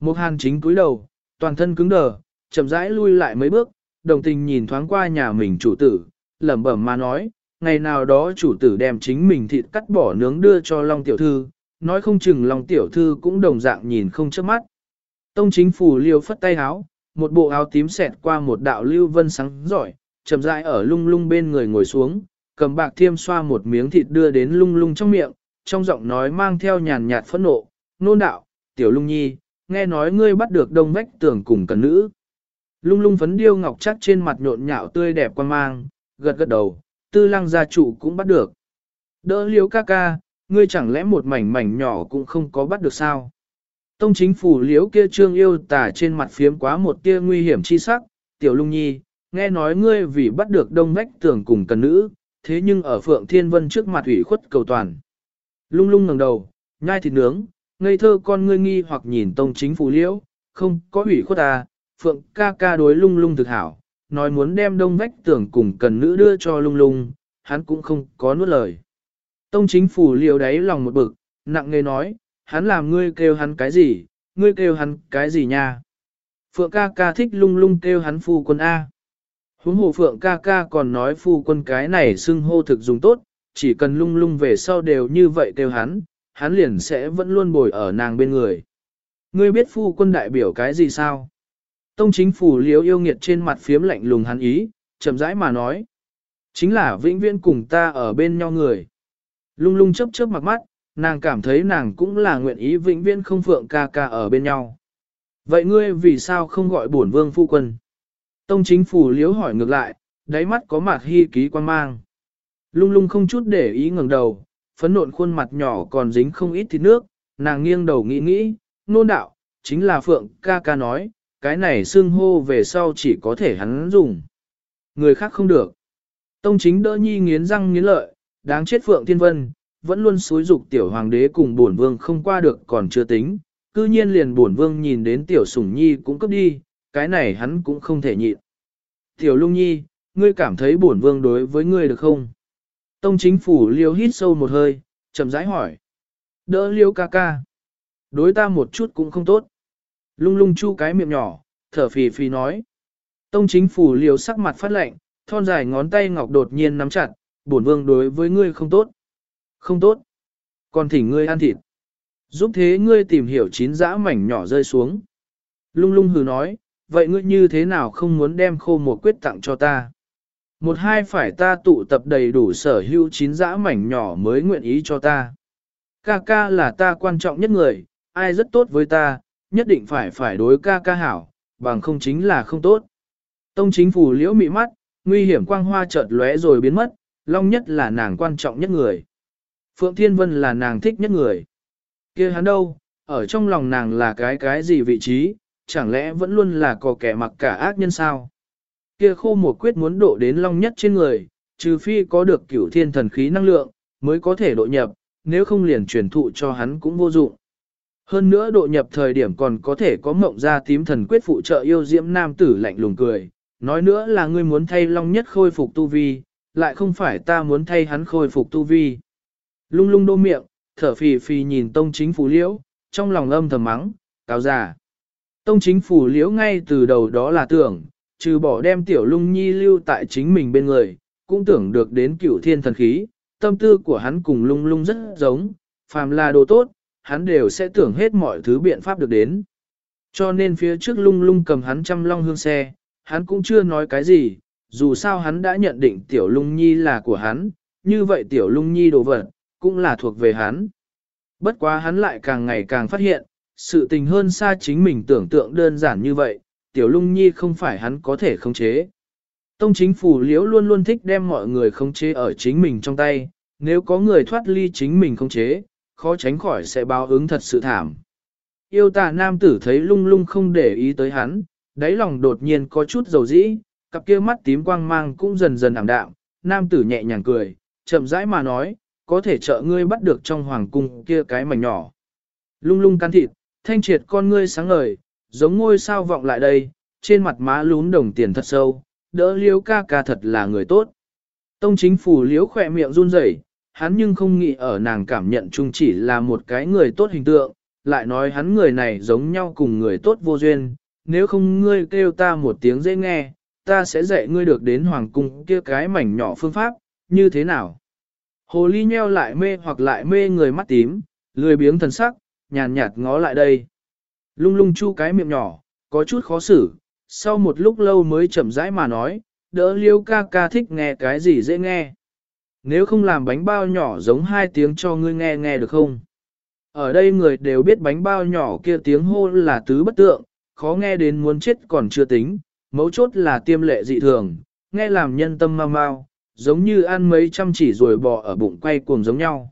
Mục hàn chính cúi đầu, toàn thân cứng đờ, chậm rãi lui lại mấy bước, đồng tình nhìn thoáng qua nhà mình chủ tử, lẩm bẩm mà nói, ngày nào đó chủ tử đem chính mình thịt cắt bỏ nướng đưa cho Long tiểu thư, nói không chừng Long tiểu thư cũng đồng dạng nhìn không chớp mắt. Tông chính phủ liêu phất tay áo, một bộ áo tím xẹt qua một đạo lưu vân sáng giỏi, chậm rãi ở lung lung bên người ngồi xuống, cầm bạc thiêm xoa một miếng thịt đưa đến lung lung trong miệng, trong giọng nói mang theo nhàn nhạt phẫn nộ, nôn đạo, tiểu lung nhi, nghe nói ngươi bắt được đông vách tưởng cùng cần nữ. Lung lung phấn điêu ngọc chắc trên mặt nhộn nhạo tươi đẹp quan mang, gật gật đầu, tư lăng gia chủ cũng bắt được. Đỡ liếu ca ca, ngươi chẳng lẽ một mảnh mảnh nhỏ cũng không có bắt được sao? Tông chính phủ liếu kia trương yêu tả trên mặt phiếm quá một tia nguy hiểm chi sắc, tiểu lung nhi, nghe nói ngươi vì bắt được đông vách tưởng cùng cần nữ, thế nhưng ở Phượng Thiên Vân trước mặt ủy khuất cầu toàn. Lung lung ngẩng đầu, nhai thịt nướng, ngây thơ con ngươi nghi hoặc nhìn tông chính phủ liễu, không có ủy khuất à, Phượng ca ca đối lung lung thực hảo, nói muốn đem đông vách tưởng cùng cần nữ đưa cho lung lung, hắn cũng không có nuốt lời. Tông chính phủ liễu đáy lòng một bực, nặng nề nói, hắn làm ngươi kêu hắn cái gì, ngươi kêu hắn cái gì nha. Phượng ca ca thích lung lung kêu hắn phu quân A. Huống hồ phượng ca ca còn nói phu quân cái này xưng hô thực dùng tốt, chỉ cần lung lung về sau đều như vậy kêu hắn, hắn liền sẽ vẫn luôn bồi ở nàng bên người. Ngươi biết phu quân đại biểu cái gì sao? Tông chính phủ liếu yêu nghiệt trên mặt phiếm lạnh lùng hắn ý, chậm rãi mà nói. Chính là vĩnh viễn cùng ta ở bên nhau người. Lung lung chớp chớp mặt mắt, nàng cảm thấy nàng cũng là nguyện ý vĩnh viễn không phượng ca ca ở bên nhau. Vậy ngươi vì sao không gọi bổn vương phu quân? Tông chính phủ liếu hỏi ngược lại, đáy mắt có mặt hy ký quan mang. Lung lung không chút để ý ngẩng đầu, phấn nộn khuôn mặt nhỏ còn dính không ít thịt nước, nàng nghiêng đầu nghĩ nghĩ, nôn đạo, chính là Phượng ca ca nói, cái này xưng hô về sau chỉ có thể hắn dùng. Người khác không được. Tông chính đỡ nhi nghiến răng nghiến lợi, đáng chết Phượng Thiên Vân, vẫn luôn xúi dục tiểu hoàng đế cùng bổn vương không qua được còn chưa tính, cư nhiên liền bổn vương nhìn đến tiểu sủng nhi cũng cấp đi, cái này hắn cũng không thể nhịn. Tiểu lung nhi, ngươi cảm thấy bổn vương đối với ngươi được không? Tông chính phủ liêu hít sâu một hơi, chậm rãi hỏi. Đỡ liêu ca ca. Đối ta một chút cũng không tốt. Lung lung chu cái miệng nhỏ, thở phì phì nói. Tông chính phủ liêu sắc mặt phát lạnh, thon dài ngón tay ngọc đột nhiên nắm chặt, bổn vương đối với ngươi không tốt. Không tốt. Còn thỉnh ngươi ăn thịt. Giúp thế ngươi tìm hiểu chín dã mảnh nhỏ rơi xuống. Lung lung hừ nói, vậy ngươi như thế nào không muốn đem khô một quyết tặng cho ta? Một hai phải ta tụ tập đầy đủ sở hữu chín dã mảnh nhỏ mới nguyện ý cho ta. Ca ca là ta quan trọng nhất người, ai rất tốt với ta, nhất định phải phải đối ca ca hảo, bằng không chính là không tốt. Tông chính phủ liễu mị mắt, nguy hiểm quang hoa chợt lóe rồi biến mất, long nhất là nàng quan trọng nhất người. Phượng Thiên Vân là nàng thích nhất người. kia hắn đâu, ở trong lòng nàng là cái cái gì vị trí, chẳng lẽ vẫn luôn là có kẻ mặc cả ác nhân sao? Kia khô một quyết muốn độ đến long nhất trên người, trừ phi có được cửu thiên thần khí năng lượng, mới có thể độ nhập, nếu không liền truyền thụ cho hắn cũng vô dụng. Hơn nữa độ nhập thời điểm còn có thể có mộng ra tím thần quyết phụ trợ yêu diễm nam tử lạnh lùng cười. Nói nữa là ngươi muốn thay long nhất khôi phục tu vi, lại không phải ta muốn thay hắn khôi phục tu vi. Lung lung đô miệng, thở phì phì nhìn tông chính phủ liễu, trong lòng âm thầm mắng, cáo giả, Tông chính phủ liễu ngay từ đầu đó là tưởng, trừ bỏ đem tiểu lung nhi lưu tại chính mình bên người, cũng tưởng được đến cửu thiên thần khí, tâm tư của hắn cùng lung lung rất giống, phàm là đồ tốt, hắn đều sẽ tưởng hết mọi thứ biện pháp được đến. Cho nên phía trước lung lung cầm hắn trăm long hương xe, hắn cũng chưa nói cái gì, dù sao hắn đã nhận định tiểu lung nhi là của hắn, như vậy tiểu lung nhi đồ vật, cũng là thuộc về hắn. Bất quá hắn lại càng ngày càng phát hiện, sự tình hơn xa chính mình tưởng tượng đơn giản như vậy, tiểu lung nhi không phải hắn có thể khống chế. Tông chính phủ liễu luôn luôn thích đem mọi người khống chế ở chính mình trong tay, nếu có người thoát ly chính mình khống chế, khó tránh khỏi sẽ báo ứng thật sự thảm. Yêu tà nam tử thấy lung lung không để ý tới hắn, đáy lòng đột nhiên có chút dầu dĩ, cặp kia mắt tím quang mang cũng dần dần ảm đạm, nam tử nhẹ nhàng cười, chậm rãi mà nói, có thể trợ ngươi bắt được trong hoàng cung kia cái mảnh nhỏ. Lung lung can thịt, thanh triệt con ngươi sáng ngời, giống ngôi sao vọng lại đây, trên mặt má lún đồng tiền thật sâu, đỡ liếu ca ca thật là người tốt. Tông chính phủ liếu khỏe miệng run rẩy, hắn nhưng không nghĩ ở nàng cảm nhận chung chỉ là một cái người tốt hình tượng, lại nói hắn người này giống nhau cùng người tốt vô duyên, nếu không ngươi kêu ta một tiếng dễ nghe, ta sẽ dạy ngươi được đến hoàng cung kia cái mảnh nhỏ phương pháp, như thế nào? Hồ ly nheo lại mê hoặc lại mê người mắt tím, lười biếng thần sắc, nhàn nhạt ngó lại đây. Lung lung chu cái miệng nhỏ, có chút khó xử, sau một lúc lâu mới chậm rãi mà nói, đỡ liêu ca ca thích nghe cái gì dễ nghe. Nếu không làm bánh bao nhỏ giống hai tiếng cho ngươi nghe nghe được không? Ở đây người đều biết bánh bao nhỏ kia tiếng hô là tứ bất tượng, khó nghe đến muốn chết còn chưa tính, mấu chốt là tiêm lệ dị thường, nghe làm nhân tâm mau mau, giống như ăn mấy trăm chỉ rồi bò ở bụng quay cuồng giống nhau.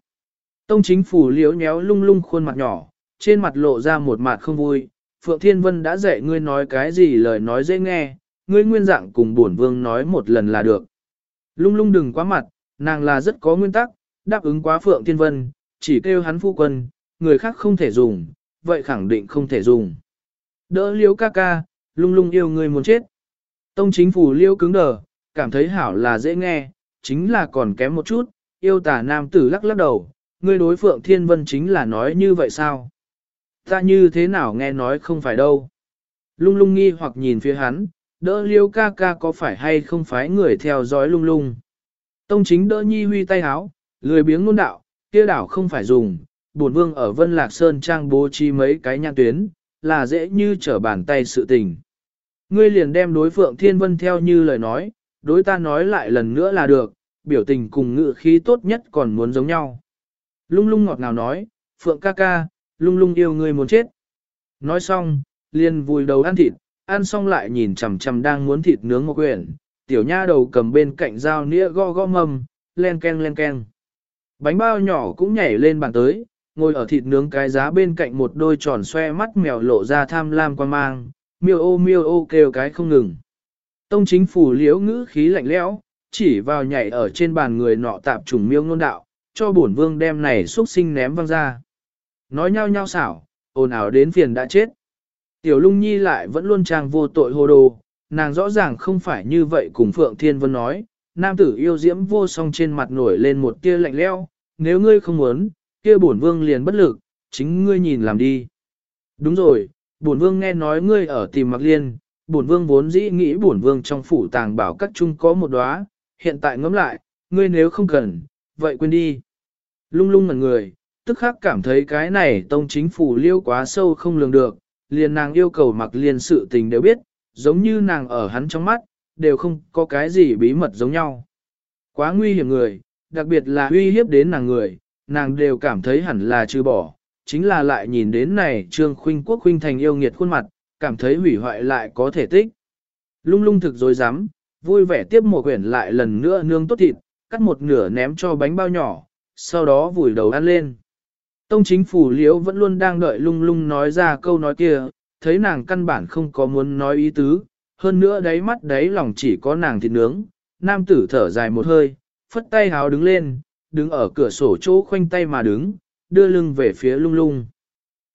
Tông chính phủ liếu nhéo lung lung khuôn mặt nhỏ, trên mặt lộ ra một mặt không vui, Phượng Thiên Vân đã dạy ngươi nói cái gì lời nói dễ nghe, ngươi nguyên dạng cùng bổn vương nói một lần là được. Lung lung đừng quá mặt, nàng là rất có nguyên tắc, đáp ứng quá Phượng Thiên Vân, chỉ kêu hắn phu quân, người khác không thể dùng, vậy khẳng định không thể dùng. Đỡ liếu ca ca, lung lung yêu người muốn chết. Tông chính phủ liêu cứng đờ, cảm thấy hảo là dễ nghe, chính là còn kém một chút, yêu tả nam tử lắc lắc đầu, ngươi đối phượng thiên vân chính là nói như vậy sao? Ta như thế nào nghe nói không phải đâu? Lung lung nghi hoặc nhìn phía hắn, đỡ liêu ca ca có phải hay không phải người theo dõi lung lung? Tông chính đỡ nhi huy tay háo, lười biếng ngôn đạo, kia đảo không phải dùng, bổn vương ở Vân Lạc Sơn trang bố trí mấy cái nhãn tuyến, là dễ như trở bàn tay sự tình. Ngươi liền đem đối phượng thiên vân theo như lời nói, đối ta nói lại lần nữa là được, biểu tình cùng ngự khí tốt nhất còn muốn giống nhau. Lung lung ngọt ngào nói, phượng ca ca, lung lung yêu ngươi muốn chết. Nói xong, liền vùi đầu ăn thịt, ăn xong lại nhìn chằm chằm đang muốn thịt nướng một quyển, tiểu nha đầu cầm bên cạnh dao nĩa go go mầm, len ken len ken. Bánh bao nhỏ cũng nhảy lên bàn tới, ngồi ở thịt nướng cái giá bên cạnh một đôi tròn xoe mắt mèo lộ ra tham lam quan mang, miêu ô miêu ô kêu cái không ngừng. Tông chính phủ liễu ngữ khí lạnh lẽo, chỉ vào nhảy ở trên bàn người nọ tạp trùng miêu ngôn đạo, cho bổn vương đem này xuất sinh ném văng ra. Nói nhau nhau xảo, ồn ào đến phiền đã chết. Tiểu lung nhi lại vẫn luôn trang vô tội hồ đồ, nàng rõ ràng không phải như vậy cùng Phượng Thiên Vân nói, nam tử yêu diễm vô song trên mặt nổi lên một tia lạnh lẽo, nếu ngươi không muốn, kia bổn vương liền bất lực, chính ngươi nhìn làm đi. Đúng rồi, bổn vương nghe nói ngươi ở tìm mặc liên, bổn vương vốn dĩ nghĩ bổn vương trong phủ tàng bảo các chung có một đóa, hiện tại ngẫm lại, ngươi nếu không cần, vậy quên đi. Lung lung ngẩn người, tức khắc cảm thấy cái này tông chính phủ liêu quá sâu không lường được, liền nàng yêu cầu mặc liền sự tình đều biết, giống như nàng ở hắn trong mắt, đều không có cái gì bí mật giống nhau. Quá nguy hiểm người, đặc biệt là uy hiếp đến nàng người, nàng đều cảm thấy hẳn là trừ bỏ, chính là lại nhìn đến này trương khuynh quốc khuynh thành yêu nghiệt khuôn mặt, cảm thấy hủy hoại lại có thể tích. Lung lung thực dối rắm vui vẻ tiếp một quyển lại lần nữa nương tốt thịt, cắt một nửa ném cho bánh bao nhỏ, sau đó vùi đầu ăn lên. Tông chính phủ liễu vẫn luôn đang đợi lung lung nói ra câu nói kia, thấy nàng căn bản không có muốn nói ý tứ, hơn nữa đáy mắt đáy lòng chỉ có nàng thịt nướng, nam tử thở dài một hơi, phất tay háo đứng lên, đứng ở cửa sổ chỗ khoanh tay mà đứng, đưa lưng về phía lung lung.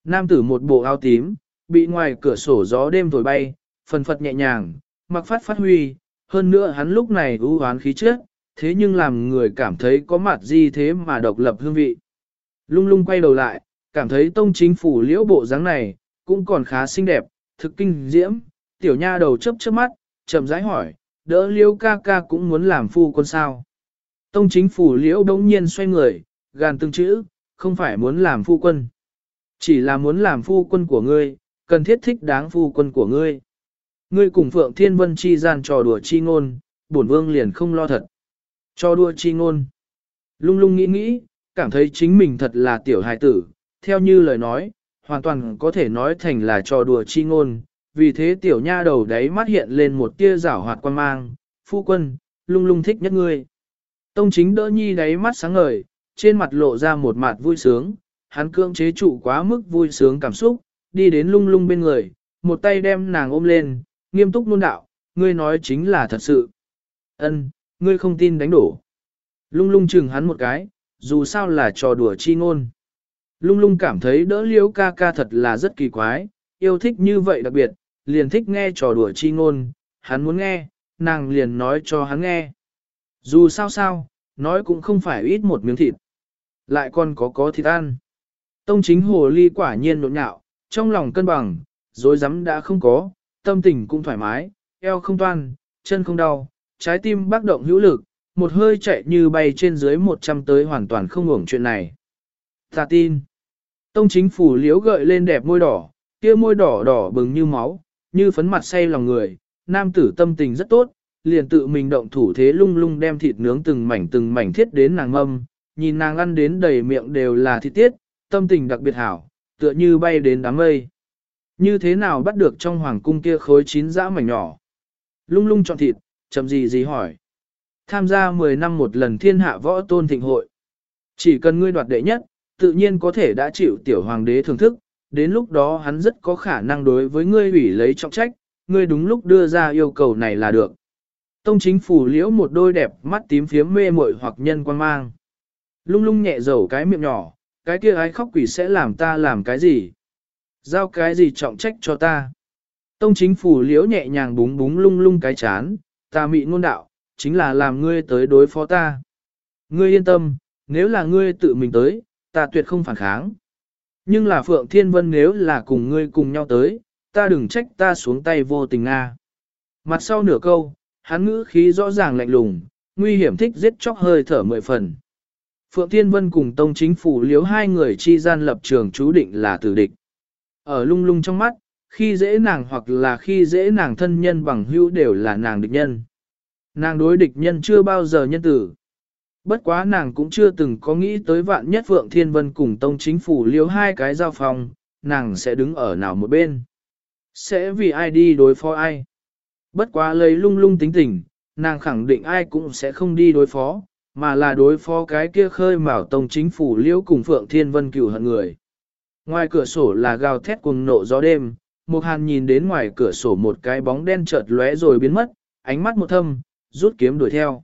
Nam tử một bộ áo tím, bị ngoài cửa sổ gió đêm thổi bay, phần phật nhẹ nhàng, mặc phát phát huy, hơn nữa hắn lúc này ưu hoán khí trước, thế nhưng làm người cảm thấy có mặt gì thế mà độc lập hương vị. Lung lung quay đầu lại, cảm thấy tông chính phủ liễu bộ dáng này, cũng còn khá xinh đẹp, thực kinh diễm, tiểu nha đầu chớp chớp mắt, chậm rãi hỏi, đỡ liễu ca ca cũng muốn làm phu quân sao. Tông chính phủ liễu đống nhiên xoay người, gàn từng chữ, không phải muốn làm phu quân. Chỉ là muốn làm phu quân của ngươi, cần thiết thích đáng phu quân của ngươi. Ngươi cùng Phượng Thiên Vân chi gian trò đùa chi ngôn, bổn vương liền không lo thật. cho đùa chi ngôn. Lung lung nghĩ nghĩ, cảm thấy chính mình thật là tiểu hài tử, theo như lời nói, hoàn toàn có thể nói thành là trò đùa chi ngôn, vì thế tiểu nha đầu đấy mắt hiện lên một tia rảo hoạt quan mang, phu quân, lung lung thích nhất ngươi. Tông chính đỡ nhi đáy mắt sáng ngời, trên mặt lộ ra một mặt vui sướng, hắn cưỡng chế trụ quá mức vui sướng cảm xúc, đi đến lung lung bên người, một tay đem nàng ôm lên, nghiêm túc luôn đạo, ngươi nói chính là thật sự. Ân, ngươi không tin đánh đổ. Lung lung chừng hắn một cái, dù sao là trò đùa chi ngôn. Lung lung cảm thấy đỡ liễu ca ca thật là rất kỳ quái, yêu thích như vậy đặc biệt, liền thích nghe trò đùa chi ngôn, hắn muốn nghe, nàng liền nói cho hắn nghe. Dù sao sao, nói cũng không phải ít một miếng thịt. Lại còn có có thịt ăn. Tông chính hồ ly quả nhiên nộn nhạo, trong lòng cân bằng, dối rắm đã không có, tâm tình cũng thoải mái, eo không toan, chân không đau, trái tim bác động hữu lực, một hơi chạy như bay trên dưới 100 tới hoàn toàn không ngủng chuyện này. Ta tin. Tông chính phủ liếu gợi lên đẹp môi đỏ, kia môi đỏ đỏ bừng như máu, như phấn mặt say lòng người, nam tử tâm tình rất tốt, liền tự mình động thủ thế lung lung đem thịt nướng từng mảnh từng mảnh thiết đến nàng mâm, nhìn nàng ăn đến đầy miệng đều là thịt tiết, tâm tình đặc biệt hảo, tựa như bay đến đám mây. Như thế nào bắt được trong hoàng cung kia khối chín dã mảnh nhỏ? Lung lung chọn thịt, chậm gì gì hỏi. Tham gia 10 năm một lần thiên hạ võ tôn thịnh hội. Chỉ cần ngươi đoạt đệ nhất, tự nhiên có thể đã chịu tiểu hoàng đế thưởng thức, đến lúc đó hắn rất có khả năng đối với ngươi ủy lấy trọng trách, ngươi đúng lúc đưa ra yêu cầu này là được. Tông chính phủ liễu một đôi đẹp mắt tím phiếm mê muội hoặc nhân quan mang. Lung lung nhẹ dầu cái miệng nhỏ, cái kia ai khóc quỷ sẽ làm ta làm cái gì? Giao cái gì trọng trách cho ta? Tông chính phủ liễu nhẹ nhàng búng búng lung lung cái chán, ta mị ngôn đạo, chính là làm ngươi tới đối phó ta. Ngươi yên tâm, nếu là ngươi tự mình tới, ta tuyệt không phản kháng. Nhưng là Phượng Thiên Vân nếu là cùng ngươi cùng nhau tới, ta đừng trách ta xuống tay vô tình Nga. Mặt sau nửa câu, hắn ngữ khí rõ ràng lạnh lùng, nguy hiểm thích giết chóc hơi thở mười phần. Phượng Thiên Vân cùng Tông Chính Phủ liếu hai người chi gian lập trường chú định là tử địch. Ở lung lung trong mắt, khi dễ nàng hoặc là khi dễ nàng thân nhân bằng hữu đều là nàng địch nhân. Nàng đối địch nhân chưa bao giờ nhân tử. Bất quá nàng cũng chưa từng có nghĩ tới vạn nhất Phượng Thiên Vân cùng Tông Chính Phủ liếu hai cái giao phòng, nàng sẽ đứng ở nào một bên. Sẽ vì ai đi đối phó ai. Bất quá lấy lung lung tính tình, nàng khẳng định ai cũng sẽ không đi đối phó, mà là đối phó cái kia khơi mào Tông Chính Phủ liễu cùng Phượng Thiên Vân cửu hận người. Ngoài cửa sổ là gào thét cùng nộ gió đêm, Mục Hàn nhìn đến ngoài cửa sổ một cái bóng đen chợt lóe rồi biến mất, ánh mắt một thâm, rút kiếm đuổi theo.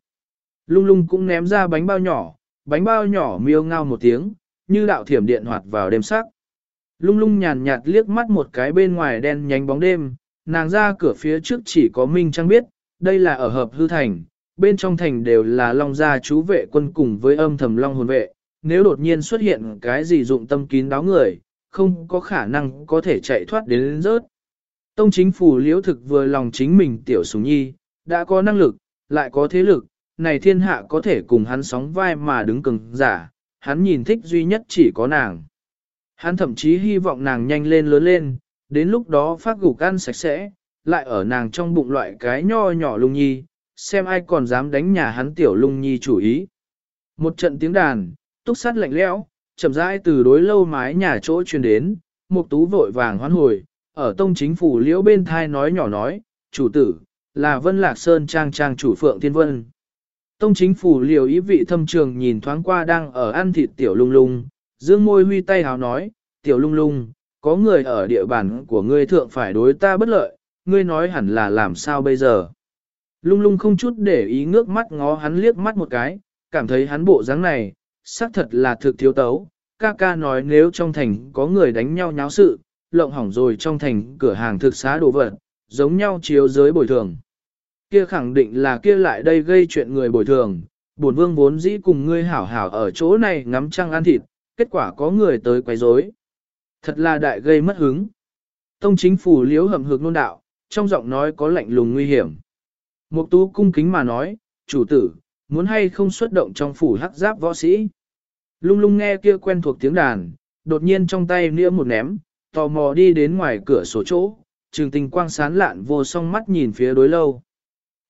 Lung lung cũng ném ra bánh bao nhỏ, bánh bao nhỏ miêu ngao một tiếng, như đạo thiểm điện hoạt vào đêm sắc. Lung lung nhàn nhạt liếc mắt một cái bên ngoài đen nhánh bóng đêm, nàng ra cửa phía trước chỉ có Minh Trăng biết, đây là ở hợp hư thành, bên trong thành đều là long gia chú vệ quân cùng với âm thầm long hồn vệ, nếu đột nhiên xuất hiện cái gì dụng tâm kín đáo người, không có khả năng có thể chạy thoát đến, đến rớt. Tông chính phủ liễu thực vừa lòng chính mình tiểu súng nhi, đã có năng lực, lại có thế lực, này thiên hạ có thể cùng hắn sóng vai mà đứng cứng giả, hắn nhìn thích duy nhất chỉ có nàng. Hắn thậm chí hy vọng nàng nhanh lên lớn lên, đến lúc đó phát gục ăn sạch sẽ, lại ở nàng trong bụng loại cái nho nhỏ lung nhi, xem ai còn dám đánh nhà hắn tiểu lung nhi chủ ý. Một trận tiếng đàn, túc sát lạnh lẽo, chậm rãi từ đối lâu mái nhà chỗ truyền đến, một tú vội vàng hoan hồi, ở tông chính phủ liễu bên thai nói nhỏ nói, chủ tử, là Vân Lạc Sơn trang trang chủ Phượng Thiên Vân. Tông chính phủ liều ý vị thâm trường nhìn thoáng qua đang ở ăn thịt tiểu lung lung, dương môi huy tay hào nói, tiểu lung lung, có người ở địa bàn của ngươi thượng phải đối ta bất lợi, ngươi nói hẳn là làm sao bây giờ. Lung lung không chút để ý ngước mắt ngó hắn liếc mắt một cái, cảm thấy hắn bộ dáng này, xác thật là thực thiếu tấu. Ca ca nói nếu trong thành có người đánh nhau nháo sự, lộng hỏng rồi trong thành cửa hàng thực xá đồ vật, giống nhau chiếu giới bồi thường. Kia khẳng định là kia lại đây gây chuyện người bồi thường, bổn vương vốn dĩ cùng ngươi hảo hảo ở chỗ này ngắm trăng ăn thịt, kết quả có người tới quấy rối. Thật là đại gây mất hứng. Tông chính phủ liếu hầm hực nôn đạo, trong giọng nói có lạnh lùng nguy hiểm. Mục tú cung kính mà nói, chủ tử, muốn hay không xuất động trong phủ hắc giáp võ sĩ. Lung lung nghe kia quen thuộc tiếng đàn, đột nhiên trong tay nĩa một ném, tò mò đi đến ngoài cửa sổ chỗ, trường tình quang sán lạn vô song mắt nhìn phía đối lâu.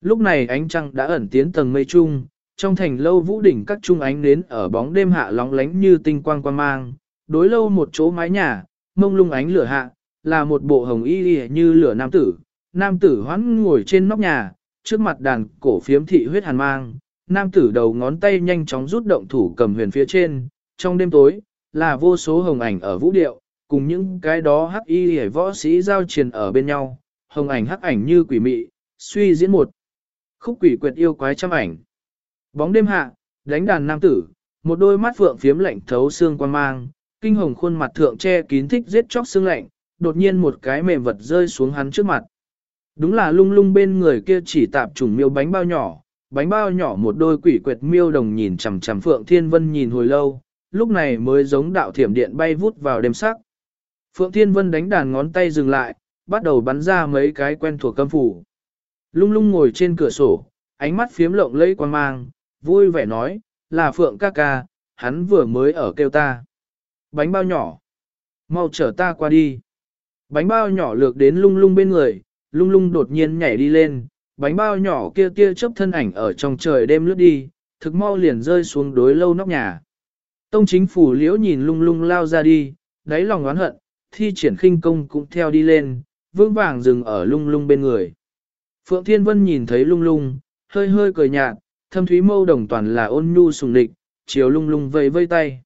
Lúc này ánh trăng đã ẩn tiến tầng mây trung, trong thành lâu vũ đỉnh các trung ánh nến ở bóng đêm hạ lóng lánh như tinh quang quang mang, đối lâu một chỗ mái nhà, mông lung ánh lửa hạ, là một bộ hồng y như lửa nam tử, nam tử hoán ngồi trên nóc nhà, trước mặt đàn cổ phiếm thị huyết hàn mang, nam tử đầu ngón tay nhanh chóng rút động thủ cầm huyền phía trên, trong đêm tối, là vô số hồng ảnh ở vũ điệu, cùng những cái đó hắc y hề võ sĩ giao triền ở bên nhau, hồng ảnh hắc ảnh như quỷ mị, suy diễn một khúc quỷ quyệt yêu quái trăm ảnh. Bóng đêm hạ, đánh đàn nam tử, một đôi mắt phượng phiếm lạnh thấu xương quan mang, kinh hồng khuôn mặt thượng che kín thích giết chóc xương lạnh, đột nhiên một cái mềm vật rơi xuống hắn trước mặt. Đúng là lung lung bên người kia chỉ tạp trùng miêu bánh bao nhỏ, bánh bao nhỏ một đôi quỷ quyệt miêu đồng nhìn chằm chằm Phượng Thiên Vân nhìn hồi lâu, lúc này mới giống đạo thiểm điện bay vút vào đêm sắc. Phượng Thiên Vân đánh đàn ngón tay dừng lại, bắt đầu bắn ra mấy cái quen thuộc cấm phủ. Lung lung ngồi trên cửa sổ, ánh mắt phiếm lộng lẫy quan mang, vui vẻ nói, là Phượng ca ca, hắn vừa mới ở kêu ta. Bánh bao nhỏ, mau chở ta qua đi. Bánh bao nhỏ lược đến lung lung bên người, lung lung đột nhiên nhảy đi lên, bánh bao nhỏ kia tia chớp thân ảnh ở trong trời đêm lướt đi, thực mau liền rơi xuống đối lâu nóc nhà. Tông chính phủ liễu nhìn lung lung lao ra đi, đáy lòng oán hận, thi triển khinh công cũng theo đi lên, vững vàng dừng ở lung lung bên người. Phượng Thiên Vân nhìn thấy lung lung, hơi hơi cười nhạt, thâm thúy mâu đồng toàn là ôn nhu sùng địch, chiều lung lung vây vây tay.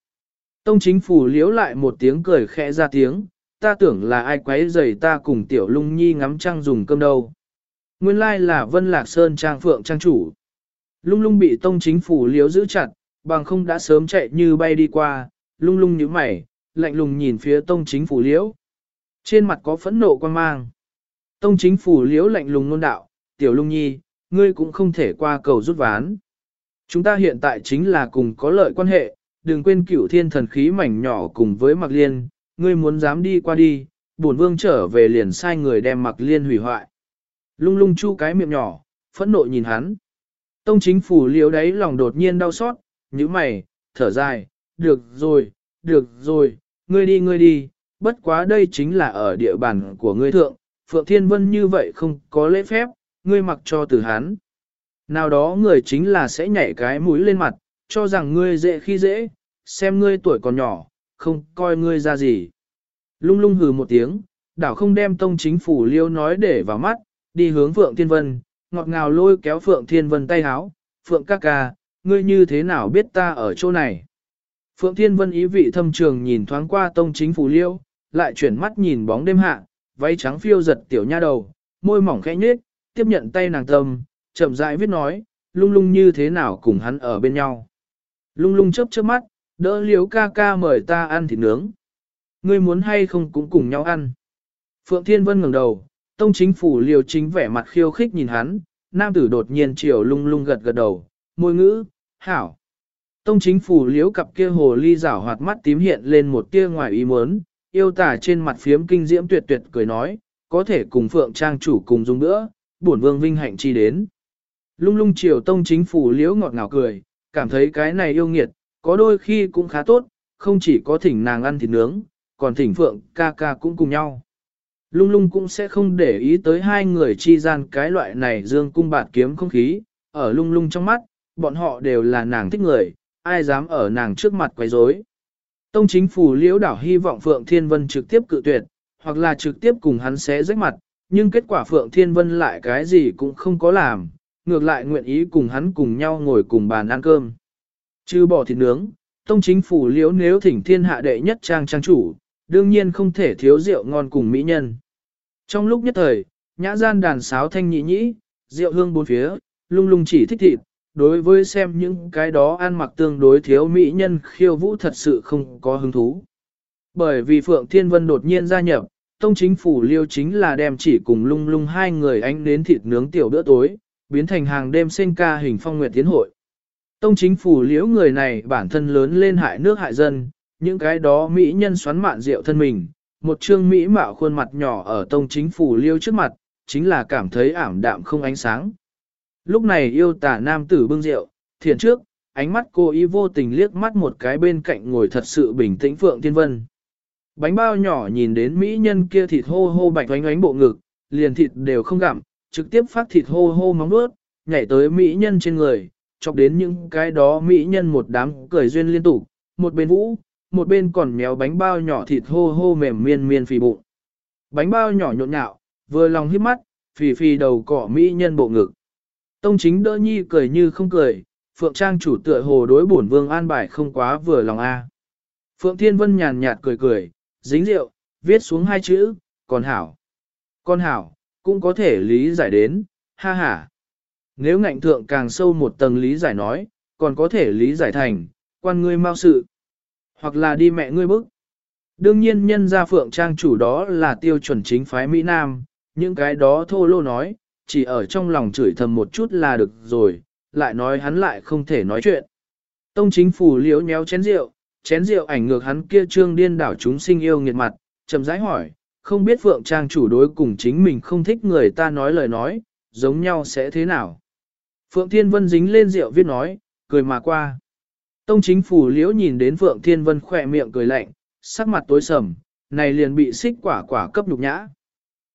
Tông chính phủ liếu lại một tiếng cười khẽ ra tiếng, ta tưởng là ai quấy rầy ta cùng tiểu lung nhi ngắm trăng dùng cơm đâu. Nguyên lai là Vân Lạc Sơn trang phượng trang chủ. Lung lung bị tông chính phủ liếu giữ chặt, bằng không đã sớm chạy như bay đi qua, lung lung như mày, lạnh lùng nhìn phía tông chính phủ liễu. Trên mặt có phẫn nộ quan mang. Tông chính phủ liễu lạnh lùng nôn đạo, tiểu lung nhi, ngươi cũng không thể qua cầu rút ván. Chúng ta hiện tại chính là cùng có lợi quan hệ, đừng quên cửu thiên thần khí mảnh nhỏ cùng với mặc liên, ngươi muốn dám đi qua đi, bổn vương trở về liền sai người đem mặc liên hủy hoại. Lung lung chu cái miệng nhỏ, phẫn nộ nhìn hắn. Tông chính phủ liễu đấy lòng đột nhiên đau xót, như mày, thở dài, được rồi, được rồi, ngươi đi ngươi đi, bất quá đây chính là ở địa bàn của ngươi thượng, Phượng Thiên Vân như vậy không có lễ phép, ngươi mặc cho từ hắn. Nào đó người chính là sẽ nhảy cái mũi lên mặt, cho rằng ngươi dễ khi dễ, xem ngươi tuổi còn nhỏ, không coi ngươi ra gì. Lung lung hừ một tiếng, đảo không đem tông chính phủ liêu nói để vào mắt, đi hướng Phượng Thiên Vân, ngọt ngào lôi kéo Phượng Thiên Vân tay háo, Phượng ca ca, ngươi như thế nào biết ta ở chỗ này. Phượng Thiên Vân ý vị thâm trường nhìn thoáng qua tông chính phủ liêu, lại chuyển mắt nhìn bóng đêm hạ, váy trắng phiêu giật tiểu nha đầu, môi mỏng khẽ nhếch, tiếp nhận tay nàng tâm, chậm rãi viết nói, lung lung như thế nào cùng hắn ở bên nhau. Lung lung chớp chớp mắt, đỡ liếu ca ca mời ta ăn thịt nướng. Ngươi muốn hay không cũng cùng nhau ăn. Phượng Thiên Vân ngẩng đầu, tông chính phủ liều chính vẻ mặt khiêu khích nhìn hắn, nam tử đột nhiên chiều lung lung gật gật đầu, môi ngữ, hảo. Tông chính phủ liếu cặp kia hồ ly rảo hoạt mắt tím hiện lên một tia ngoài ý muốn, yêu tả trên mặt phiếm kinh diễm tuyệt tuyệt cười nói, có thể cùng phượng trang chủ cùng dùng nữa, bổn vương vinh hạnh chi đến. Lung lung chiều tông chính phủ liếu ngọt ngào cười, cảm thấy cái này yêu nghiệt, có đôi khi cũng khá tốt, không chỉ có thỉnh nàng ăn thịt nướng, còn thỉnh phượng ca ca cũng cùng nhau. Lung lung cũng sẽ không để ý tới hai người chi gian cái loại này dương cung bạt kiếm không khí, ở lung lung trong mắt, bọn họ đều là nàng thích người, ai dám ở nàng trước mặt quấy rối. Tông chính phủ liễu đảo hy vọng Phượng Thiên Vân trực tiếp cự tuyệt, hoặc là trực tiếp cùng hắn xé rách mặt, nhưng kết quả Phượng Thiên Vân lại cái gì cũng không có làm, ngược lại nguyện ý cùng hắn cùng nhau ngồi cùng bàn ăn cơm. Chứ bỏ thịt nướng, tông chính phủ liễu nếu thỉnh thiên hạ đệ nhất trang trang chủ, đương nhiên không thể thiếu rượu ngon cùng mỹ nhân. Trong lúc nhất thời, nhã gian đàn sáo thanh nhị nhĩ, rượu hương bốn phía, lung lung chỉ thích thịt, đối với xem những cái đó ăn mặc tương đối thiếu mỹ nhân khiêu vũ thật sự không có hứng thú. Bởi vì Phượng Thiên Vân đột nhiên gia nhập, tông chính phủ liêu chính là đem chỉ cùng lung lung hai người ánh đến thịt nướng tiểu bữa tối, biến thành hàng đêm sinh ca hình phong nguyệt tiến hội. Tông chính phủ liễu người này bản thân lớn lên hại nước hại dân, những cái đó mỹ nhân xoắn mạn rượu thân mình, một trương mỹ mạo khuôn mặt nhỏ ở tông chính phủ liêu trước mặt, chính là cảm thấy ảm đạm không ánh sáng. Lúc này yêu tả nam tử bưng rượu, thiện trước, ánh mắt cô ý vô tình liếc mắt một cái bên cạnh ngồi thật sự bình tĩnh Phượng Thiên Vân. Bánh bao nhỏ nhìn đến mỹ nhân kia thịt hô hô bạch oánh oánh bộ ngực, liền thịt đều không gặm, trực tiếp phát thịt hô hô móng nuốt, nhảy tới mỹ nhân trên người, chọc đến những cái đó mỹ nhân một đám cười duyên liên tục, một bên vũ, một bên còn méo bánh bao nhỏ thịt hô hô mềm miên miên phì bụng. bánh bao nhỏ nhộn nhạo, vừa lòng hít mắt, phì phì đầu cỏ mỹ nhân bộ ngực. Tông chính đỡ nhi cười như không cười, Phượng Trang chủ tựa hồ đối bổn vương an bài không quá vừa lòng a. Phượng Thiên Vân nhàn nhạt cười cười, dính rượu, viết xuống hai chữ, còn hảo. Con hảo, cũng có thể lý giải đến, ha ha. Nếu ngạnh thượng càng sâu một tầng lý giải nói, còn có thể lý giải thành, quan ngươi mau sự. Hoặc là đi mẹ ngươi bức. Đương nhiên nhân gia phượng trang chủ đó là tiêu chuẩn chính phái Mỹ Nam, những cái đó thô lô nói, chỉ ở trong lòng chửi thầm một chút là được rồi, lại nói hắn lại không thể nói chuyện. Tông chính phủ liễu nhéo chén rượu, chén rượu ảnh ngược hắn kia trương điên đảo chúng sinh yêu nghiệt mặt, chậm rãi hỏi, không biết Phượng Trang chủ đối cùng chính mình không thích người ta nói lời nói, giống nhau sẽ thế nào. Phượng Thiên Vân dính lên rượu viết nói, cười mà qua. Tông chính phủ liễu nhìn đến Phượng Thiên Vân khỏe miệng cười lạnh, sắc mặt tối sầm, này liền bị xích quả quả cấp nhục nhã.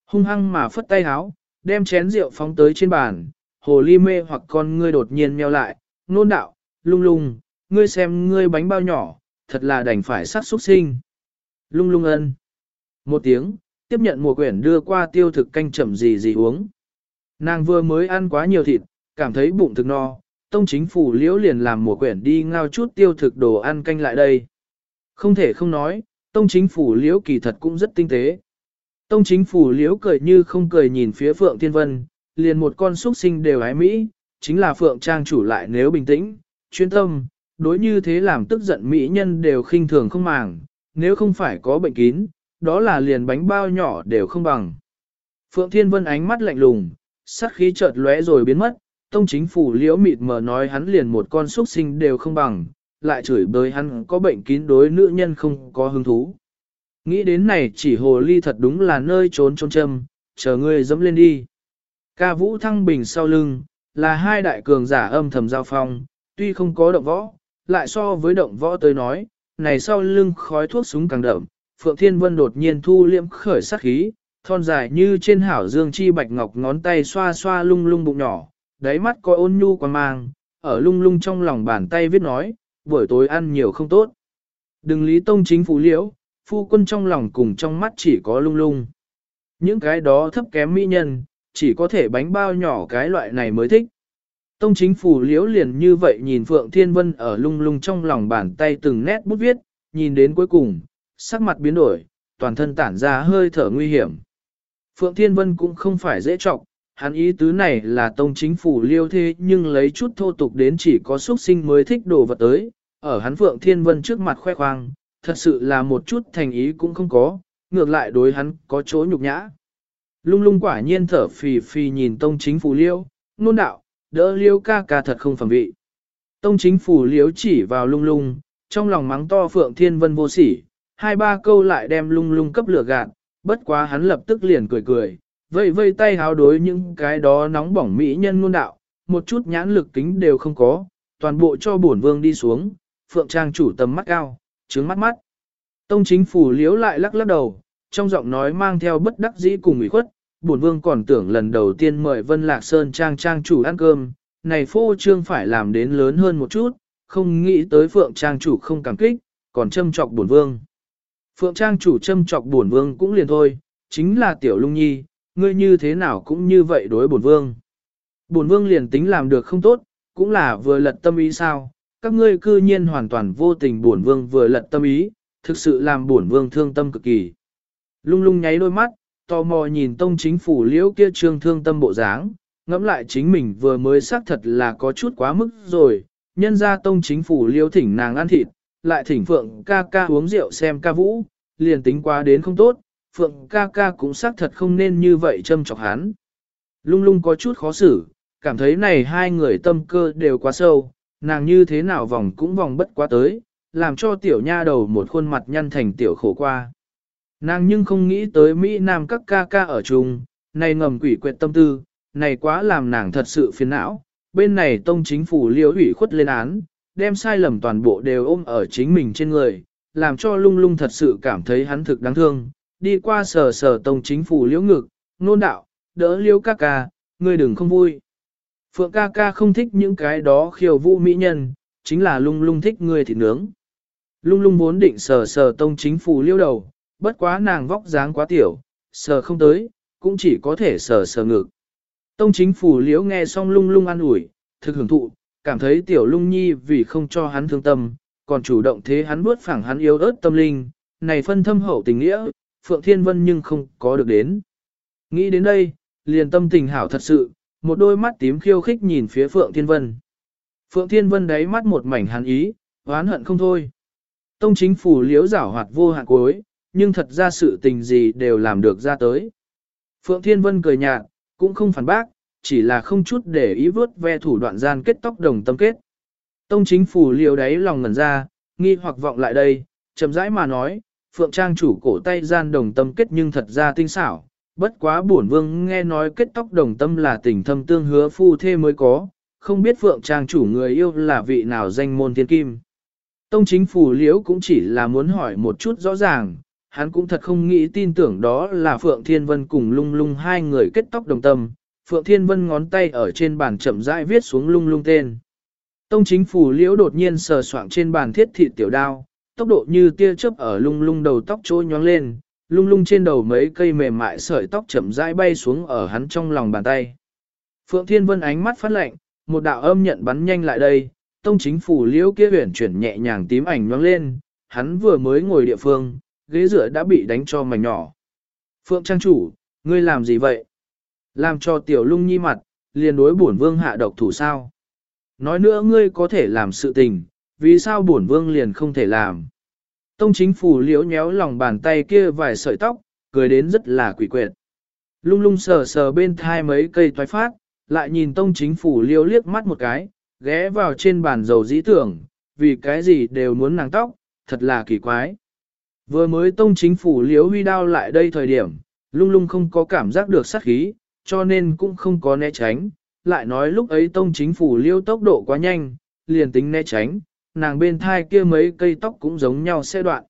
Hung hăng mà phất tay háo, đem chén rượu phóng tới trên bàn, hồ ly mê hoặc con ngươi đột nhiên meo lại, nôn đạo, lung lung, ngươi xem ngươi bánh bao nhỏ, thật là đành phải sát xuất sinh. Lung lung ân. Một tiếng, tiếp nhận mùa quyển đưa qua tiêu thực canh chậm gì gì uống. Nàng vừa mới ăn quá nhiều thịt, cảm thấy bụng thực no, tông chính phủ liễu liền làm mùa quyển đi ngao chút tiêu thực đồ ăn canh lại đây. Không thể không nói, tông chính phủ liễu kỳ thật cũng rất tinh tế. Tông chính phủ liễu cười như không cười nhìn phía Phượng Thiên Vân, liền một con xuất sinh đều ái Mỹ, chính là Phượng Trang chủ lại nếu bình tĩnh, chuyên tâm, đối như thế làm tức giận Mỹ nhân đều khinh thường không màng, nếu không phải có bệnh kín, đó là liền bánh bao nhỏ đều không bằng. Phượng Thiên Vân ánh mắt lạnh lùng, sát khí chợt lóe rồi biến mất, tông chính phủ liễu mịt mờ nói hắn liền một con xuất sinh đều không bằng, lại chửi bới hắn có bệnh kín đối nữ nhân không có hứng thú. Nghĩ đến này chỉ hồ ly thật đúng là nơi trốn trốn châm, chờ ngươi dẫm lên đi. Ca vũ thăng bình sau lưng, là hai đại cường giả âm thầm giao phong, tuy không có động võ, lại so với động võ tới nói, này sau lưng khói thuốc súng càng đậm, Phượng Thiên Vân đột nhiên thu liễm khởi sát khí, thon dài như trên hảo dương chi bạch ngọc ngón tay xoa xoa lung lung bụng nhỏ, đáy mắt có ôn nhu quan mang, ở lung lung trong lòng bàn tay viết nói, buổi tối ăn nhiều không tốt. Đừng lý tông chính phủ liễu, phu quân trong lòng cùng trong mắt chỉ có lung lung. Những cái đó thấp kém mỹ nhân, chỉ có thể bánh bao nhỏ cái loại này mới thích. Tông chính phủ liễu liền như vậy nhìn Phượng Thiên Vân ở lung lung trong lòng bàn tay từng nét bút viết, nhìn đến cuối cùng, sắc mặt biến đổi, toàn thân tản ra hơi thở nguy hiểm. Phượng Thiên Vân cũng không phải dễ trọng, hắn ý tứ này là tông chính phủ liêu thế nhưng lấy chút thô tục đến chỉ có xuất sinh mới thích đồ vật tới, ở hắn Phượng Thiên Vân trước mặt khoe khoang, thật sự là một chút thành ý cũng không có, ngược lại đối hắn có chỗ nhục nhã. Lung lung quả nhiên thở phì phì nhìn tông chính phủ liêu, nôn đạo, đỡ liêu ca ca thật không phẩm vị. Tông chính phủ liếu chỉ vào lung lung, trong lòng mắng to Phượng Thiên Vân vô sỉ, hai ba câu lại đem lung lung cấp lửa gạt, bất quá hắn lập tức liền cười cười, vây vây tay háo đối những cái đó nóng bỏng mỹ nhân ngôn đạo, một chút nhãn lực kính đều không có, toàn bộ cho bổn vương đi xuống, Phượng Trang chủ tầm mắt cao, trướng mắt mắt. Tông chính phủ liếu lại lắc lắc đầu, trong giọng nói mang theo bất đắc dĩ cùng ủy khuất, bổn vương còn tưởng lần đầu tiên mời Vân Lạc Sơn Trang Trang chủ ăn cơm, này phô trương phải làm đến lớn hơn một chút, không nghĩ tới Phượng Trang chủ không cảm kích, còn châm chọc bổn vương. Phượng Trang chủ châm chọc bổn vương cũng liền thôi, chính là tiểu lung nhi, ngươi như thế nào cũng như vậy đối bổn vương. Bổn vương liền tính làm được không tốt, cũng là vừa lật tâm ý sao, các ngươi cư nhiên hoàn toàn vô tình bổn vương vừa lật tâm ý, thực sự làm bổn vương thương tâm cực kỳ. Lung lung nháy đôi mắt, tò mò nhìn tông chính phủ liễu kia trương thương tâm bộ dáng, ngẫm lại chính mình vừa mới xác thật là có chút quá mức rồi, nhân ra tông chính phủ liễu thỉnh nàng ăn thịt, lại thỉnh phượng ca ca uống rượu xem ca vũ, liền tính quá đến không tốt, phượng ca ca cũng xác thật không nên như vậy châm chọc hắn. Lung lung có chút khó xử, cảm thấy này hai người tâm cơ đều quá sâu, nàng như thế nào vòng cũng vòng bất quá tới, làm cho tiểu nha đầu một khuôn mặt nhăn thành tiểu khổ qua. Nàng nhưng không nghĩ tới Mỹ Nam các ca ca ở chung, này ngầm quỷ quyệt tâm tư, này quá làm nàng thật sự phiền não. Bên này tông chính phủ liêu ủy khuất lên án, đem sai lầm toàn bộ đều ôm ở chính mình trên người, làm cho lung lung thật sự cảm thấy hắn thực đáng thương. Đi qua sờ sờ tông chính phủ liễu ngực, nôn đạo, đỡ liễu ca ca, ngươi đừng không vui. Phượng ca ca không thích những cái đó khiêu vũ mỹ nhân, chính là lung lung thích người thịt nướng. Lung lung vốn định sờ sờ tông chính phủ liêu đầu, bất quá nàng vóc dáng quá tiểu, sờ không tới, cũng chỉ có thể sờ sờ ngực. Tông chính phủ liễu nghe xong lung lung an ủi, thực hưởng thụ, cảm thấy tiểu lung nhi vì không cho hắn thương tâm, còn chủ động thế hắn bước phẳng hắn yếu ớt tâm linh, này phân thâm hậu tình nghĩa, Phượng Thiên Vân nhưng không có được đến. Nghĩ đến đây, liền tâm tình hảo thật sự, một đôi mắt tím khiêu khích nhìn phía Phượng Thiên Vân. Phượng Thiên Vân đáy mắt một mảnh hàn ý, oán hận không thôi. Tông chính phủ liễu giảo hoạt vô hạn cuối, nhưng thật ra sự tình gì đều làm được ra tới. Phượng Thiên Vân cười nhạt, cũng không phản bác, chỉ là không chút để ý vớt ve thủ đoạn gian kết tóc đồng tâm kết. Tông chính phủ liễu đáy lòng ngẩn ra, nghi hoặc vọng lại đây, chậm rãi mà nói, Phượng Trang chủ cổ tay gian đồng tâm kết nhưng thật ra tinh xảo, bất quá bổn vương nghe nói kết tóc đồng tâm là tình thâm tương hứa phu thê mới có, không biết Phượng Trang chủ người yêu là vị nào danh môn thiên kim. Tông chính phủ liễu cũng chỉ là muốn hỏi một chút rõ ràng, hắn cũng thật không nghĩ tin tưởng đó là Phượng Thiên Vân cùng lung lung hai người kết tóc đồng tâm. Phượng Thiên Vân ngón tay ở trên bàn chậm rãi viết xuống lung lung tên. Tông chính phủ liễu đột nhiên sờ soạng trên bàn thiết thị tiểu đao, tốc độ như tia chớp ở lung lung đầu tóc trôi nhoáng lên, lung lung trên đầu mấy cây mềm mại sợi tóc chậm rãi bay xuống ở hắn trong lòng bàn tay. Phượng Thiên Vân ánh mắt phát lạnh, một đạo âm nhận bắn nhanh lại đây, tông chính phủ liễu kia huyển chuyển nhẹ nhàng tím ảnh nhoáng lên, hắn vừa mới ngồi địa phương, ghế dựa đã bị đánh cho mảnh nhỏ. Phượng Trang chủ, ngươi làm gì vậy? Làm cho tiểu lung nhi mặt, liền đối bổn vương hạ độc thủ sao? Nói nữa ngươi có thể làm sự tình, vì sao bổn vương liền không thể làm? Tông chính phủ liễu nhéo lòng bàn tay kia vài sợi tóc, cười đến rất là quỷ quyệt. Lung lung sờ sờ bên thai mấy cây thoái phát, lại nhìn tông chính phủ liễu liếc mắt một cái, ghé vào trên bàn dầu dĩ tưởng, vì cái gì đều muốn nàng tóc, thật là kỳ quái. Vừa mới tông chính phủ liễu huy đao lại đây thời điểm, lung lung không có cảm giác được sát khí, cho nên cũng không có né tránh, lại nói lúc ấy tông chính phủ liễu tốc độ quá nhanh, liền tính né tránh, nàng bên thai kia mấy cây tóc cũng giống nhau sẽ đoạn.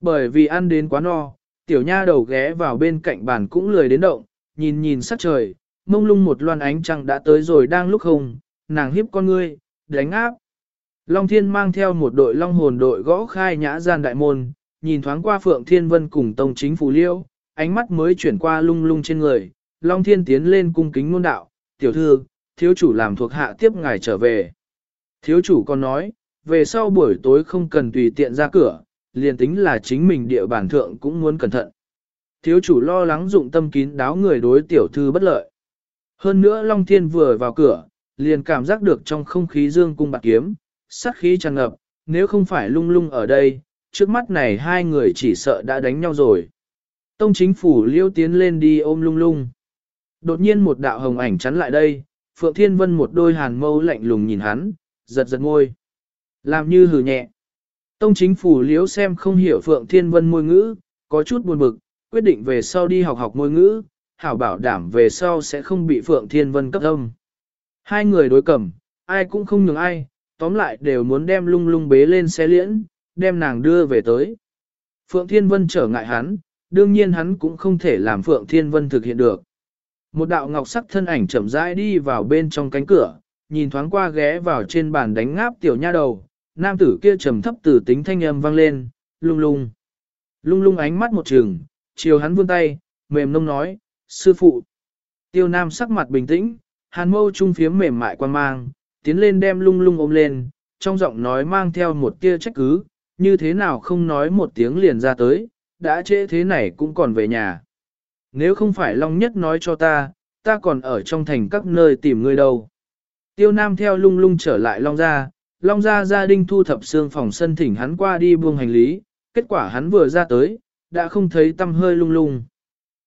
Bởi vì ăn đến quá no, tiểu nha đầu ghé vào bên cạnh bàn cũng lười đến động, nhìn nhìn sắc trời, mông lung một loan ánh trăng đã tới rồi đang lúc hồng nàng hiếp con ngươi, đánh áp. Long Thiên mang theo một đội long hồn đội gõ khai nhã gian đại môn, nhìn thoáng qua Phượng Thiên Vân cùng Tông Chính Phủ Liêu, ánh mắt mới chuyển qua lung lung trên người, Long Thiên tiến lên cung kính ngôn đạo, tiểu thư, thiếu chủ làm thuộc hạ tiếp ngài trở về. Thiếu chủ còn nói, về sau buổi tối không cần tùy tiện ra cửa, liền tính là chính mình địa bản thượng cũng muốn cẩn thận. Thiếu chủ lo lắng dụng tâm kín đáo người đối tiểu thư bất lợi. Hơn nữa Long Thiên vừa vào cửa, liền cảm giác được trong không khí dương cung bạc kiếm, sát khí tràn ngập, nếu không phải lung lung ở đây, trước mắt này hai người chỉ sợ đã đánh nhau rồi. Tông chính phủ liêu tiến lên đi ôm lung lung. Đột nhiên một đạo hồng ảnh chắn lại đây, Phượng Thiên Vân một đôi hàn mâu lạnh lùng nhìn hắn, giật giật ngôi. Làm như hừ nhẹ. Tông chính phủ liếu xem không hiểu Phượng Thiên Vân môi ngữ, có chút buồn bực, quyết định về sau đi học học môi ngữ, hảo bảo đảm về sau sẽ không bị Phượng Thiên Vân cấp âm. Hai người đối cầm, ai cũng không nhường ai, tóm lại đều muốn đem lung lung bế lên xe liễn, đem nàng đưa về tới. Phượng Thiên Vân trở ngại hắn, đương nhiên hắn cũng không thể làm Phượng Thiên Vân thực hiện được. Một đạo ngọc sắc thân ảnh chậm rãi đi vào bên trong cánh cửa, nhìn thoáng qua ghé vào trên bàn đánh ngáp tiểu nha đầu, nam tử kia trầm thấp từ tính thanh âm vang lên, lung lung. Lung lung ánh mắt một trường, chiều hắn vươn tay, mềm nông nói, sư phụ. Tiêu nam sắc mặt bình tĩnh, hàn mâu trung phiếm mềm mại quan mang, tiến lên đem lung lung ôm lên, trong giọng nói mang theo một tia trách cứ, như thế nào không nói một tiếng liền ra tới, đã trễ thế này cũng còn về nhà. Nếu không phải Long Nhất nói cho ta, ta còn ở trong thành các nơi tìm ngươi đâu. Tiêu Nam theo lung lung trở lại Long Gia, Long Gia gia đình thu thập xương phòng sân thỉnh hắn qua đi buông hành lý, kết quả hắn vừa ra tới, đã không thấy tâm hơi lung lung.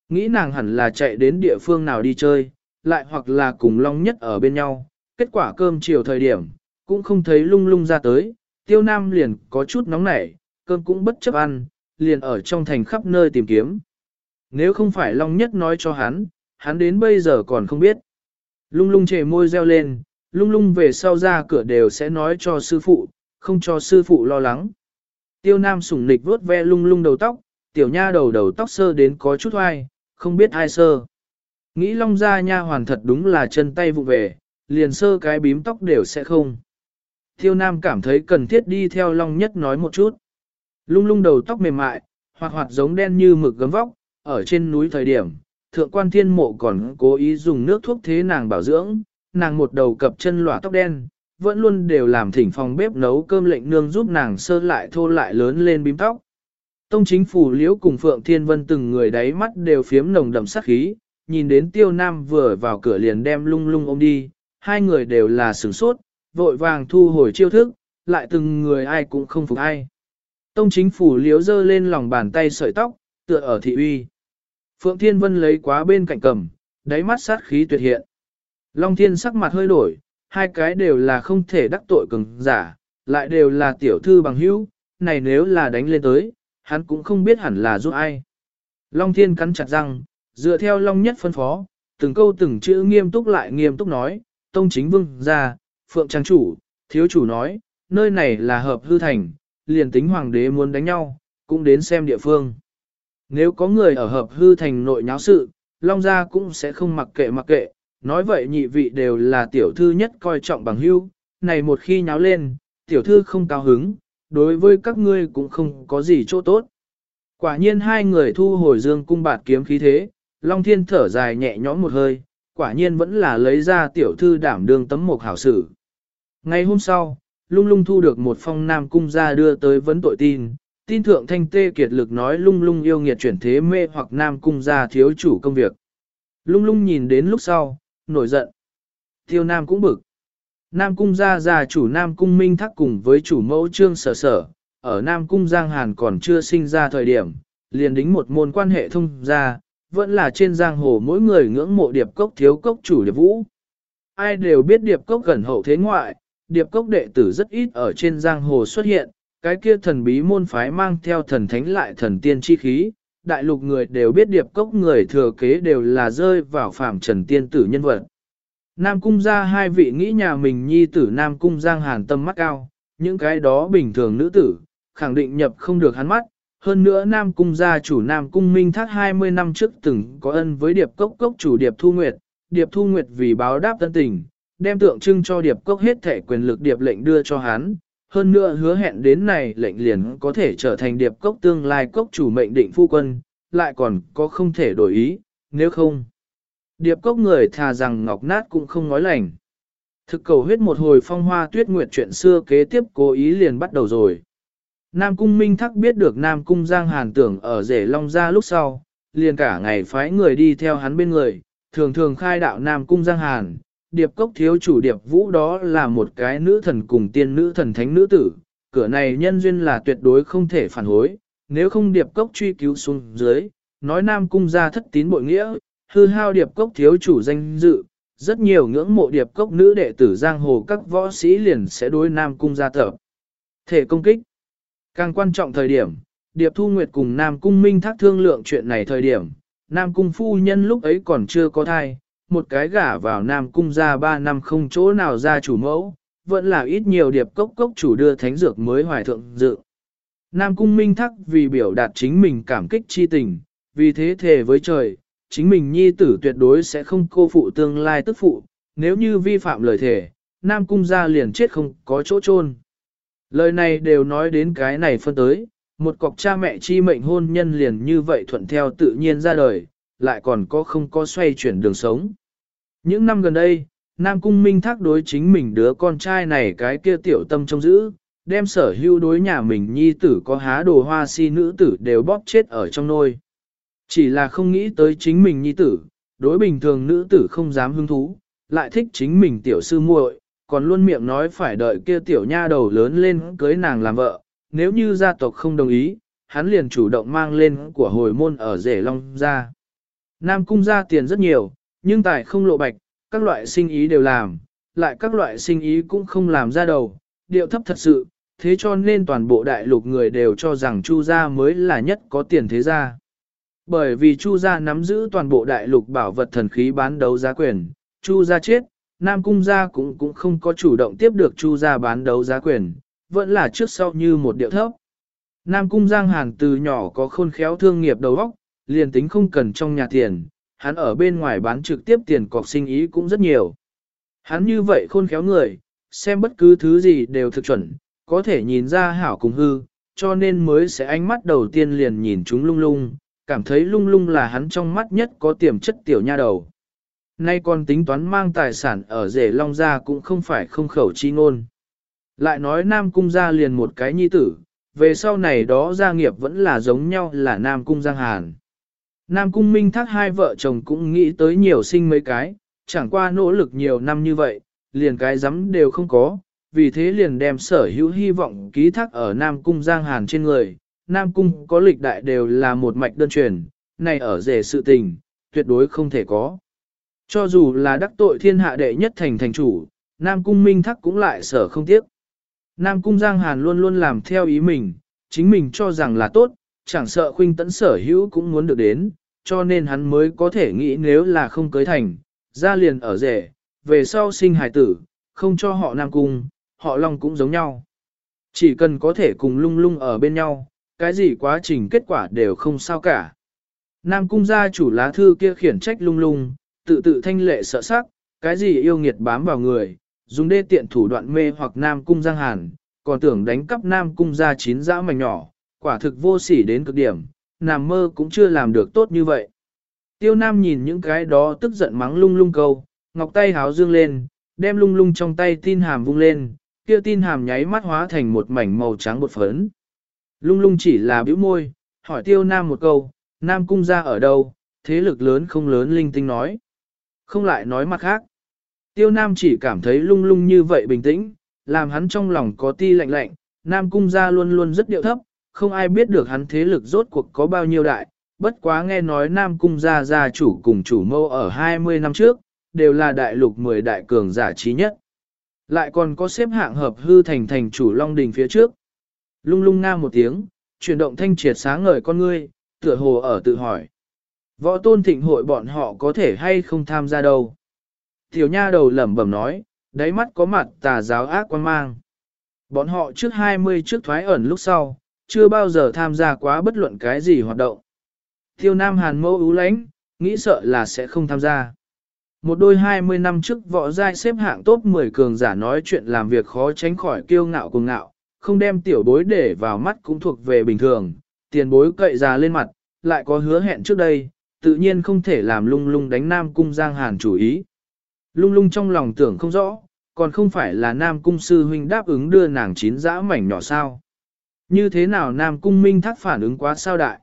Nghĩ nàng hẳn là chạy đến địa phương nào đi chơi, lại hoặc là cùng Long Nhất ở bên nhau, kết quả cơm chiều thời điểm, cũng không thấy lung lung ra tới, tiêu nam liền có chút nóng nảy, cơm cũng bất chấp ăn, liền ở trong thành khắp nơi tìm kiếm. Nếu không phải Long Nhất nói cho hắn, hắn đến bây giờ còn không biết. Lung lung chề môi reo lên, lung lung về sau ra cửa đều sẽ nói cho sư phụ, không cho sư phụ lo lắng. Tiêu nam sủng nịch vuốt ve lung lung đầu tóc, tiểu nha đầu đầu tóc sơ đến có chút oai, không biết ai sơ. Nghĩ long ra nha hoàn thật đúng là chân tay vụ về, liền sơ cái bím tóc đều sẽ không. Tiêu Nam cảm thấy cần thiết đi theo Long Nhất nói một chút. Lung lung đầu tóc mềm mại, hoạt hoạt giống đen như mực gấm vóc, ở trên núi thời điểm, thượng quan thiên mộ còn cố ý dùng nước thuốc thế nàng bảo dưỡng, nàng một đầu cập chân lỏa tóc đen, vẫn luôn đều làm thỉnh phòng bếp nấu cơm lệnh nương giúp nàng sơ lại thô lại lớn lên bím tóc. Tông chính phủ liễu cùng Phượng Thiên Vân từng người đáy mắt đều phiếm nồng đậm sát khí, nhìn đến tiêu nam vừa vào cửa liền đem lung lung ôm đi, hai người đều là sửng sốt, vội vàng thu hồi chiêu thức, lại từng người ai cũng không phục ai. Tông chính phủ liếu dơ lên lòng bàn tay sợi tóc, tựa ở thị uy. Phượng Thiên Vân lấy quá bên cạnh cầm, đáy mắt sát khí tuyệt hiện. Long Thiên sắc mặt hơi đổi, hai cái đều là không thể đắc tội cường giả, lại đều là tiểu thư bằng hữu, này nếu là đánh lên tới, hắn cũng không biết hẳn là giúp ai. Long Thiên cắn chặt răng, dựa theo Long Nhất phân phó, từng câu từng chữ nghiêm túc lại nghiêm túc nói, Tông Chính Vương ra, Phượng Trang Chủ, Thiếu Chủ nói, nơi này là hợp hư thành, liền tính Hoàng đế muốn đánh nhau, cũng đến xem địa phương. Nếu có người ở hợp hư thành nội nháo sự, Long Gia cũng sẽ không mặc kệ mặc kệ, nói vậy nhị vị đều là tiểu thư nhất coi trọng bằng hưu, này một khi nháo lên, tiểu thư không cao hứng, đối với các ngươi cũng không có gì chỗ tốt. Quả nhiên hai người thu hồi dương cung bạt kiếm khí thế, Long Thiên thở dài nhẹ nhõm một hơi, quả nhiên vẫn là lấy ra tiểu thư đảm đương tấm mục hảo sử. Ngày hôm sau, lung lung thu được một phong nam cung ra đưa tới vấn tội tin, tin thượng thanh tê kiệt lực nói lung lung yêu nghiệt chuyển thế mê hoặc nam cung ra thiếu chủ công việc. Lung lung nhìn đến lúc sau, nổi giận. Tiêu nam cũng bực. Nam cung gia gia chủ Nam cung minh thắc cùng với chủ mẫu trương sở sở, ở Nam cung Giang Hàn còn chưa sinh ra thời điểm, liền đính một môn quan hệ thông gia, vẫn là trên giang hồ mỗi người ngưỡng mộ điệp cốc thiếu cốc chủ điệp vũ. Ai đều biết điệp cốc gần hậu thế ngoại, điệp cốc đệ tử rất ít ở trên giang hồ xuất hiện, cái kia thần bí môn phái mang theo thần thánh lại thần tiên chi khí, đại lục người đều biết điệp cốc người thừa kế đều là rơi vào phạm trần tiên tử nhân vật. Nam cung ra hai vị nghĩ nhà mình nhi tử Nam cung giang hàn tâm mắt cao, những cái đó bình thường nữ tử, khẳng định nhập không được hắn mắt. Hơn nữa Nam cung gia chủ Nam cung minh thác 20 năm trước từng có ân với điệp cốc cốc chủ điệp thu nguyệt, điệp thu nguyệt vì báo đáp tân tình, đem tượng trưng cho điệp cốc hết thể quyền lực điệp lệnh đưa cho hắn. Hơn nữa hứa hẹn đến này lệnh liền có thể trở thành điệp cốc tương lai cốc chủ mệnh định phu quân, lại còn có không thể đổi ý, nếu không. Điệp cốc người thà rằng ngọc nát cũng không nói lành. Thực cầu huyết một hồi phong hoa tuyết nguyệt chuyện xưa kế tiếp cố ý liền bắt đầu rồi. Nam cung minh thắc biết được Nam cung giang hàn tưởng ở rể long Gia lúc sau, liền cả ngày phái người đi theo hắn bên người, thường thường khai đạo Nam cung giang hàn. Điệp cốc thiếu chủ điệp vũ đó là một cái nữ thần cùng tiên nữ thần thánh nữ tử, cửa này nhân duyên là tuyệt đối không thể phản hối, nếu không điệp cốc truy cứu xuống dưới, nói Nam cung ra thất tín bội nghĩa, hư hao điệp cốc thiếu chủ danh dự, rất nhiều ngưỡng mộ điệp cốc nữ đệ tử giang hồ các võ sĩ liền sẽ đối Nam Cung ra thở. Thể công kích. Càng quan trọng thời điểm, điệp thu nguyệt cùng Nam Cung minh thác thương lượng chuyện này thời điểm, Nam Cung phu nhân lúc ấy còn chưa có thai, một cái gả vào Nam Cung ra ba năm không chỗ nào ra chủ mẫu, vẫn là ít nhiều điệp cốc cốc chủ đưa thánh dược mới hoài thượng dự. Nam Cung Minh Thắc vì biểu đạt chính mình cảm kích chi tình, vì thế thề với trời, chính mình nhi tử tuyệt đối sẽ không cô phụ tương lai tức phụ, nếu như vi phạm lời thề, Nam Cung gia liền chết không có chỗ chôn. Lời này đều nói đến cái này phân tới, một cọc cha mẹ chi mệnh hôn nhân liền như vậy thuận theo tự nhiên ra đời, lại còn có không có xoay chuyển đường sống. Những năm gần đây, Nam Cung Minh thác đối chính mình đứa con trai này cái kia tiểu tâm trông giữ, đem sở hữu đối nhà mình nhi tử có há đồ hoa si nữ tử đều bóp chết ở trong nôi. Chỉ là không nghĩ tới chính mình nhi tử, đối bình thường nữ tử không dám hứng thú, lại thích chính mình tiểu sư muội, còn luôn miệng nói phải đợi kia tiểu nha đầu lớn lên cưới nàng làm vợ, nếu như gia tộc không đồng ý, hắn liền chủ động mang lên của hồi môn ở rể long gia. Nam cung ra tiền rất nhiều, nhưng tài không lộ bạch, các loại sinh ý đều làm, lại các loại sinh ý cũng không làm ra đầu, điệu thấp thật sự, thế cho nên toàn bộ đại lục người đều cho rằng Chu gia mới là nhất có tiền thế gia. Bởi vì Chu gia nắm giữ toàn bộ đại lục bảo vật thần khí bán đấu giá quyền, Chu gia chết, Nam cung gia cũng cũng không có chủ động tiếp được Chu gia bán đấu giá quyền, vẫn là trước sau như một điệu thấp. Nam cung Giang Hàn từ nhỏ có khôn khéo thương nghiệp đầu óc, liền tính không cần trong nhà tiền, hắn ở bên ngoài bán trực tiếp tiền cọc sinh ý cũng rất nhiều. Hắn như vậy khôn khéo người, xem bất cứ thứ gì đều thực chuẩn, có thể nhìn ra hảo cùng hư, cho nên mới sẽ ánh mắt đầu tiên liền nhìn chúng lung lung, cảm thấy lung lung là hắn trong mắt nhất có tiềm chất tiểu nha đầu. Nay còn tính toán mang tài sản ở rể long gia cũng không phải không khẩu chi ngôn. Lại nói Nam Cung gia liền một cái nhi tử, về sau này đó gia nghiệp vẫn là giống nhau là Nam Cung Giang Hàn. Nam Cung Minh Thác hai vợ chồng cũng nghĩ tới nhiều sinh mấy cái, chẳng qua nỗ lực nhiều năm như vậy, liền cái rắm đều không có, vì thế liền đem sở hữu hy vọng ký thác ở Nam Cung Giang Hàn trên người. Nam Cung có lịch đại đều là một mạch đơn truyền, này ở rể sự tình, tuyệt đối không thể có. Cho dù là đắc tội thiên hạ đệ nhất thành thành chủ, Nam Cung Minh Thắc cũng lại sở không tiếc. Nam Cung Giang Hàn luôn luôn làm theo ý mình, chính mình cho rằng là tốt, chẳng sợ khuynh tẫn sở hữu cũng muốn được đến, cho nên hắn mới có thể nghĩ nếu là không cưới thành, ra liền ở rể, về sau sinh hài tử, không cho họ Nam Cung, họ Long cũng giống nhau. Chỉ cần có thể cùng lung lung ở bên nhau, cái gì quá trình kết quả đều không sao cả. Nam Cung gia chủ lá thư kia khiển trách lung lung, tự tự thanh lệ sợ sắc, cái gì yêu nghiệt bám vào người, dùng đê tiện thủ đoạn mê hoặc Nam Cung Giang Hàn, còn tưởng đánh cắp Nam Cung gia chín dã mảnh nhỏ, quả thực vô sỉ đến cực điểm, nằm mơ cũng chưa làm được tốt như vậy. Tiêu Nam nhìn những cái đó tức giận mắng lung lung câu, ngọc tay háo dương lên, đem lung lung trong tay tin hàm vung lên, kia tin hàm nháy mắt hóa thành một mảnh màu trắng bột phấn. Lung lung chỉ là bĩu môi, hỏi Tiêu Nam một câu, Nam cung ra ở đâu, thế lực lớn không lớn linh tinh nói. Không lại nói mặt khác. Tiêu Nam chỉ cảm thấy lung lung như vậy bình tĩnh, làm hắn trong lòng có ti lạnh lạnh, Nam cung gia luôn luôn rất điệu thấp, không ai biết được hắn thế lực rốt cuộc có bao nhiêu đại, bất quá nghe nói Nam cung gia gia chủ cùng chủ mâu ở 20 năm trước, đều là đại lục 10 đại cường giả trí nhất. Lại còn có xếp hạng hợp hư thành thành chủ Long Đình phía trước. Lung lung nga một tiếng, chuyển động thanh triệt sáng ngời con ngươi, tựa hồ ở tự hỏi. Võ tôn thịnh hội bọn họ có thể hay không tham gia đâu. Tiểu nha đầu lẩm bẩm nói, đáy mắt có mặt tà giáo ác quan mang. Bọn họ trước 20 trước thoái ẩn lúc sau, chưa bao giờ tham gia quá bất luận cái gì hoạt động. Tiêu Nam Hàn mâu ưu lãnh, nghĩ sợ là sẽ không tham gia. Một đôi 20 năm trước võ giai xếp hạng top 10 cường giả nói chuyện làm việc khó tránh khỏi kiêu ngạo cùng ngạo, không đem tiểu bối để vào mắt cũng thuộc về bình thường, tiền bối cậy ra lên mặt, lại có hứa hẹn trước đây, tự nhiên không thể làm lung lung đánh Nam Cung Giang Hàn chủ ý. Lung lung trong lòng tưởng không rõ, còn không phải là Nam Cung Sư Huynh đáp ứng đưa nàng chín dã mảnh nhỏ sao. Như thế nào Nam Cung Minh Thác phản ứng quá sao đại.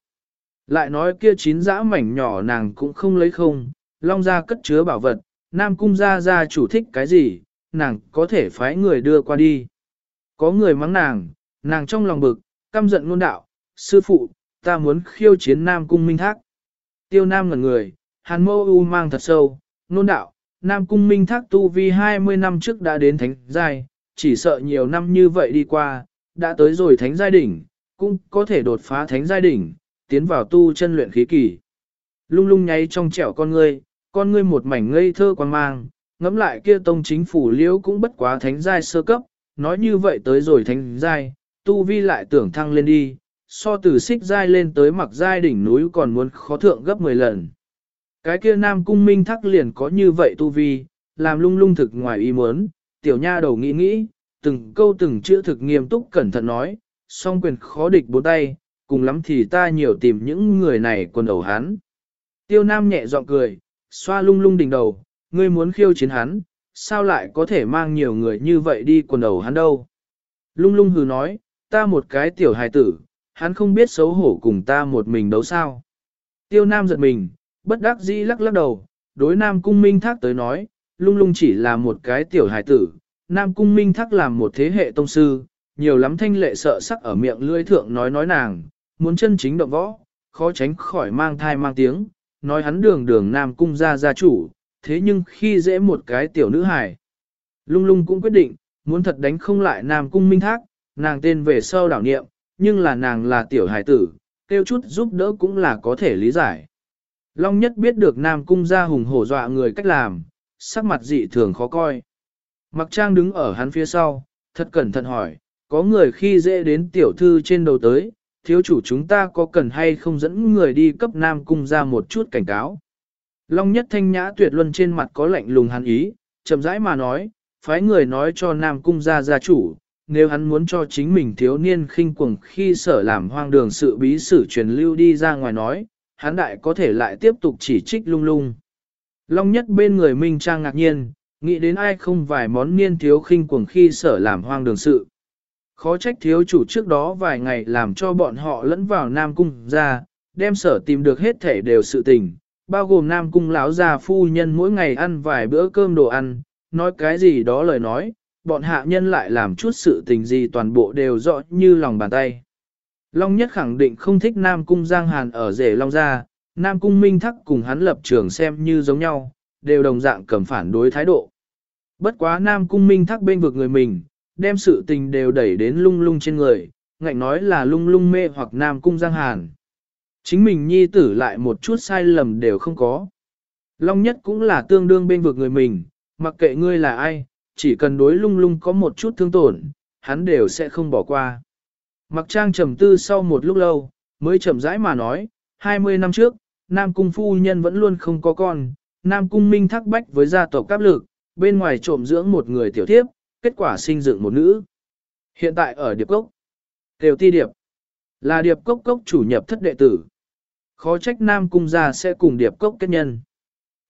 Lại nói kia chín dã mảnh nhỏ nàng cũng không lấy không, long ra cất chứa bảo vật, Nam Cung gia gia chủ thích cái gì, nàng có thể phái người đưa qua đi. Có người mắng nàng, nàng trong lòng bực, căm giận ngôn đạo, sư phụ, ta muốn khiêu chiến Nam Cung Minh Thác. Tiêu Nam ngẩn người, hàn mâu u mang thật sâu, ngôn đạo, Nam Cung Minh Thác tu vi 20 năm trước đã đến thánh giai, chỉ sợ nhiều năm như vậy đi qua, đã tới rồi thánh giai đỉnh, cũng có thể đột phá thánh giai đỉnh, tiến vào tu chân luyện khí kỳ. Lung lung nháy trong trẻo con ngươi, con ngươi một mảnh ngây thơ quan mang, ngẫm lại kia tông chính phủ liễu cũng bất quá thánh giai sơ cấp, nói như vậy tới rồi thánh giai, tu vi lại tưởng thăng lên đi, so từ xích giai lên tới mặc giai đỉnh núi còn muốn khó thượng gấp 10 lần. Cái kia nam cung minh thắc liền có như vậy tu vi, làm lung lung thực ngoài ý muốn, tiểu nha đầu nghĩ nghĩ, từng câu từng chữ thực nghiêm túc cẩn thận nói, song quyền khó địch bốn tay, cùng lắm thì ta nhiều tìm những người này quần đầu hắn. Tiêu nam nhẹ giọng cười, xoa lung lung đỉnh đầu, ngươi muốn khiêu chiến hắn, sao lại có thể mang nhiều người như vậy đi quần đầu hắn đâu. Lung lung hừ nói, ta một cái tiểu hài tử, hắn không biết xấu hổ cùng ta một mình đấu sao. Tiêu nam giật mình, bất đắc dĩ lắc lắc đầu, đối nam cung minh thác tới nói, lung lung chỉ là một cái tiểu hài tử, nam cung minh thác làm một thế hệ tông sư, nhiều lắm thanh lệ sợ sắc ở miệng lưỡi thượng nói nói nàng, muốn chân chính động võ, khó tránh khỏi mang thai mang tiếng, nói hắn đường đường nam cung gia gia chủ, thế nhưng khi dễ một cái tiểu nữ hài. Lung lung cũng quyết định, muốn thật đánh không lại nam cung minh thác, nàng tên về sau đảo niệm, nhưng là nàng là tiểu hài tử, kêu chút giúp đỡ cũng là có thể lý giải. Long nhất biết được nam cung gia hùng hổ dọa người cách làm, sắc mặt dị thường khó coi. Mặc trang đứng ở hắn phía sau, thật cẩn thận hỏi, có người khi dễ đến tiểu thư trên đầu tới, thiếu chủ chúng ta có cần hay không dẫn người đi cấp nam cung ra một chút cảnh cáo. Long nhất thanh nhã tuyệt luân trên mặt có lạnh lùng hắn ý, chậm rãi mà nói, phái người nói cho nam cung ra gia chủ, nếu hắn muốn cho chính mình thiếu niên khinh cuồng khi sở làm hoang đường sự bí sử truyền lưu đi ra ngoài nói, hắn đại có thể lại tiếp tục chỉ trích lung lung. Long nhất bên người Minh Trang ngạc nhiên, nghĩ đến ai không vài món niên thiếu khinh cuồng khi sở làm hoang đường sự. Khó trách thiếu chủ trước đó vài ngày làm cho bọn họ lẫn vào Nam Cung ra, đem sở tìm được hết thể đều sự tình, bao gồm Nam Cung lão già phu nhân mỗi ngày ăn vài bữa cơm đồ ăn, nói cái gì đó lời nói, bọn hạ nhân lại làm chút sự tình gì toàn bộ đều rõ như lòng bàn tay. Long Nhất khẳng định không thích Nam Cung Giang Hàn ở rể Long Gia, Nam Cung Minh Thắc cùng hắn lập trường xem như giống nhau, đều đồng dạng cầm phản đối thái độ. Bất quá Nam Cung Minh Thắc bên vực người mình, đem sự tình đều đẩy đến lung lung trên người, ngạnh nói là lung lung mê hoặc Nam Cung Giang Hàn. Chính mình nhi tử lại một chút sai lầm đều không có. Long Nhất cũng là tương đương bên vực người mình, mặc kệ ngươi là ai, chỉ cần đối lung lung có một chút thương tổn, hắn đều sẽ không bỏ qua. Mặc trang trầm tư sau một lúc lâu, mới chậm rãi mà nói, 20 năm trước, Nam Cung phu nhân vẫn luôn không có con, Nam Cung minh thắc bách với gia tộc cấp lực, bên ngoài trộm dưỡng một người tiểu thiếp, kết quả sinh dựng một nữ. Hiện tại ở Điệp Cốc, Tiểu Ti Điệp, là Điệp Cốc Cốc chủ nhập thất đệ tử. Khó trách Nam Cung gia sẽ cùng Điệp Cốc kết nhân.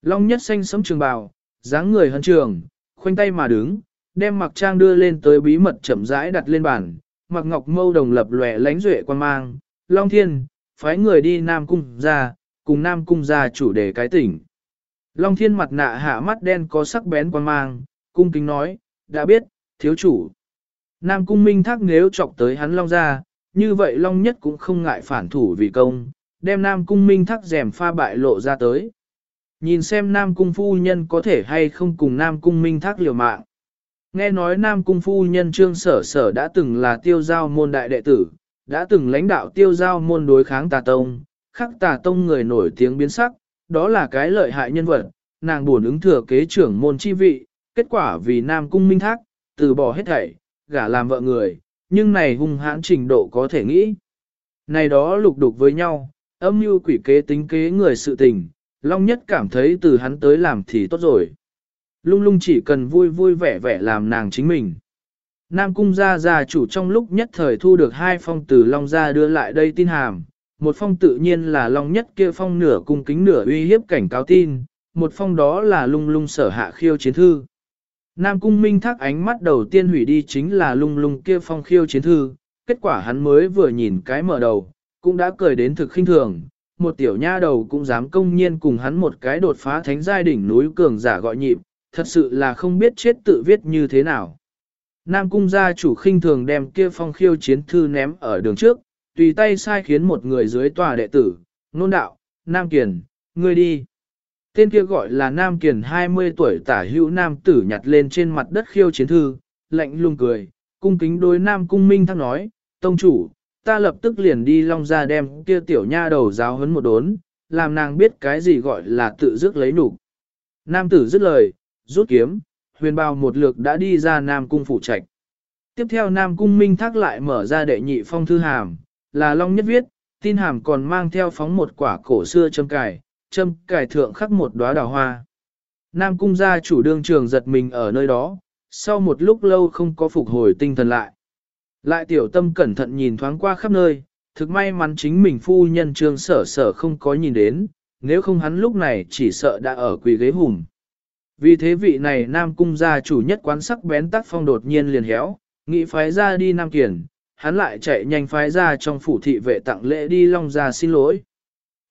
Long nhất xanh sấm trường bào, dáng người hân trường, khoanh tay mà đứng, đem mặc trang đưa lên tới bí mật chậm rãi đặt lên bàn, mặc ngọc mâu đồng lập lòe lánh duệ quan mang, Long Thiên, phái người đi Nam Cung ra, cùng Nam Cung ra chủ đề cái tỉnh. Long Thiên mặt nạ hạ mắt đen có sắc bén quan mang, cung kính nói, đã biết, thiếu chủ. Nam Cung Minh Thác nếu chọc tới hắn Long ra, như vậy Long Nhất cũng không ngại phản thủ vì công, đem Nam Cung Minh Thác rèm pha bại lộ ra tới. Nhìn xem Nam Cung Phu Nhân có thể hay không cùng Nam Cung Minh Thác liều mạng. Nghe nói Nam Cung Phu Nhân Trương Sở Sở đã từng là tiêu giao môn đại đệ tử, đã từng lãnh đạo tiêu giao môn đối kháng tà tông, khắc tà tông người nổi tiếng biến sắc, đó là cái lợi hại nhân vật, nàng buồn ứng thừa kế trưởng môn chi vị, kết quả vì Nam Cung Minh Thác, từ bỏ hết thảy, gả làm vợ người, nhưng này hung hãn trình độ có thể nghĩ. Này đó lục đục với nhau, âm mưu quỷ kế tính kế người sự tình, Long Nhất cảm thấy từ hắn tới làm thì tốt rồi. Lung lung chỉ cần vui vui vẻ vẻ làm nàng chính mình. Nam cung gia gia chủ trong lúc nhất thời thu được hai phong từ Long gia đưa lại đây tin hàm, một phong tự nhiên là Long nhất kia phong nửa cung kính nửa uy hiếp cảnh cáo tin, một phong đó là lung lung sở hạ khiêu chiến thư. Nam cung minh thác ánh mắt đầu tiên hủy đi chính là lung lung kia phong khiêu chiến thư, kết quả hắn mới vừa nhìn cái mở đầu, cũng đã cười đến thực khinh thường, một tiểu nha đầu cũng dám công nhiên cùng hắn một cái đột phá thánh giai đỉnh núi cường giả gọi nhịp, thật sự là không biết chết tự viết như thế nào. Nam cung gia chủ khinh thường đem kia phong khiêu chiến thư ném ở đường trước, tùy tay sai khiến một người dưới tòa đệ tử, nôn đạo, Nam Kiền, ngươi đi. Tên kia gọi là Nam Kiền 20 tuổi tả hữu nam tử nhặt lên trên mặt đất khiêu chiến thư, lạnh lùng cười, cung kính đối Nam Cung Minh thắc nói, Tông chủ, ta lập tức liền đi long ra đem kia tiểu nha đầu giáo hấn một đốn, làm nàng biết cái gì gọi là tự dứt lấy nụ. Nam tử dứt lời, rút kiếm, huyền bào một lượt đã đi ra Nam Cung phủ trạch. Tiếp theo Nam Cung Minh Thác lại mở ra đệ nhị phong thư hàm, là Long Nhất viết, tin hàm còn mang theo phóng một quả cổ xưa châm cài, châm cài thượng khắc một đóa đào hoa. Nam Cung gia chủ đương trường giật mình ở nơi đó, sau một lúc lâu không có phục hồi tinh thần lại. Lại tiểu tâm cẩn thận nhìn thoáng qua khắp nơi, thực may mắn chính mình phu nhân trương sở sở không có nhìn đến, nếu không hắn lúc này chỉ sợ đã ở quỳ ghế hùm. Vì thế vị này Nam Cung gia chủ nhất quán sắc bén tác phong đột nhiên liền héo, nghĩ phái ra đi Nam Kiền, hắn lại chạy nhanh phái ra trong phủ thị vệ tặng lễ đi Long gia xin lỗi.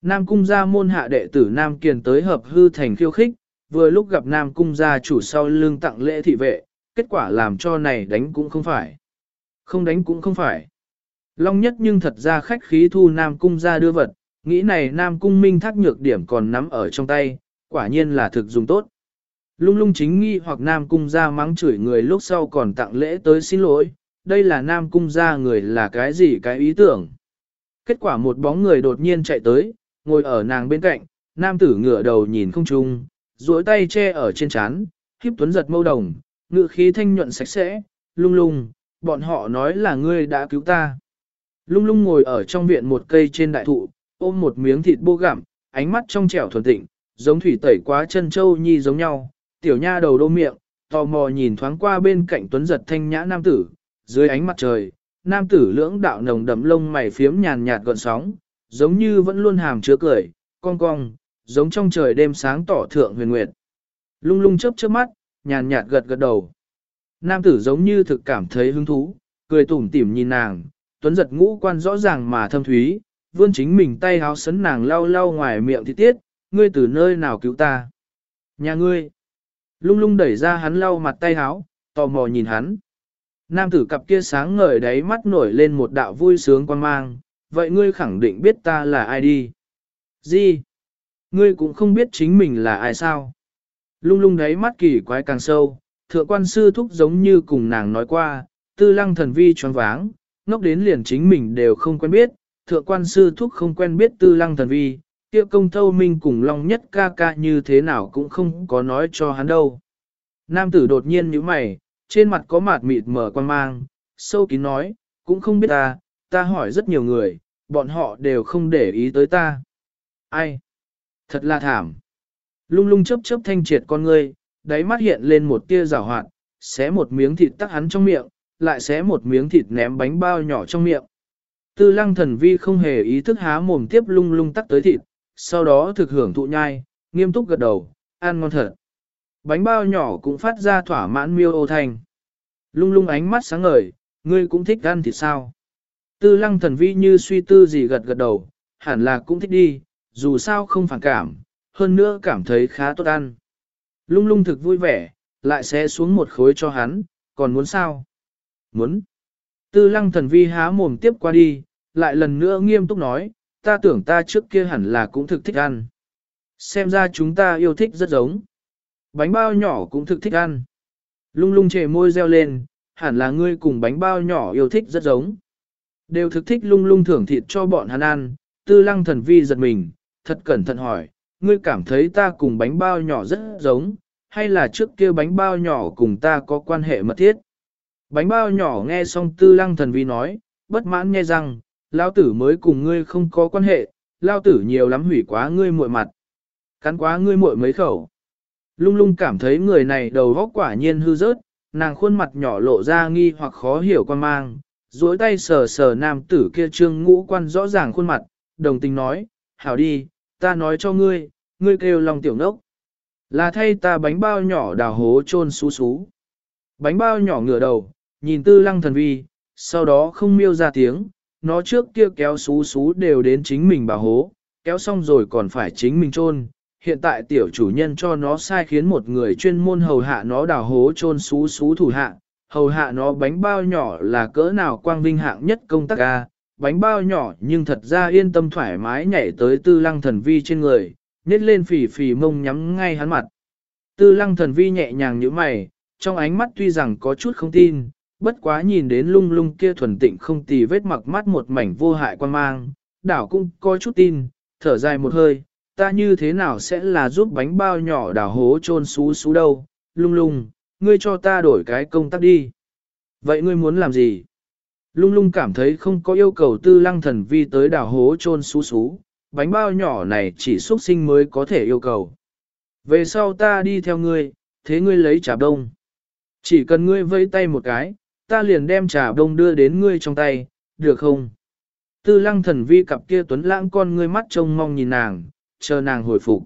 Nam Cung gia môn hạ đệ tử Nam Kiền tới hợp hư thành khiêu khích, vừa lúc gặp Nam Cung gia chủ sau lưng tặng lễ thị vệ, kết quả làm cho này đánh cũng không phải. Không đánh cũng không phải. Long nhất nhưng thật ra khách khí thu Nam Cung ra đưa vật, nghĩ này Nam Cung minh thác nhược điểm còn nắm ở trong tay, quả nhiên là thực dùng tốt. Lung lung chính nghi hoặc Nam Cung ra mắng chửi người lúc sau còn tặng lễ tới xin lỗi, đây là Nam Cung ra người là cái gì cái ý tưởng. Kết quả một bóng người đột nhiên chạy tới, ngồi ở nàng bên cạnh, Nam tử ngửa đầu nhìn không trung, duỗi tay che ở trên chán, khiếp tuấn giật mâu đồng, ngự khí thanh nhuận sạch sẽ, lung lung, bọn họ nói là ngươi đã cứu ta. Lung lung ngồi ở trong viện một cây trên đại thụ, ôm một miếng thịt bô gặm, ánh mắt trong trẻo thuần tịnh, giống thủy tẩy quá chân châu nhi giống nhau, tiểu nha đầu đô miệng, tò mò nhìn thoáng qua bên cạnh tuấn giật thanh nhã nam tử, dưới ánh mặt trời, nam tử lưỡng đạo nồng đậm lông mày phiếm nhàn nhạt gọn sóng, giống như vẫn luôn hàm chứa cười, cong cong, giống trong trời đêm sáng tỏ thượng huyền nguyệt. Lung lung chớp chớp mắt, nhàn nhạt gật gật đầu. Nam tử giống như thực cảm thấy hứng thú, cười tủm tỉm nhìn nàng, tuấn giật ngũ quan rõ ràng mà thâm thúy, vươn chính mình tay háo sấn nàng lau lau ngoài miệng thì tiết, ngươi từ nơi nào cứu ta? Nhà ngươi. Lung lung đẩy ra hắn lau mặt tay háo, tò mò nhìn hắn. Nam tử cặp kia sáng ngời đáy mắt nổi lên một đạo vui sướng quan mang, vậy ngươi khẳng định biết ta là ai đi. Gì? Ngươi cũng không biết chính mình là ai sao? Lung lung đáy mắt kỳ quái càng sâu, thượng quan sư thúc giống như cùng nàng nói qua, tư lăng thần vi choáng váng, ngốc đến liền chính mình đều không quen biết, thượng quan sư thúc không quen biết tư lăng thần vi, kia công thâu minh cùng long nhất ca ca như thế nào cũng không có nói cho hắn đâu. Nam tử đột nhiên như mày, trên mặt có mạt mịt mở quan mang, sâu kín nói, cũng không biết ta, ta hỏi rất nhiều người, bọn họ đều không để ý tới ta. Ai? Thật là thảm. Lung lung chớp chớp thanh triệt con ngươi, đáy mắt hiện lên một tia rào hoạt, xé một miếng thịt tắc hắn trong miệng, lại xé một miếng thịt ném bánh bao nhỏ trong miệng. Tư lăng thần vi không hề ý thức há mồm tiếp lung lung tắc tới thịt, sau đó thực hưởng thụ nhai, nghiêm túc gật đầu, ăn ngon thật. Bánh bao nhỏ cũng phát ra thỏa mãn miêu ô thanh. Lung lung ánh mắt sáng ngời, ngươi cũng thích ăn thịt sao. Tư lăng thần vi như suy tư gì gật gật đầu, hẳn là cũng thích đi, dù sao không phản cảm, hơn nữa cảm thấy khá tốt ăn. Lung lung thực vui vẻ, lại sẽ xuống một khối cho hắn, còn muốn sao? Muốn. Tư lăng thần vi há mồm tiếp qua đi, lại lần nữa nghiêm túc nói, ta tưởng ta trước kia hẳn là cũng thực thích ăn. Xem ra chúng ta yêu thích rất giống. Bánh bao nhỏ cũng thực thích ăn. Lung lung chề môi reo lên, hẳn là ngươi cùng bánh bao nhỏ yêu thích rất giống. Đều thực thích lung lung thưởng thịt cho bọn hắn ăn, tư lăng thần vi giật mình, thật cẩn thận hỏi, ngươi cảm thấy ta cùng bánh bao nhỏ rất giống, hay là trước kia bánh bao nhỏ cùng ta có quan hệ mật thiết? Bánh bao nhỏ nghe xong tư lăng thần vi nói, bất mãn nghe rằng, lao tử mới cùng ngươi không có quan hệ, lao tử nhiều lắm hủy quá ngươi muội mặt. Cắn quá ngươi muội mấy khẩu. Lung lung cảm thấy người này đầu góc quả nhiên hư rớt, nàng khuôn mặt nhỏ lộ ra nghi hoặc khó hiểu quan mang, duỗi tay sờ sờ nam tử kia trương ngũ quan rõ ràng khuôn mặt, đồng tình nói, hảo đi, ta nói cho ngươi, ngươi kêu lòng tiểu nốc. Là thay ta bánh bao nhỏ đào hố chôn xú xú. Bánh bao nhỏ ngửa đầu, nhìn tư lăng thần vi, sau đó không miêu ra tiếng, nó trước kia kéo xú xú đều đến chính mình bảo hố, kéo xong rồi còn phải chính mình chôn. Hiện tại tiểu chủ nhân cho nó sai khiến một người chuyên môn hầu hạ nó đào hố chôn xú xú thủ hạ, hầu hạ nó bánh bao nhỏ là cỡ nào quang vinh hạng nhất công tác ca, bánh bao nhỏ nhưng thật ra yên tâm thoải mái nhảy tới tư lăng thần vi trên người, nhét lên phì phì mông nhắm ngay hắn mặt. Tư lăng thần vi nhẹ nhàng như mày, trong ánh mắt tuy rằng có chút không tin, bất quá nhìn đến lung lung kia thuần tịnh không tì vết mặc mắt một mảnh vô hại quan mang, đảo cũng có chút tin, thở dài một hơi, ta như thế nào sẽ là giúp bánh bao nhỏ đào hố chôn xú xú đâu, lung lung, ngươi cho ta đổi cái công tác đi. Vậy ngươi muốn làm gì? Lung lung cảm thấy không có yêu cầu tư lăng thần vi tới đào hố chôn xú xú, bánh bao nhỏ này chỉ xuất sinh mới có thể yêu cầu. Về sau ta đi theo ngươi, thế ngươi lấy trà đông. Chỉ cần ngươi vẫy tay một cái, ta liền đem trà đông đưa đến ngươi trong tay, được không? Tư lăng thần vi cặp kia tuấn lãng con ngươi mắt trông mong nhìn nàng, chờ nàng hồi phục.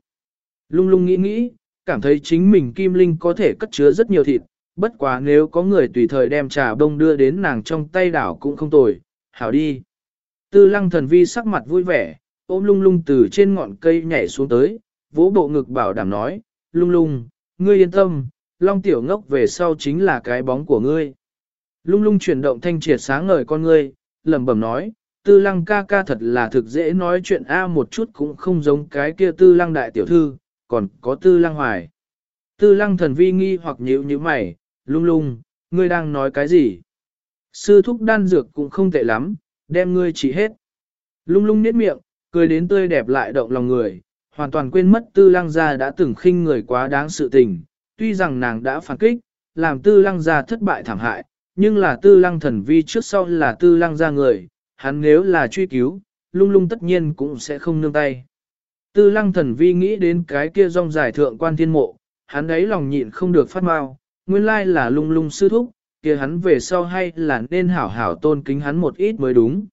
Lung lung nghĩ nghĩ, cảm thấy chính mình kim linh có thể cất chứa rất nhiều thịt, bất quá nếu có người tùy thời đem trà đông đưa đến nàng trong tay đảo cũng không tồi, hảo đi. Tư lăng thần vi sắc mặt vui vẻ, ôm lung lung từ trên ngọn cây nhảy xuống tới, vỗ bộ ngực bảo đảm nói, lung lung, ngươi yên tâm, long tiểu ngốc về sau chính là cái bóng của ngươi. Lung lung chuyển động thanh triệt sáng ngời con ngươi, lẩm bẩm nói, tư lăng ca ca thật là thực dễ nói chuyện A một chút cũng không giống cái kia tư lăng đại tiểu thư, còn có tư lăng hoài. Tư lăng thần vi nghi hoặc nhíu như mày, lung lung, ngươi đang nói cái gì? Sư thúc đan dược cũng không tệ lắm, đem ngươi chỉ hết. Lung lung niết miệng, cười đến tươi đẹp lại động lòng người, hoàn toàn quên mất tư lăng gia đã từng khinh người quá đáng sự tình. Tuy rằng nàng đã phản kích, làm tư lăng gia thất bại thảm hại, nhưng là tư lăng thần vi trước sau là tư lăng gia người, hắn nếu là truy cứu, lung lung tất nhiên cũng sẽ không nương tay. Tư lăng thần vi nghĩ đến cái kia rong giải thượng quan thiên mộ, hắn ấy lòng nhịn không được phát mau, nguyên lai là lung lung sư thúc, kia hắn về sau hay là nên hảo hảo tôn kính hắn một ít mới đúng.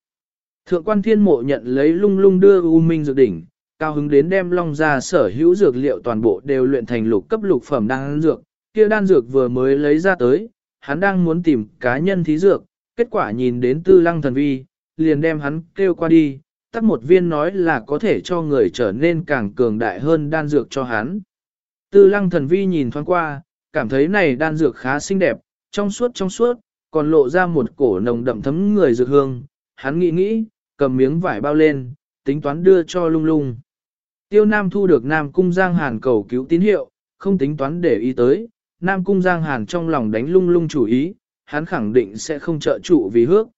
Thượng quan thiên mộ nhận lấy lung lung đưa U Minh dược đỉnh, cao hứng đến đem long ra sở hữu dược liệu toàn bộ đều luyện thành lục cấp lục phẩm đan dược, kia đan dược vừa mới lấy ra tới, hắn đang muốn tìm cá nhân thí dược, kết quả nhìn đến tư lăng thần vi, liền đem hắn kêu qua đi, tắt một viên nói là có thể cho người trở nên càng cường đại hơn đan dược cho hắn. Tư lăng thần vi nhìn thoáng qua, cảm thấy này đan dược khá xinh đẹp, trong suốt trong suốt, còn lộ ra một cổ nồng đậm thấm người dược hương, hắn nghĩ nghĩ, cầm miếng vải bao lên, tính toán đưa cho lung lung. Tiêu Nam thu được Nam Cung Giang Hàn cầu cứu tín hiệu, không tính toán để ý tới, Nam Cung Giang Hàn trong lòng đánh lung lung chủ ý, hắn khẳng định sẽ không trợ trụ vì hước.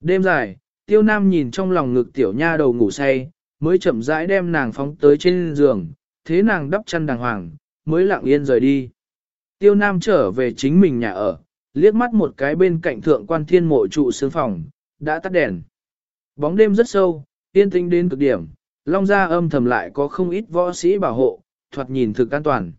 Đêm dài, Tiêu Nam nhìn trong lòng ngực tiểu nha đầu ngủ say, mới chậm rãi đem nàng phóng tới trên giường, thế nàng đắp chăn đàng hoàng, mới lặng yên rời đi. Tiêu Nam trở về chính mình nhà ở, liếc mắt một cái bên cạnh thượng quan thiên mộ trụ sướng phòng, đã tắt đèn. Bóng đêm rất sâu, yên tĩnh đến cực điểm, long ra âm thầm lại có không ít võ sĩ bảo hộ, thoạt nhìn thực an toàn.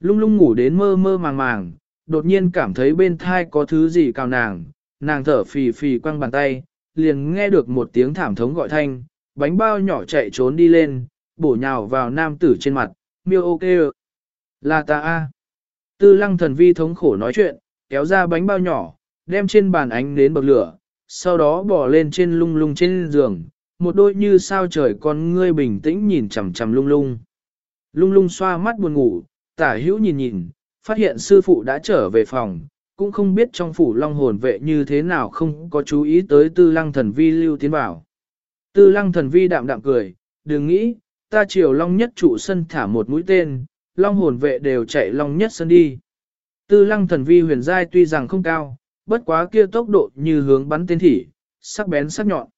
Lung lung ngủ đến mơ mơ màng màng, đột nhiên cảm thấy bên thai có thứ gì cào nàng, nàng thở phì phì quăng bàn tay, liền nghe được một tiếng thảm thống gọi thanh, bánh bao nhỏ chạy trốn đi lên, bổ nhào vào nam tử trên mặt, miêu ok. Là ta a. Tư lăng thần vi thống khổ nói chuyện, kéo ra bánh bao nhỏ, đem trên bàn ánh đến bậc lửa, sau đó bỏ lên trên lung lung trên giường, một đôi như sao trời con ngươi bình tĩnh nhìn chằm chằm lung lung. Lung lung xoa mắt buồn ngủ, tả hữu nhìn nhìn, phát hiện sư phụ đã trở về phòng, cũng không biết trong phủ long hồn vệ như thế nào không có chú ý tới tư lăng thần vi lưu tiến bảo. Tư lăng thần vi đạm đạm cười, đừng nghĩ, ta chiều long nhất trụ sân thả một mũi tên, long hồn vệ đều chạy long nhất sân đi. Tư lăng thần vi huyền giai tuy rằng không cao, bất quá kia tốc độ như hướng bắn tên thỉ, sắc bén sắc nhọn.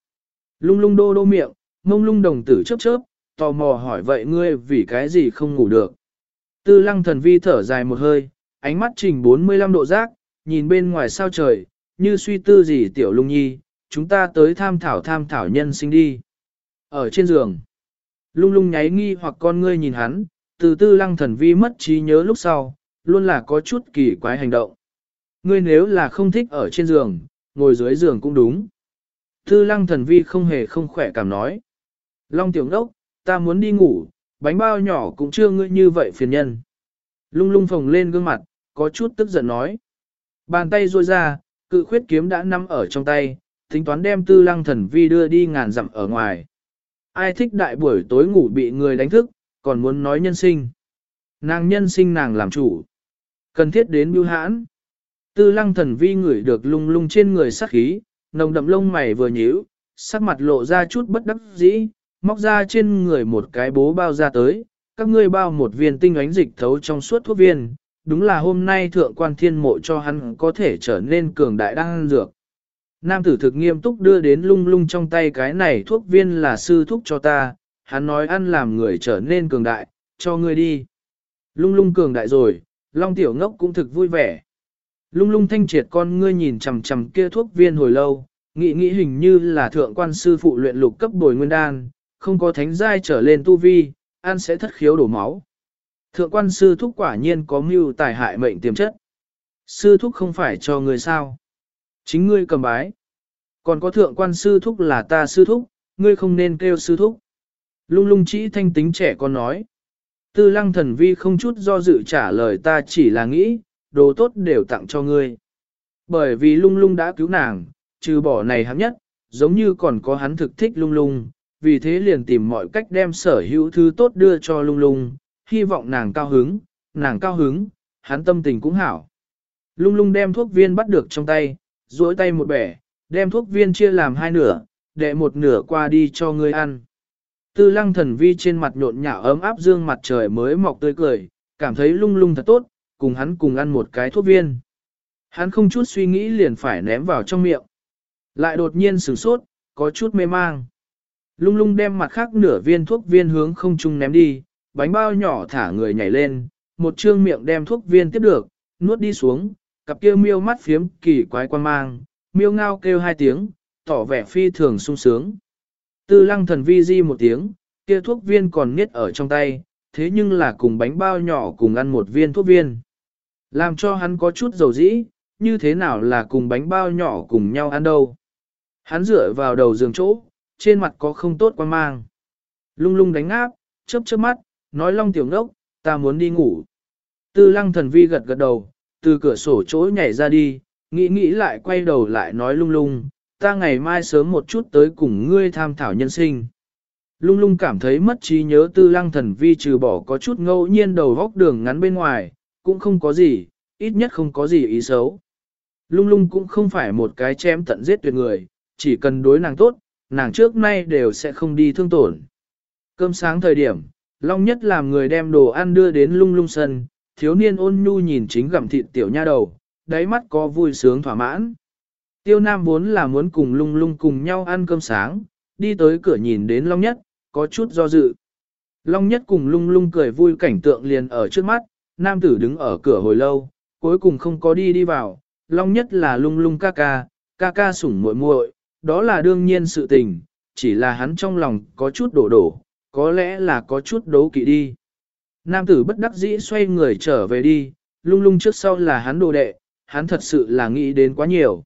Lung lung đô đô miệng, mông lung đồng tử chớp chớp, tò mò hỏi vậy ngươi vì cái gì không ngủ được. Tư lăng thần vi thở dài một hơi, ánh mắt trình 45 độ giác, nhìn bên ngoài sao trời, như suy tư gì tiểu lung nhi, chúng ta tới tham thảo tham thảo nhân sinh đi. Ở trên giường, lung lung nháy nghi hoặc con ngươi nhìn hắn, từ tư lăng thần vi mất trí nhớ lúc sau, luôn là có chút kỳ quái hành động. Ngươi nếu là không thích ở trên giường, ngồi dưới giường cũng đúng. Tư lăng thần vi không hề không khỏe cảm nói. Long tiểu đốc ta muốn đi ngủ, bánh bao nhỏ cũng chưa ngươi như vậy phiền nhân. Lung lung phồng lên gương mặt, có chút tức giận nói. Bàn tay ruôi ra, cự khuyết kiếm đã nắm ở trong tay, tính toán đem tư lăng thần vi đưa đi ngàn dặm ở ngoài. Ai thích đại buổi tối ngủ bị người đánh thức, còn muốn nói nhân sinh. Nàng nhân sinh nàng làm chủ. Cần thiết đến bưu hãn. Tư lăng thần vi ngửi được lung lung trên người sắc khí, nồng đậm lông mày vừa nhíu, sắc mặt lộ ra chút bất đắc dĩ, móc ra trên người một cái bố bao ra tới, các ngươi bao một viên tinh ánh dịch thấu trong suốt thuốc viên, đúng là hôm nay thượng quan thiên mộ cho hắn có thể trở nên cường đại đang dược. Nam tử thực nghiêm túc đưa đến lung lung trong tay cái này thuốc viên là sư thuốc cho ta, hắn nói ăn làm người trở nên cường đại, cho ngươi đi. Lung lung cường đại rồi, Long Tiểu Ngốc cũng thực vui vẻ. Lung lung thanh triệt con ngươi nhìn chằm chằm kia thuốc viên hồi lâu, nghĩ nghĩ hình như là thượng quan sư phụ luyện lục cấp bồi nguyên đan, không có thánh giai trở lên tu vi, ăn sẽ thất khiếu đổ máu. Thượng quan sư thúc quả nhiên có mưu tài hại mệnh tiềm chất. Sư thúc không phải cho người sao. Chính ngươi cầm bái. Còn có thượng quan sư thúc là ta sư thúc, ngươi không nên kêu sư thúc. Lung lung chỉ thanh tính trẻ con nói. Tư lăng thần vi không chút do dự trả lời ta chỉ là nghĩ, đồ tốt đều tặng cho ngươi. Bởi vì lung lung đã cứu nàng, trừ bỏ này hám nhất, giống như còn có hắn thực thích lung lung, vì thế liền tìm mọi cách đem sở hữu thứ tốt đưa cho lung lung, hy vọng nàng cao hứng, nàng cao hứng, hắn tâm tình cũng hảo. Lung lung đem thuốc viên bắt được trong tay, duỗi tay một bẻ, đem thuốc viên chia làm hai nửa, để một nửa qua đi cho ngươi ăn. Tư lăng thần vi trên mặt nhộn nhạo ấm áp dương mặt trời mới mọc tươi cười, cảm thấy lung lung thật tốt, cùng hắn cùng ăn một cái thuốc viên. Hắn không chút suy nghĩ liền phải ném vào trong miệng. Lại đột nhiên sửng sốt, có chút mê mang. Lung lung đem mặt khác nửa viên thuốc viên hướng không trung ném đi, bánh bao nhỏ thả người nhảy lên, một trương miệng đem thuốc viên tiếp được, nuốt đi xuống, cặp kia miêu mắt phiếm kỳ quái quan mang, miêu ngao kêu hai tiếng, tỏ vẻ phi thường sung sướng. Tư lăng thần vi di một tiếng, kia thuốc viên còn niết ở trong tay, thế nhưng là cùng bánh bao nhỏ cùng ăn một viên thuốc viên. Làm cho hắn có chút dầu dĩ, như thế nào là cùng bánh bao nhỏ cùng nhau ăn đâu. Hắn dựa vào đầu giường chỗ, trên mặt có không tốt quan mang. Lung lung đánh áp, chớp chớp mắt, nói long tiểu ngốc, ta muốn đi ngủ. Tư lăng thần vi gật gật đầu, từ cửa sổ chỗ nhảy ra đi, nghĩ nghĩ lại quay đầu lại nói lung lung, ta ngày mai sớm một chút tới cùng ngươi tham thảo nhân sinh. Lung lung cảm thấy mất trí nhớ tư lăng thần vi trừ bỏ có chút ngẫu nhiên đầu góc đường ngắn bên ngoài, cũng không có gì, ít nhất không có gì ý xấu. Lung lung cũng không phải một cái chém tận giết tuyệt người, chỉ cần đối nàng tốt, nàng trước nay đều sẽ không đi thương tổn. Cơm sáng thời điểm, Long Nhất làm người đem đồ ăn đưa đến lung lung sân, thiếu niên ôn nhu nhìn chính gặm thịt tiểu nha đầu, đáy mắt có vui sướng thỏa mãn. Tiêu Nam vốn là muốn cùng lung lung cùng nhau ăn cơm sáng, đi tới cửa nhìn đến Long Nhất, có chút do dự. Long Nhất cùng lung lung cười vui cảnh tượng liền ở trước mắt, nam tử đứng ở cửa hồi lâu, cuối cùng không có đi đi vào, Long Nhất là lung lung ca ca, ca ca sủng muội muội, đó là đương nhiên sự tình, chỉ là hắn trong lòng có chút đổ đổ, có lẽ là có chút đấu kỵ đi. Nam tử bất đắc dĩ xoay người trở về đi, lung lung trước sau là hắn đồ đệ, hắn thật sự là nghĩ đến quá nhiều.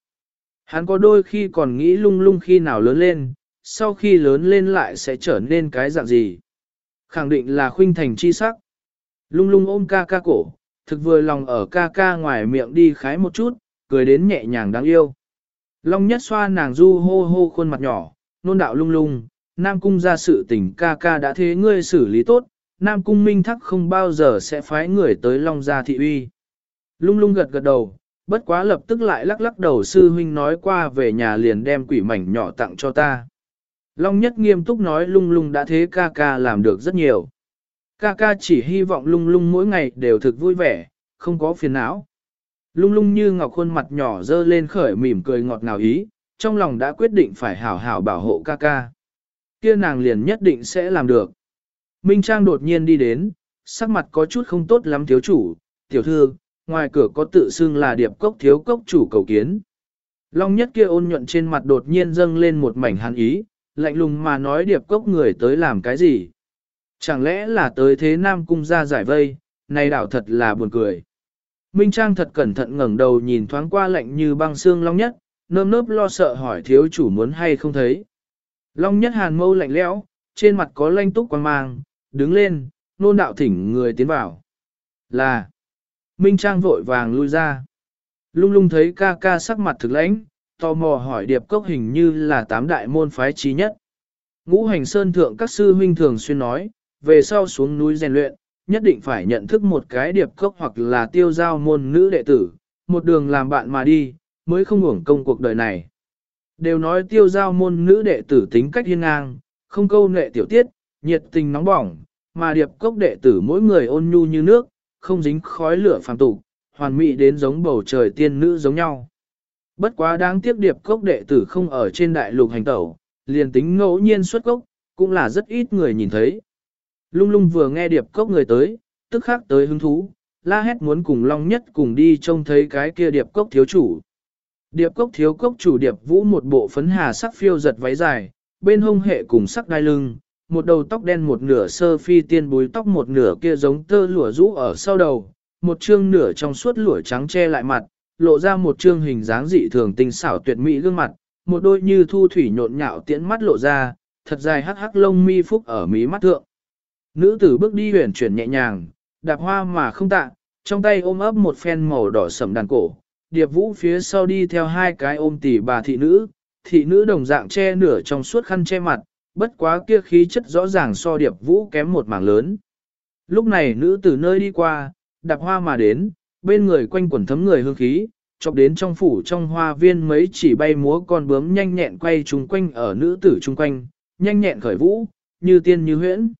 Hắn có đôi khi còn nghĩ lung lung khi nào lớn lên, sau khi lớn lên lại sẽ trở nên cái dạng gì. Khẳng định là khuynh thành chi sắc. Lung lung ôm ca ca cổ, thực vừa lòng ở ca ca ngoài miệng đi khái một chút, cười đến nhẹ nhàng đáng yêu. Long nhất xoa nàng du hô hô khuôn mặt nhỏ, nôn đạo lung lung, Nam Cung ra sự tình ca ca đã thế ngươi xử lý tốt, Nam Cung Minh Thắc không bao giờ sẽ phái người tới Long Gia thị uy. Lung lung gật gật đầu, bất quá lập tức lại lắc lắc đầu sư huynh nói qua về nhà liền đem quỷ mảnh nhỏ tặng cho ta. Long nhất nghiêm túc nói lung lung đã thế ca ca làm được rất nhiều. Ca ca chỉ hy vọng lung lung mỗi ngày đều thực vui vẻ, không có phiền não. Lung lung như ngọc khuôn mặt nhỏ dơ lên khởi mỉm cười ngọt ngào ý, trong lòng đã quyết định phải hảo hảo bảo hộ ca ca. Kia nàng liền nhất định sẽ làm được. Minh Trang đột nhiên đi đến, sắc mặt có chút không tốt lắm thiếu chủ, tiểu thư, ngoài cửa có tự xưng là điệp cốc thiếu cốc chủ cầu kiến. Long nhất kia ôn nhuận trên mặt đột nhiên dâng lên một mảnh hàn ý, lạnh lùng mà nói điệp cốc người tới làm cái gì. Chẳng lẽ là tới thế Nam Cung ra giải vây, này đảo thật là buồn cười. Minh Trang thật cẩn thận ngẩng đầu nhìn thoáng qua lạnh như băng xương Long Nhất, nơm nớp lo sợ hỏi thiếu chủ muốn hay không thấy. Long Nhất hàn mâu lạnh lẽo, trên mặt có lanh túc quan mang, đứng lên, nôn đạo thỉnh người tiến vào. Là, Minh Trang vội vàng lui ra. Lung lung thấy ca ca sắc mặt thực lãnh, tò mò hỏi điệp cốc hình như là tám đại môn phái trí nhất. Ngũ hành sơn thượng các sư huynh thường xuyên nói, về sau xuống núi rèn luyện, nhất định phải nhận thức một cái điệp cốc hoặc là tiêu giao môn nữ đệ tử, một đường làm bạn mà đi, mới không hưởng công cuộc đời này. Đều nói tiêu giao môn nữ đệ tử tính cách hiên ngang, không câu nệ tiểu tiết, nhiệt tình nóng bỏng, mà điệp cốc đệ tử mỗi người ôn nhu như nước, không dính khói lửa phàm tục, hoàn mỹ đến giống bầu trời tiên nữ giống nhau. Bất quá đáng tiếc điệp cốc đệ tử không ở trên đại lục hành tẩu, liền tính ngẫu nhiên xuất cốc, cũng là rất ít người nhìn thấy. Lung lung vừa nghe điệp cốc người tới, tức khắc tới hứng thú, la hét muốn cùng Long Nhất cùng đi trông thấy cái kia điệp cốc thiếu chủ. Điệp cốc thiếu cốc chủ điệp vũ một bộ phấn hà sắc phiêu giật váy dài, bên hông hệ cùng sắc đai lưng, một đầu tóc đen một nửa sơ phi tiên búi tóc một nửa kia giống tơ lụa rũ ở sau đầu, một chương nửa trong suốt lụa trắng che lại mặt, lộ ra một chương hình dáng dị thường tinh xảo tuyệt mỹ gương mặt, một đôi như thu thủy nhộn nhạo tiễn mắt lộ ra, thật dài hắc hắc lông mi phúc ở mí mắt thượng. Nữ tử bước đi huyền chuyển nhẹ nhàng, đạp hoa mà không tạ, trong tay ôm ấp một phen màu đỏ sẫm đàn cổ, điệp vũ phía sau đi theo hai cái ôm tỷ bà thị nữ, thị nữ đồng dạng che nửa trong suốt khăn che mặt, bất quá kia khí chất rõ ràng so điệp vũ kém một mảng lớn. Lúc này nữ từ nơi đi qua, đạp hoa mà đến, bên người quanh quẩn thấm người hương khí, chọc đến trong phủ trong hoa viên mấy chỉ bay múa con bướm nhanh nhẹn quay chung quanh ở nữ tử chung quanh, nhanh nhẹn khởi vũ, như tiên như huyễn.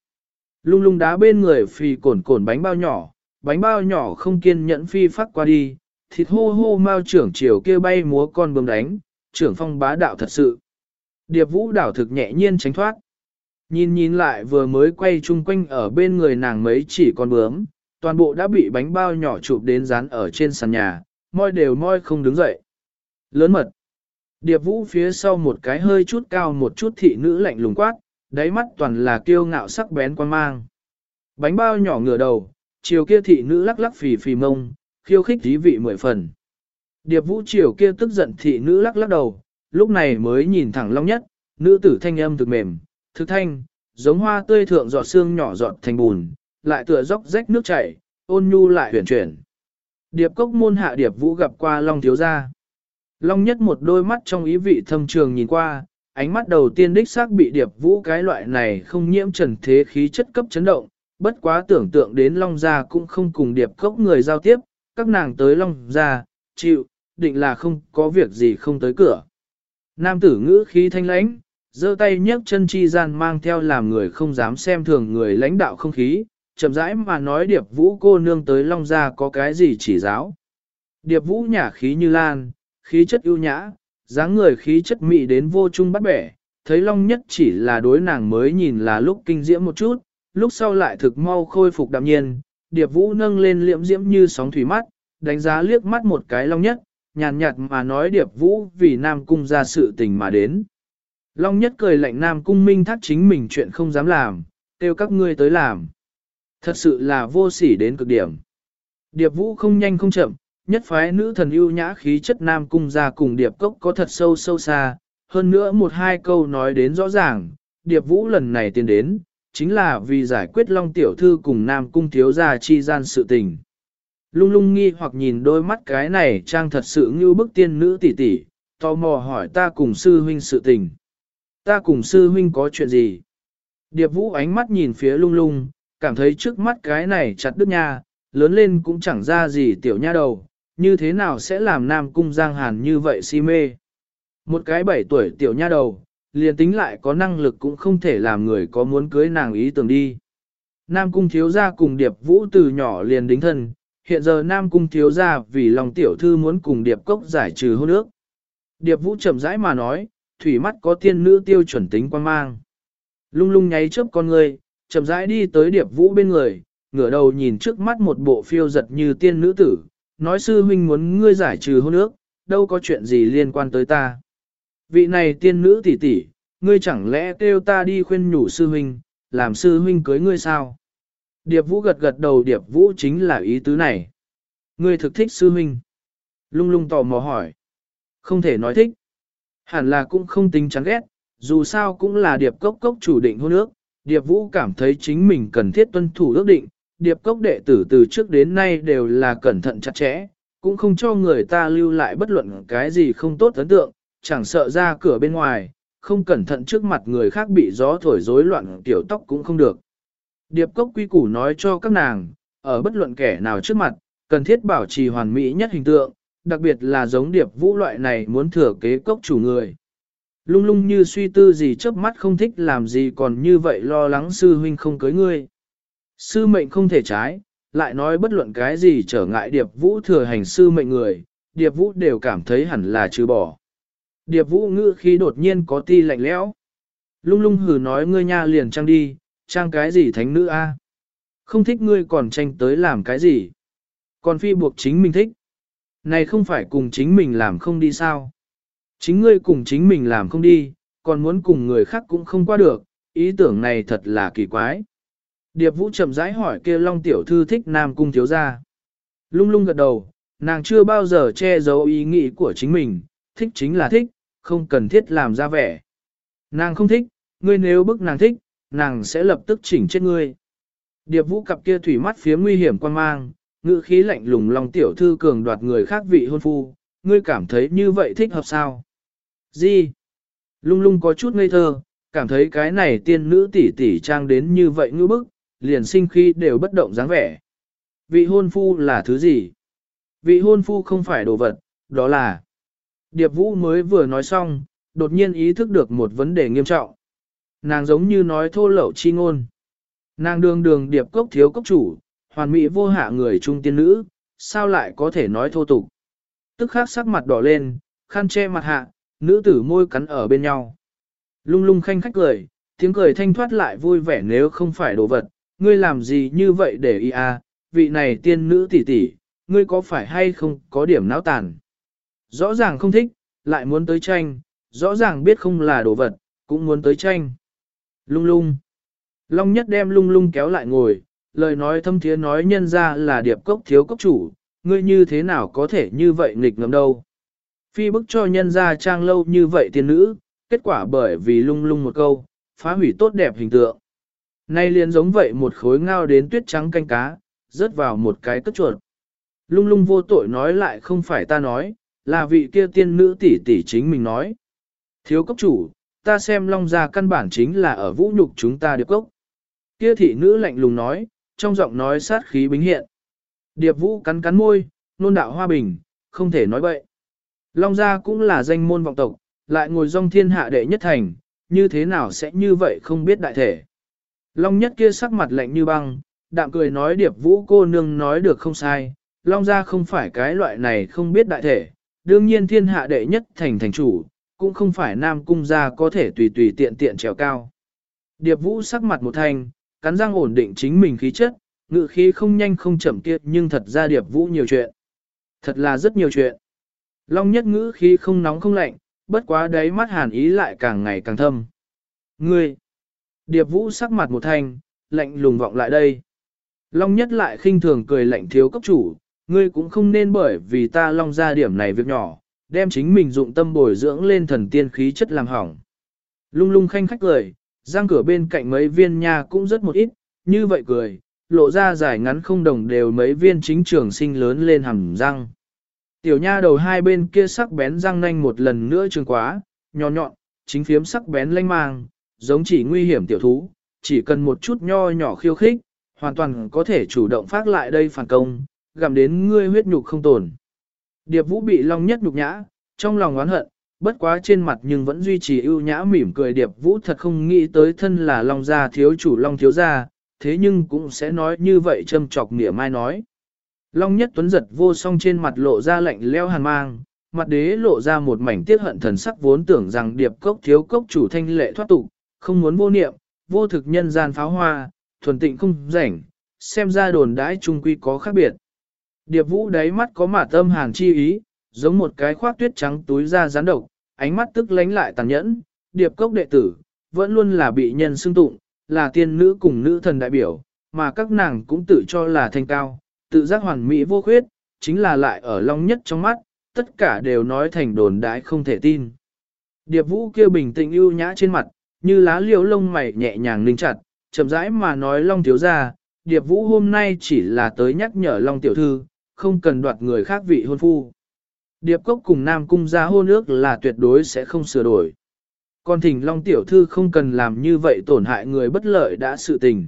Lung lung đá bên người phì cồn cồn bánh bao nhỏ, bánh bao nhỏ không kiên nhẫn phi phát qua đi, thịt hô hô mau trưởng chiều kia bay múa con bướm đánh, trưởng phong bá đạo thật sự. Điệp vũ đảo thực nhẹ nhiên tránh thoát. Nhìn nhìn lại vừa mới quay chung quanh ở bên người nàng mấy chỉ con bướm, toàn bộ đã bị bánh bao nhỏ chụp đến dán ở trên sàn nhà, môi đều môi không đứng dậy. Lớn mật. Điệp vũ phía sau một cái hơi chút cao một chút thị nữ lạnh lùng quát, đáy mắt toàn là kiêu ngạo sắc bén quan mang. Bánh bao nhỏ ngửa đầu, chiều kia thị nữ lắc lắc phì phì mông, khiêu khích thí vị mười phần. Điệp vũ triều kia tức giận thị nữ lắc lắc đầu, lúc này mới nhìn thẳng long nhất, nữ tử thanh âm thực mềm, thực thanh, giống hoa tươi thượng giọt xương nhỏ giọt thành bùn, lại tựa dốc rách nước chảy, ôn nhu lại huyền chuyển. Điệp cốc môn hạ điệp vũ gặp qua Long thiếu gia. Long nhất một đôi mắt trong ý vị thâm trường nhìn qua, ánh mắt đầu tiên đích xác bị điệp vũ cái loại này không nhiễm trần thế khí chất cấp chấn động, bất quá tưởng tượng đến Long gia cũng không cùng điệp cốc người giao tiếp, các nàng tới Long gia, chịu, định là không có việc gì không tới cửa. Nam tử ngữ khí thanh lãnh, giơ tay nhấc chân chi gian mang theo làm người không dám xem thường người lãnh đạo không khí, chậm rãi mà nói điệp vũ cô nương tới long gia có cái gì chỉ giáo. Điệp vũ nhả khí như lan, khí chất ưu nhã, dáng người khí chất mị đến vô trung bắt bẻ, thấy long nhất chỉ là đối nàng mới nhìn là lúc kinh diễm một chút, lúc sau lại thực mau khôi phục đạm nhiên, điệp vũ nâng lên liễm diễm như sóng thủy mắt, đánh giá liếc mắt một cái long nhất, nhàn nhạt mà nói điệp vũ vì nam cung ra sự tình mà đến. Long nhất cười lạnh nam cung minh thắt chính mình chuyện không dám làm, kêu các ngươi tới làm. Thật sự là vô sỉ đến cực điểm. Điệp vũ không nhanh không chậm, nhất phái nữ thần ưu nhã khí chất nam cung ra cùng điệp cốc có thật sâu sâu xa, hơn nữa một hai câu nói đến rõ ràng, điệp vũ lần này tiến đến, chính là vì giải quyết long tiểu thư cùng nam cung thiếu gia chi gian sự tình. Lung lung nghi hoặc nhìn đôi mắt cái này trang thật sự như bức tiên nữ tỷ tỷ, tò mò hỏi ta cùng sư huynh sự tình. Ta cùng sư huynh có chuyện gì? Điệp vũ ánh mắt nhìn phía lung lung, cảm thấy trước mắt cái này chặt đứt nha, lớn lên cũng chẳng ra gì tiểu nha đầu, như thế nào sẽ làm nam cung giang hàn như vậy si mê. Một cái bảy tuổi tiểu nha đầu, liền tính lại có năng lực cũng không thể làm người có muốn cưới nàng ý tưởng đi. Nam cung thiếu gia cùng điệp vũ từ nhỏ liền đính thân, hiện giờ Nam cung thiếu gia vì lòng tiểu thư muốn cùng điệp cốc giải trừ hôn ước. Điệp vũ chậm rãi mà nói, thủy mắt có tiên nữ tiêu chuẩn tính quan mang. Lung lung nháy chớp con người, chậm rãi đi tới điệp vũ bên người, ngửa đầu nhìn trước mắt một bộ phiêu giật như tiên nữ tử, nói sư huynh muốn ngươi giải trừ hôn ước, đâu có chuyện gì liên quan tới ta. Vị này tiên nữ tỷ tỷ, ngươi chẳng lẽ kêu ta đi khuyên nhủ sư huynh, làm sư huynh cưới ngươi sao? Điệp vũ gật gật đầu điệp vũ chính là ý tứ này. Ngươi thực thích sư huynh. Lung lung tò mò hỏi. Không thể nói thích. Hẳn là cũng không tính chán ghét, dù sao cũng là điệp cốc cốc chủ định hôn ước, điệp vũ cảm thấy chính mình cần thiết tuân thủ ước định, điệp cốc đệ tử từ trước đến nay đều là cẩn thận chặt chẽ, cũng không cho người ta lưu lại bất luận cái gì không tốt ấn tượng, chẳng sợ ra cửa bên ngoài, không cẩn thận trước mặt người khác bị gió thổi rối loạn tiểu tóc cũng không được. Điệp cốc quy củ nói cho các nàng, ở bất luận kẻ nào trước mặt, cần thiết bảo trì hoàn mỹ nhất hình tượng, đặc biệt là giống điệp vũ loại này muốn thừa kế cốc chủ người. Lung lung như suy tư gì chớp mắt không thích làm gì còn như vậy lo lắng sư huynh không cưới ngươi. Sư mệnh không thể trái, lại nói bất luận cái gì trở ngại điệp vũ thừa hành sư mệnh người, điệp vũ đều cảm thấy hẳn là trừ bỏ. Điệp vũ ngữ khi đột nhiên có ti lạnh lẽo. Lung lung hừ nói ngươi nha liền trang đi, trang cái gì thánh nữ a? Không thích ngươi còn tranh tới làm cái gì? Còn phi buộc chính mình thích. Này không phải cùng chính mình làm không đi sao? Chính ngươi cùng chính mình làm không đi, còn muốn cùng người khác cũng không qua được, ý tưởng này thật là kỳ quái. Điệp Vũ chậm rãi hỏi kia Long tiểu thư thích Nam cung thiếu gia. Lung lung gật đầu, nàng chưa bao giờ che giấu ý nghĩ của chính mình, thích chính là thích, không cần thiết làm ra vẻ. Nàng không thích, ngươi nếu bức nàng thích, nàng sẽ lập tức chỉnh chết ngươi. Điệp Vũ cặp kia thủy mắt phía nguy hiểm quan mang, ngữ khí lạnh lùng lòng tiểu thư cường đoạt người khác vị hôn phu, ngươi cảm thấy như vậy thích hợp sao? Gì? Lung lung có chút ngây thơ, cảm thấy cái này tiên nữ tỷ tỷ trang đến như vậy ngư bức, liền sinh khi đều bất động dáng vẻ. Vị hôn phu là thứ gì? Vị hôn phu không phải đồ vật, đó là... Điệp Vũ mới vừa nói xong, đột nhiên ý thức được một vấn đề nghiêm trọng. Nàng giống như nói thô lậu chi ngôn. Nàng đường đường điệp cốc thiếu cốc chủ, hoàn mỹ vô hạ người trung tiên nữ, sao lại có thể nói thô tục. Tức khắc sắc mặt đỏ lên, khăn che mặt hạ, nữ tử môi cắn ở bên nhau. Lung lung khanh khách cười, tiếng cười thanh thoát lại vui vẻ nếu không phải đồ vật, ngươi làm gì như vậy để ý à, vị này tiên nữ tỷ tỷ, ngươi có phải hay không có điểm não tàn. Rõ ràng không thích, lại muốn tới tranh, rõ ràng biết không là đồ vật, cũng muốn tới tranh. Lung lung. Long nhất đem lung lung kéo lại ngồi, lời nói thâm thiế nói nhân ra là điệp cốc thiếu cốc chủ, ngươi như thế nào có thể như vậy nghịch ngầm đâu. Phi bức cho nhân ra trang lâu như vậy tiên nữ, kết quả bởi vì lung lung một câu, phá hủy tốt đẹp hình tượng. Nay liền giống vậy một khối ngao đến tuyết trắng canh cá, rớt vào một cái cất chuột. Lung lung vô tội nói lại không phải ta nói, là vị kia tiên nữ tỷ tỷ chính mình nói. Thiếu cốc chủ, ta xem long gia căn bản chính là ở vũ nhục chúng ta điệp cốc. Kia thị nữ lạnh lùng nói, trong giọng nói sát khí bính hiện. Điệp vũ cắn cắn môi, nôn đạo hoa bình, không thể nói bậy. Long gia cũng là danh môn vọng tộc, lại ngồi rong thiên hạ đệ nhất thành, như thế nào sẽ như vậy không biết đại thể. Long nhất kia sắc mặt lạnh như băng, đạm cười nói điệp vũ cô nương nói được không sai, Long gia không phải cái loại này không biết đại thể, đương nhiên thiên hạ đệ nhất thành thành chủ, cũng không phải nam cung gia có thể tùy tùy tiện tiện trèo cao. Điệp vũ sắc mặt một thành, cắn răng ổn định chính mình khí chất, ngự khí không nhanh không chậm kia nhưng thật ra điệp vũ nhiều chuyện. Thật là rất nhiều chuyện. Long nhất ngữ khí không nóng không lạnh, bất quá đáy mắt hàn ý lại càng ngày càng thâm. Ngươi! Điệp vũ sắc mặt một thanh, lạnh lùng vọng lại đây. Long nhất lại khinh thường cười lạnh thiếu cấp chủ, ngươi cũng không nên bởi vì ta long ra điểm này việc nhỏ, đem chính mình dụng tâm bồi dưỡng lên thần tiên khí chất làm hỏng. Lung lung khanh khách cười, giang cửa bên cạnh mấy viên nha cũng rất một ít, như vậy cười, lộ ra dài ngắn không đồng đều mấy viên chính trường sinh lớn lên hầm răng. Tiểu nha đầu hai bên kia sắc bén răng nanh một lần nữa trường quá, nhỏ nhọn, chính phiếm sắc bén lanh mang, giống chỉ nguy hiểm tiểu thú, chỉ cần một chút nho nhỏ khiêu khích, hoàn toàn có thể chủ động phát lại đây phản công, gặm đến ngươi huyết nhục không tồn. Điệp vũ bị long nhất nhục nhã, trong lòng oán hận, bất quá trên mặt nhưng vẫn duy trì ưu nhã mỉm cười điệp vũ thật không nghĩ tới thân là long gia thiếu chủ long thiếu gia, thế nhưng cũng sẽ nói như vậy châm chọc nỉa mai nói. Long nhất tuấn giật vô song trên mặt lộ ra lạnh leo hàn mang, mặt đế lộ ra một mảnh tiếc hận thần sắc vốn tưởng rằng điệp cốc thiếu cốc chủ thanh lệ thoát tục, không muốn vô niệm, vô thực nhân gian pháo hoa, thuần tịnh không rảnh, xem ra đồn đãi trung quy có khác biệt. Điệp vũ đáy mắt có mả tâm hàn chi ý, giống một cái khoác tuyết trắng túi ra rán độc, ánh mắt tức lánh lại tàn nhẫn, điệp cốc đệ tử, vẫn luôn là bị nhân xưng tụng, là tiên nữ cùng nữ thần đại biểu, mà các nàng cũng tự cho là thanh cao, tự giác hoàn mỹ vô khuyết, chính là lại ở long nhất trong mắt, tất cả đều nói thành đồn đãi không thể tin. Điệp vũ kia bình tĩnh ưu nhã trên mặt, như lá liễu lông mày nhẹ nhàng ninh chặt, chậm rãi mà nói long thiếu ra, điệp vũ hôm nay chỉ là tới nhắc nhở long tiểu thư, không cần đoạt người khác vị hôn phu. Điệp cốc cùng Nam Cung ra hôn ước là tuyệt đối sẽ không sửa đổi. Còn thỉnh Long Tiểu Thư không cần làm như vậy tổn hại người bất lợi đã sự tình.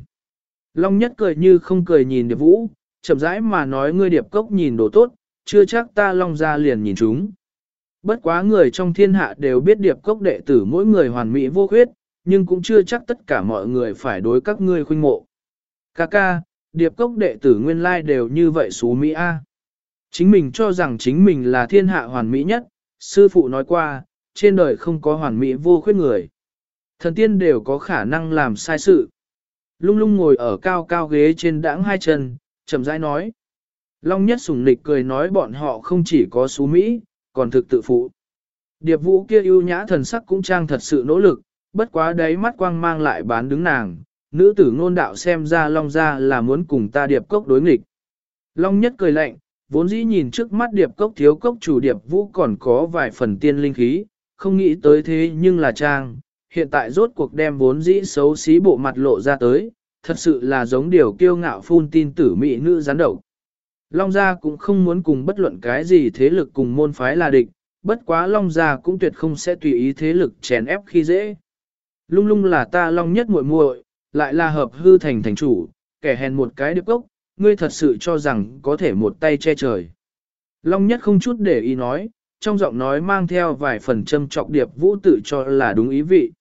Long nhất cười như không cười nhìn Điệp Vũ, chậm rãi mà nói ngươi Điệp cốc nhìn đồ tốt, chưa chắc ta Long ra liền nhìn chúng. Bất quá người trong thiên hạ đều biết Điệp cốc đệ tử mỗi người hoàn mỹ vô khuyết, nhưng cũng chưa chắc tất cả mọi người phải đối các ngươi khuynh mộ. Ca ca, Điệp cốc đệ tử nguyên lai đều như vậy xú Mỹ A. Chính mình cho rằng chính mình là thiên hạ hoàn mỹ nhất, sư phụ nói qua, trên đời không có hoàn mỹ vô khuyết người. Thần tiên đều có khả năng làm sai sự. Lung lung ngồi ở cao cao ghế trên đãng hai chân, chậm rãi nói. Long nhất sùng nịch cười nói bọn họ không chỉ có xú Mỹ, còn thực tự phụ. Điệp vũ kia ưu nhã thần sắc cũng trang thật sự nỗ lực, bất quá đấy mắt quang mang lại bán đứng nàng. Nữ tử ngôn đạo xem ra Long ra là muốn cùng ta điệp cốc đối nghịch. Long nhất cười lạnh, vốn dĩ nhìn trước mắt điệp cốc thiếu cốc chủ điệp vũ còn có vài phần tiên linh khí, không nghĩ tới thế nhưng là trang, hiện tại rốt cuộc đem vốn dĩ xấu xí bộ mặt lộ ra tới, thật sự là giống điều kiêu ngạo phun tin tử mỹ nữ gián đầu. Long Gia cũng không muốn cùng bất luận cái gì thế lực cùng môn phái là địch, bất quá Long Gia cũng tuyệt không sẽ tùy ý thế lực chèn ép khi dễ. Lung lung là ta Long nhất muội muội, lại là hợp hư thành thành chủ, kẻ hèn một cái điệp cốc, ngươi thật sự cho rằng có thể một tay che trời. Long nhất không chút để ý nói, trong giọng nói mang theo vài phần châm trọng điệp vũ tự cho là đúng ý vị.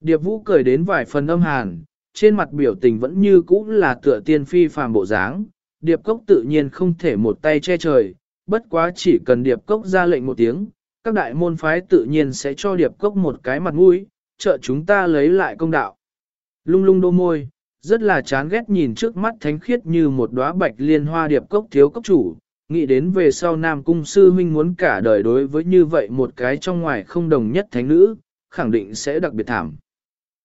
Điệp vũ cười đến vài phần âm hàn, trên mặt biểu tình vẫn như cũ là tựa tiên phi phàm bộ dáng. Điệp cốc tự nhiên không thể một tay che trời, bất quá chỉ cần điệp cốc ra lệnh một tiếng, các đại môn phái tự nhiên sẽ cho điệp cốc một cái mặt mũi, trợ chúng ta lấy lại công đạo. Lung lung đô môi, rất là chán ghét nhìn trước mắt thánh khiết như một đóa bạch liên hoa điệp cốc thiếu cốc chủ, nghĩ đến về sau Nam Cung Sư Huynh muốn cả đời đối với như vậy một cái trong ngoài không đồng nhất thánh nữ, khẳng định sẽ đặc biệt thảm.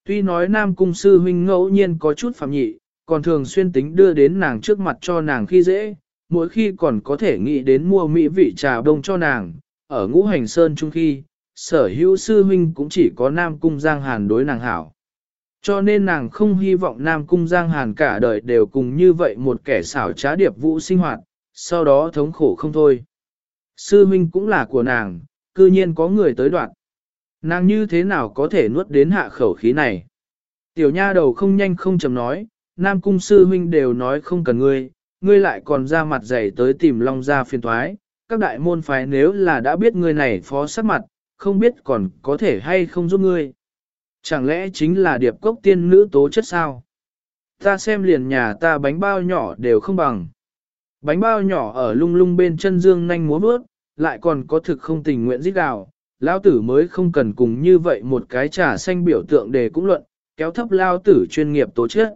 Tuy nói Nam Cung Sư Huynh ngẫu nhiên có chút phạm nhị, còn thường xuyên tính đưa đến nàng trước mặt cho nàng khi dễ, mỗi khi còn có thể nghĩ đến mua mỹ vị trà đông cho nàng, ở ngũ hành sơn chung khi, sở hữu sư huynh cũng chỉ có Nam Cung Giang Hàn đối nàng hảo. Cho nên nàng không hy vọng Nam Cung Giang Hàn cả đời đều cùng như vậy một kẻ xảo trá điệp vũ sinh hoạt, sau đó thống khổ không thôi. Sư Minh cũng là của nàng, cư nhiên có người tới đoạn. Nàng như thế nào có thể nuốt đến hạ khẩu khí này? Tiểu nha đầu không nhanh không chậm nói, Nam Cung sư Minh đều nói không cần ngươi, ngươi lại còn ra mặt dày tới tìm Long gia phiền thoái, các đại môn phái nếu là đã biết ngươi này phó sát mặt, không biết còn có thể hay không giúp ngươi. Chẳng lẽ chính là điệp cốc tiên nữ tố chất sao? Ta xem liền nhà ta bánh bao nhỏ đều không bằng. Bánh bao nhỏ ở lung lung bên chân dương nhanh múa bước, lại còn có thực không tình nguyện giết gào. Lao tử mới không cần cùng như vậy một cái trà xanh biểu tượng để cũng luận, kéo thấp lao tử chuyên nghiệp tố chất.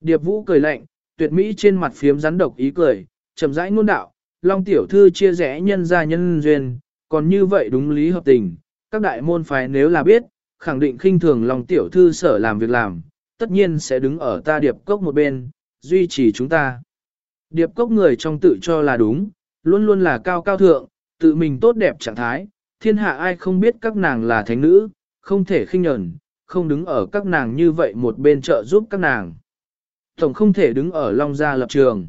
Điệp vũ cười lạnh, tuyệt mỹ trên mặt phiếm rắn độc ý cười, chậm rãi ngôn đạo, Long tiểu thư chia rẽ nhân gia nhân duyên, còn như vậy đúng lý hợp tình, các đại môn phái nếu là biết, khẳng định khinh thường lòng tiểu thư sở làm việc làm, tất nhiên sẽ đứng ở ta điệp cốc một bên, duy trì chúng ta. Điệp cốc người trong tự cho là đúng, luôn luôn là cao cao thượng, tự mình tốt đẹp trạng thái, thiên hạ ai không biết các nàng là thánh nữ, không thể khinh nhẫn, không đứng ở các nàng như vậy một bên trợ giúp các nàng. Tổng không thể đứng ở Long gia lập trường.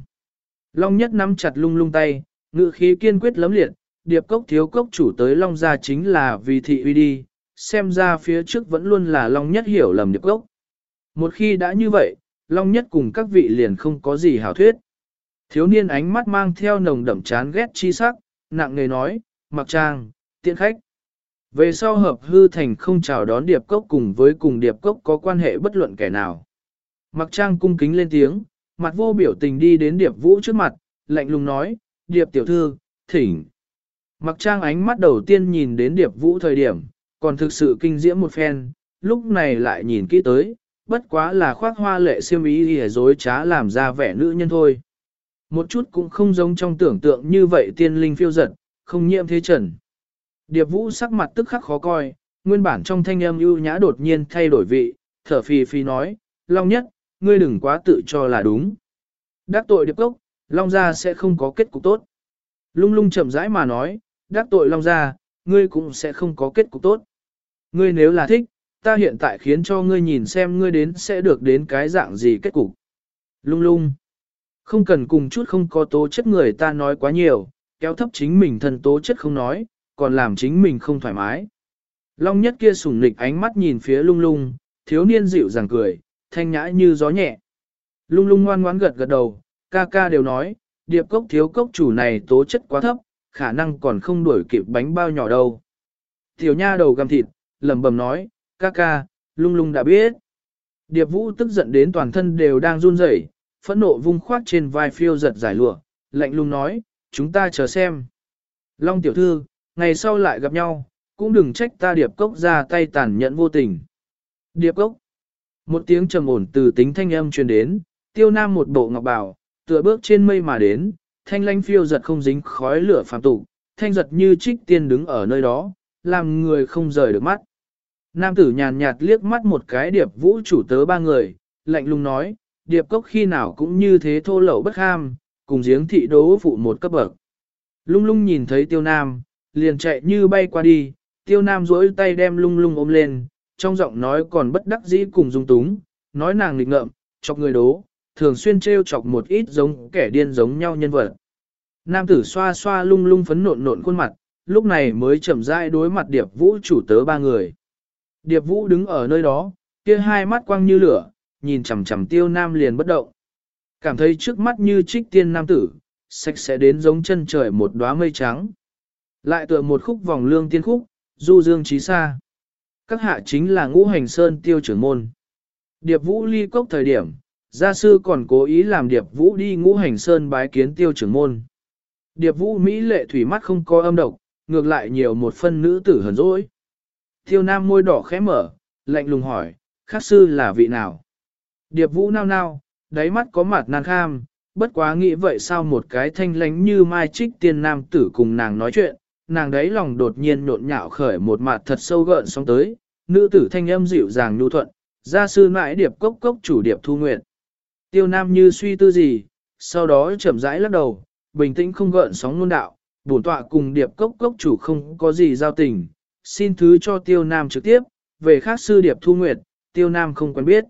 Long nhất nắm chặt lung lung tay, ngự khí kiên quyết lấm liệt, điệp cốc thiếu cốc chủ tới Long gia chính là vì thị uy đi, xem ra phía trước vẫn luôn là Long nhất hiểu lầm điệp cốc. Một khi đã như vậy, Long nhất cùng các vị liền không có gì hảo thuyết. Thiếu niên ánh mắt mang theo nồng đậm chán ghét chi sắc, nặng nề nói, mặc trang, tiện khách. Về sau hợp hư thành không chào đón điệp cốc cùng với cùng điệp cốc có quan hệ bất luận kẻ nào. Mặc trang cung kính lên tiếng, mặt vô biểu tình đi đến điệp vũ trước mặt, lạnh lùng nói, điệp tiểu thư, thỉnh. Mặc trang ánh mắt đầu tiên nhìn đến điệp vũ thời điểm, còn thực sự kinh diễm một phen, lúc này lại nhìn kỹ tới, bất quá là khoác hoa lệ siêm ý hề dối trá làm ra vẻ nữ nhân thôi. Một chút cũng không giống trong tưởng tượng như vậy tiên linh phiêu giật, không nhiễm thế trần. Điệp vũ sắc mặt tức khắc khó coi, nguyên bản trong thanh âm ưu nhã đột nhiên thay đổi vị, thở phì phì nói, Long nhất, ngươi đừng quá tự cho là đúng. Đắc tội điệp cốc, Long gia sẽ không có kết cục tốt. Lung lung chậm rãi mà nói, đắc tội Long gia, ngươi cũng sẽ không có kết cục tốt. Ngươi nếu là thích, ta hiện tại khiến cho ngươi nhìn xem ngươi đến sẽ được đến cái dạng gì kết cục. Lung lung. Không cần cùng chút không có tố chất người ta nói quá nhiều, kéo thấp chính mình thân tố chất không nói, còn làm chính mình không thoải mái. Long nhất kia sủng nịch ánh mắt nhìn phía lung lung, thiếu niên dịu dàng cười, thanh nhã như gió nhẹ. Lung lung ngoan ngoãn gật gật đầu, ca ca đều nói, điệp cốc thiếu cốc chủ này tố chất quá thấp, khả năng còn không đuổi kịp bánh bao nhỏ đâu. Tiểu nha đầu găm thịt, lẩm bẩm nói, ca ca, lung lung đã biết. Điệp vũ tức giận đến toàn thân đều đang run rẩy, phẫn nộ vung khoát trên vai phiêu giật giải lụa, lạnh lùng nói, chúng ta chờ xem. Long tiểu thư, ngày sau lại gặp nhau, cũng đừng trách ta điệp cốc ra tay tàn nhẫn vô tình. Điệp cốc. Một tiếng trầm ổn từ tính thanh âm truyền đến, tiêu nam một bộ ngọc bảo, tựa bước trên mây mà đến, thanh lanh phiêu giật không dính khói lửa phàm tục, thanh giật như trích tiên đứng ở nơi đó, làm người không rời được mắt. Nam tử nhàn nhạt liếc mắt một cái điệp vũ chủ tớ ba người, lạnh lùng nói, điệp cốc khi nào cũng như thế thô lậu bất ham, cùng giếng thị đố phụ một cấp bậc. Lung lung nhìn thấy tiêu nam, liền chạy như bay qua đi, tiêu nam duỗi tay đem lung lung ôm lên, trong giọng nói còn bất đắc dĩ cùng dung túng, nói nàng nghịch ngợm, chọc người đố, thường xuyên trêu chọc một ít giống kẻ điên giống nhau nhân vật. Nam tử xoa xoa lung lung phấn nộn nộn khuôn mặt, lúc này mới chậm rãi đối mặt điệp vũ chủ tớ ba người. Điệp vũ đứng ở nơi đó, kia hai mắt quang như lửa, nhìn chằm chằm tiêu nam liền bất động. Cảm thấy trước mắt như trích tiên nam tử, sạch sẽ đến giống chân trời một đóa mây trắng. Lại tựa một khúc vòng lương tiên khúc, du dương trí xa. Các hạ chính là ngũ hành sơn tiêu trưởng môn. Điệp vũ ly cốc thời điểm, gia sư còn cố ý làm điệp vũ đi ngũ hành sơn bái kiến tiêu trưởng môn. Điệp vũ Mỹ lệ thủy mắt không có âm độc, ngược lại nhiều một phân nữ tử hờn dỗi. Tiêu nam môi đỏ khẽ mở, lạnh lùng hỏi, khắc sư là vị nào? Điệp vũ nao nao, đáy mắt có mặt nàng kham, bất quá nghĩ vậy sao một cái thanh lánh như mai trích tiên nam tử cùng nàng nói chuyện, nàng đấy lòng đột nhiên nhộn nhạo khởi một mặt thật sâu gợn sóng tới, nữ tử thanh âm dịu dàng nhu thuận, gia sư mãi điệp cốc cốc chủ điệp thu nguyện. Tiêu nam như suy tư gì, sau đó chậm rãi lắc đầu, bình tĩnh không gợn sóng luôn đạo, bổn tọa cùng điệp cốc cốc chủ không có gì giao tình, xin thứ cho tiêu nam trực tiếp, về khác sư điệp thu nguyệt, tiêu nam không quen biết.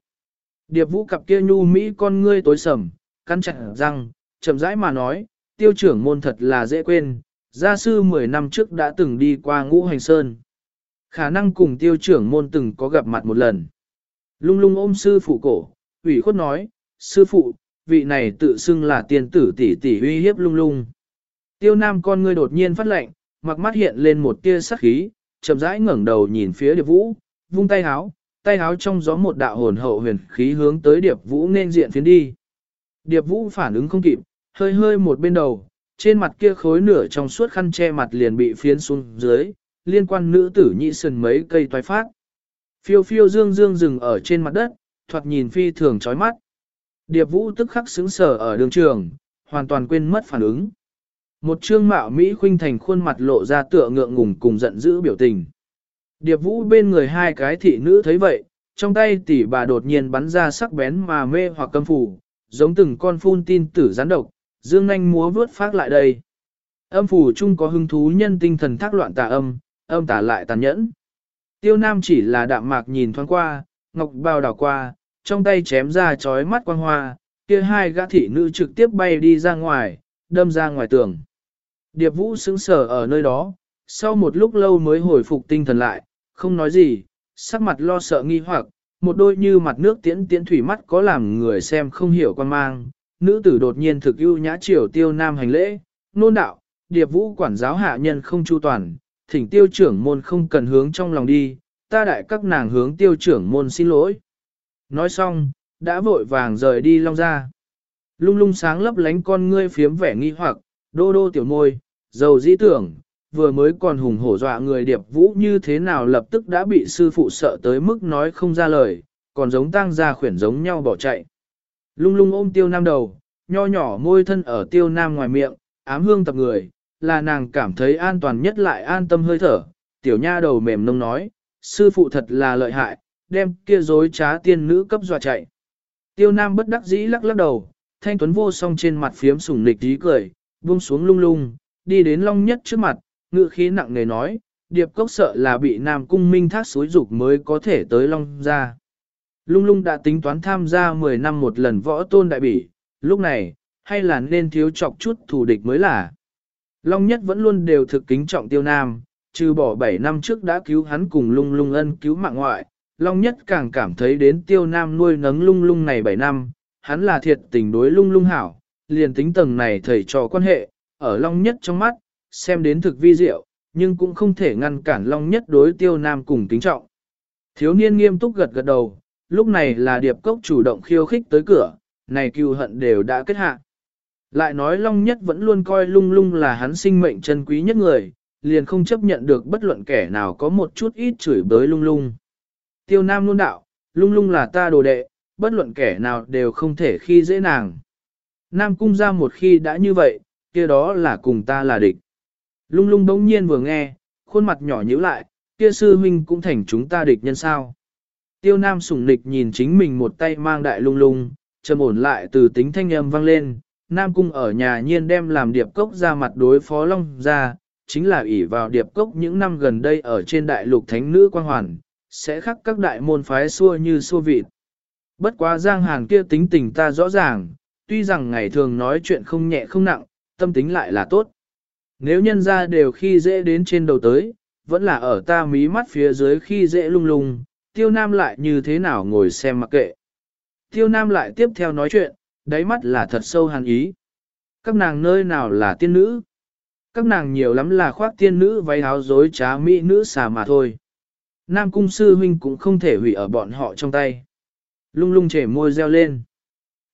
Điệp vũ cặp kia nhu mỹ con ngươi tối sầm, căn chặt răng, chậm rãi mà nói, tiêu trưởng môn thật là dễ quên, gia sư 10 năm trước đã từng đi qua ngũ hành sơn. Khả năng cùng tiêu trưởng môn từng có gặp mặt một lần. Lung lung ôm sư phụ cổ, ủy khuất nói, sư phụ, vị này tự xưng là tiền tử tỷ tỷ uy hiếp lung lung. Tiêu nam con ngươi đột nhiên phát lệnh, mặc mắt hiện lên một tia sắc khí, chậm rãi ngẩng đầu nhìn phía điệp vũ, vung tay háo, tay háo trong gió một đạo hồn hậu huyền khí hướng tới điệp vũ nên diện phiến đi. Điệp vũ phản ứng không kịp, hơi hơi một bên đầu, trên mặt kia khối nửa trong suốt khăn che mặt liền bị phiến xuống dưới, liên quan nữ tử nhị sần mấy cây toái phát. Phiêu phiêu dương dương dừng ở trên mặt đất, thoạt nhìn phi thường chói mắt. Điệp vũ tức khắc xứng sở ở đường trường, hoàn toàn quên mất phản ứng. Một trương mạo Mỹ khuynh thành khuôn mặt lộ ra tựa ngượng ngùng cùng giận dữ biểu tình. Điệp vũ bên người hai cái thị nữ thấy vậy, trong tay tỷ bà đột nhiên bắn ra sắc bén mà mê hoặc câm phủ, giống từng con phun tin tử gián độc, dương nanh múa vướt phát lại đây. Âm phủ chung có hứng thú nhân tinh thần thác loạn tà âm, âm tả lại tàn nhẫn. Tiêu nam chỉ là đạm mạc nhìn thoáng qua, ngọc bao đảo qua, trong tay chém ra chói mắt quang hoa, kia hai gã thị nữ trực tiếp bay đi ra ngoài, đâm ra ngoài tường. Điệp vũ sững sờ ở nơi đó, sau một lúc lâu mới hồi phục tinh thần lại, không nói gì, sắc mặt lo sợ nghi hoặc, một đôi như mặt nước tiễn tiễn thủy mắt có làm người xem không hiểu quan mang. Nữ tử đột nhiên thực ưu nhã triều tiêu nam hành lễ, nôn đạo, điệp vũ quản giáo hạ nhân không chu toàn, thỉnh tiêu trưởng môn không cần hướng trong lòng đi, ta đại các nàng hướng tiêu trưởng môn xin lỗi. Nói xong, đã vội vàng rời đi long ra. Lung lung sáng lấp lánh con ngươi phiếm vẻ nghi hoặc, đô đô tiểu môi, dầu dĩ tưởng, vừa mới còn hùng hổ dọa người điệp vũ như thế nào lập tức đã bị sư phụ sợ tới mức nói không ra lời, còn giống tang ra khuyển giống nhau bỏ chạy. Lung lung ôm tiêu nam đầu, nho nhỏ môi thân ở tiêu nam ngoài miệng, ám hương tập người, là nàng cảm thấy an toàn nhất lại an tâm hơi thở. Tiểu nha đầu mềm nông nói, sư phụ thật là lợi hại, đem kia dối trá tiên nữ cấp dọa chạy. Tiêu nam bất đắc dĩ lắc lắc đầu, thanh tuấn vô song trên mặt phiếm sủng nịch tí cười, buông xuống lung lung, đi đến long nhất trước mặt, ngự khí nặng nề nói, điệp cốc sợ là bị nam cung minh thác suối dục mới có thể tới long ra. Lung lung đã tính toán tham gia 10 năm một lần võ tôn đại bỉ, lúc này, hay là nên thiếu chọc chút thù địch mới là. Long nhất vẫn luôn đều thực kính trọng tiêu nam, trừ bỏ 7 năm trước đã cứu hắn cùng lung lung ân cứu mạng ngoại. Long nhất càng cảm thấy đến tiêu nam nuôi nấng lung lung này 7 năm, hắn là thiệt tình đối lung lung hảo, liền tính tầng này thầy trò quan hệ, ở Long nhất trong mắt, xem đến thực vi diệu, nhưng cũng không thể ngăn cản Long nhất đối tiêu nam cùng kính trọng. Thiếu niên nghiêm túc gật gật đầu, lúc này là điệp cốc chủ động khiêu khích tới cửa, này cừu hận đều đã kết hạ. Lại nói Long Nhất vẫn luôn coi lung lung là hắn sinh mệnh chân quý nhất người, liền không chấp nhận được bất luận kẻ nào có một chút ít chửi bới lung lung. Tiêu Nam luôn đạo, lung lung là ta đồ đệ, bất luận kẻ nào đều không thể khi dễ nàng. Nam cung ra một khi đã như vậy, kia đó là cùng ta là địch. Lung lung bỗng nhiên vừa nghe, khuôn mặt nhỏ nhíu lại, kia sư huynh cũng thành chúng ta địch nhân sao. Tiêu Nam sủng nịch nhìn chính mình một tay mang đại lung lung, trầm ổn lại từ tính thanh âm vang lên, Nam Cung ở nhà nhiên đem làm điệp cốc ra mặt đối phó Long ra, chính là ỷ vào điệp cốc những năm gần đây ở trên đại lục thánh nữ quan hoàn, sẽ khắc các đại môn phái xua như xua vịt. Bất quá giang hàng kia tính tình ta rõ ràng, tuy rằng ngày thường nói chuyện không nhẹ không nặng, tâm tính lại là tốt. Nếu nhân ra đều khi dễ đến trên đầu tới, vẫn là ở ta mí mắt phía dưới khi dễ lung lung, tiêu nam lại như thế nào ngồi xem mặc kệ. Tiêu nam lại tiếp theo nói chuyện, đáy mắt là thật sâu hàn ý. Các nàng nơi nào là tiên nữ? Các nàng nhiều lắm là khoác tiên nữ váy áo dối trá mỹ nữ xà mà thôi. Nam cung sư huynh cũng không thể hủy ở bọn họ trong tay. Lung lung trẻ môi reo lên.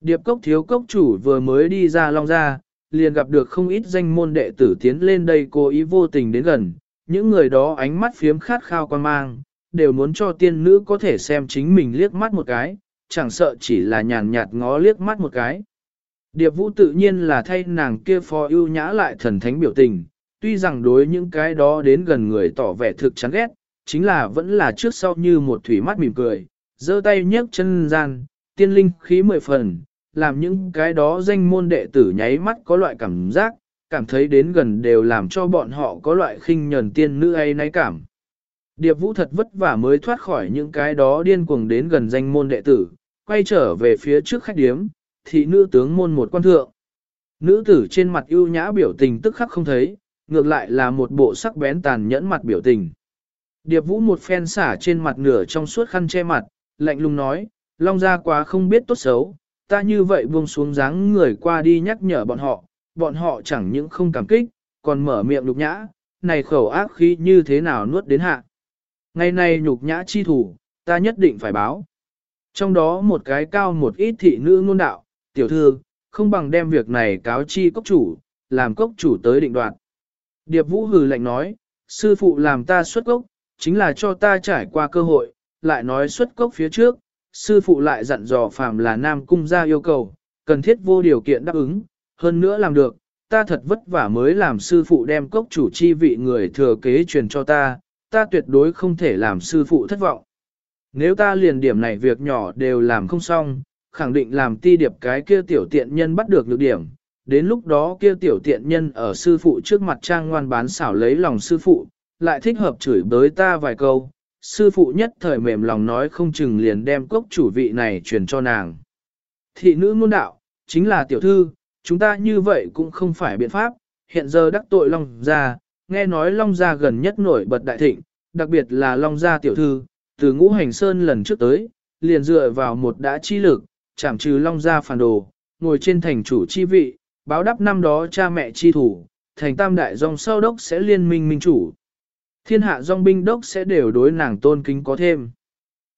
Điệp cốc thiếu cốc chủ vừa mới đi ra long ra, liền gặp được không ít danh môn đệ tử tiến lên đây cố ý vô tình đến gần. Những người đó ánh mắt phiếm khát khao quan mang, đều muốn cho tiên nữ có thể xem chính mình liếc mắt một cái, chẳng sợ chỉ là nhàn nhạt ngó liếc mắt một cái. Điệp vũ tự nhiên là thay nàng kia phò ưu nhã lại thần thánh biểu tình, tuy rằng đối những cái đó đến gần người tỏ vẻ thực chán ghét, chính là vẫn là trước sau như một thủy mắt mỉm cười, giơ tay nhấc chân gian, tiên linh khí mười phần, làm những cái đó danh môn đệ tử nháy mắt có loại cảm giác, cảm thấy đến gần đều làm cho bọn họ có loại khinh nhờn tiên nữ ấy náy cảm. Điệp vũ thật vất vả mới thoát khỏi những cái đó điên cuồng đến gần danh môn đệ tử, quay trở về phía trước khách điếm, thị nữ tướng môn một quan thượng. Nữ tử trên mặt ưu nhã biểu tình tức khắc không thấy, ngược lại là một bộ sắc bén tàn nhẫn mặt biểu tình. Điệp vũ một phen xả trên mặt nửa trong suốt khăn che mặt, lạnh lùng nói, Long gia quá không biết tốt xấu, ta như vậy buông xuống dáng người qua đi nhắc nhở bọn họ, bọn họ chẳng những không cảm kích, còn mở miệng nhục nhã, này khẩu ác khí như thế nào nuốt đến hạ. Ngày nay nhục nhã chi thủ, ta nhất định phải báo. Trong đó một cái cao một ít thị nữ ngôn đạo, tiểu thư, không bằng đem việc này cáo chi cốc chủ, làm cốc chủ tới định đoạt. Điệp vũ hừ lạnh nói, sư phụ làm ta xuất cốc, chính là cho ta trải qua cơ hội, lại nói xuất cốc phía trước, sư phụ lại dặn dò phàm là nam cung ra yêu cầu, cần thiết vô điều kiện đáp ứng, hơn nữa làm được, ta thật vất vả mới làm sư phụ đem cốc chủ chi vị người thừa kế truyền cho ta, ta tuyệt đối không thể làm sư phụ thất vọng. Nếu ta liền điểm này việc nhỏ đều làm không xong, khẳng định làm ti điệp cái kia tiểu tiện nhân bắt được nhược điểm, đến lúc đó kia tiểu tiện nhân ở sư phụ trước mặt trang ngoan bán xảo lấy lòng sư phụ, lại thích hợp chửi bới ta vài câu, sư phụ nhất thời mềm lòng nói không chừng liền đem cốc chủ vị này truyền cho nàng. Thị nữ ngôn đạo, chính là tiểu thư, chúng ta như vậy cũng không phải biện pháp, hiện giờ đắc tội Long Gia, nghe nói Long Gia gần nhất nổi bật đại thịnh, đặc biệt là Long Gia tiểu thư, từ ngũ hành sơn lần trước tới, liền dựa vào một đã chi lực, chảm trừ Long Gia phản đồ, ngồi trên thành chủ chi vị, báo đáp năm đó cha mẹ chi thủ, thành tam đại dòng sau đốc sẽ liên minh minh chủ. Thiên hạ dòng binh đốc sẽ đều đối nàng tôn kính có thêm.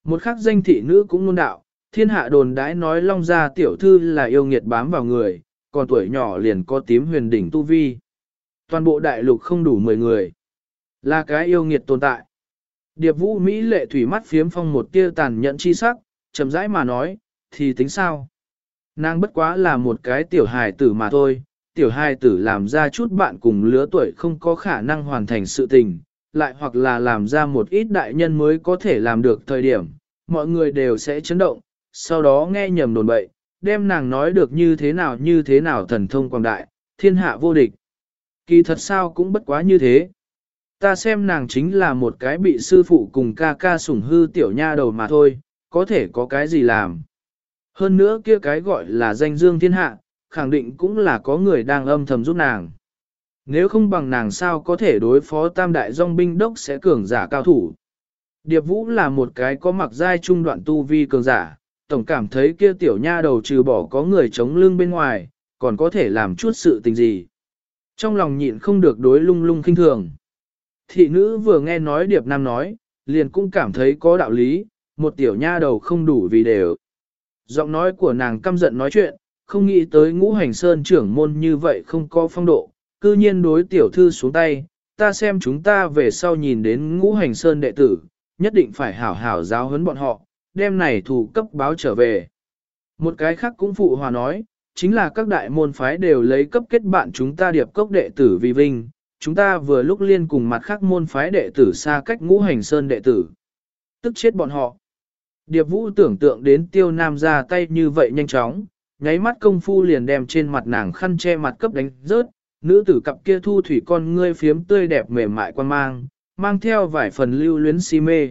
Một khắc danh thị nữ cũng luôn đạo, thiên hạ đồn đãi nói long gia tiểu thư là yêu nghiệt bám vào người, còn tuổi nhỏ liền có tím huyền đỉnh tu vi. Toàn bộ đại lục không đủ 10 người. Là cái yêu nghiệt tồn tại. Điệp vũ Mỹ lệ thủy mắt phiếm phong một tia tàn nhẫn chi sắc, chậm rãi mà nói, thì tính sao? Nàng bất quá là một cái tiểu hài tử mà thôi, tiểu hài tử làm ra chút bạn cùng lứa tuổi không có khả năng hoàn thành sự tình, lại hoặc là làm ra một ít đại nhân mới có thể làm được thời điểm, mọi người đều sẽ chấn động, sau đó nghe nhầm đồn bậy, đem nàng nói được như thế nào như thế nào thần thông quảng đại, thiên hạ vô địch. Kỳ thật sao cũng bất quá như thế. Ta xem nàng chính là một cái bị sư phụ cùng ca ca sủng hư tiểu nha đầu mà thôi, có thể có cái gì làm. Hơn nữa kia cái gọi là danh dương thiên hạ, khẳng định cũng là có người đang âm thầm giúp nàng. Nếu không bằng nàng sao có thể đối phó tam đại dòng binh đốc sẽ cường giả cao thủ. Điệp Vũ là một cái có mặc giai trung đoạn tu vi cường giả, tổng cảm thấy kia tiểu nha đầu trừ bỏ có người chống lưng bên ngoài, còn có thể làm chút sự tình gì. Trong lòng nhịn không được đối lung lung khinh thường. Thị nữ vừa nghe nói Điệp Nam nói, liền cũng cảm thấy có đạo lý, một tiểu nha đầu không đủ vì đều. Giọng nói của nàng căm giận nói chuyện, không nghĩ tới ngũ hành sơn trưởng môn như vậy không có phong độ, cư nhiên đối tiểu thư xuống tay, ta xem chúng ta về sau nhìn đến ngũ hành sơn đệ tử, nhất định phải hảo hảo giáo huấn bọn họ, đem này thủ cấp báo trở về. Một cái khác cũng phụ hòa nói, chính là các đại môn phái đều lấy cấp kết bạn chúng ta điệp cốc đệ tử vì vinh, chúng ta vừa lúc liên cùng mặt khác môn phái đệ tử xa cách ngũ hành sơn đệ tử. Tức chết bọn họ. Điệp vũ tưởng tượng đến tiêu nam ra tay như vậy nhanh chóng, nháy mắt công phu liền đem trên mặt nàng khăn che mặt cấp đánh rớt, nữ tử cặp kia thu thủy con ngươi phiếm tươi đẹp mềm mại quan mang, mang theo vài phần lưu luyến si mê.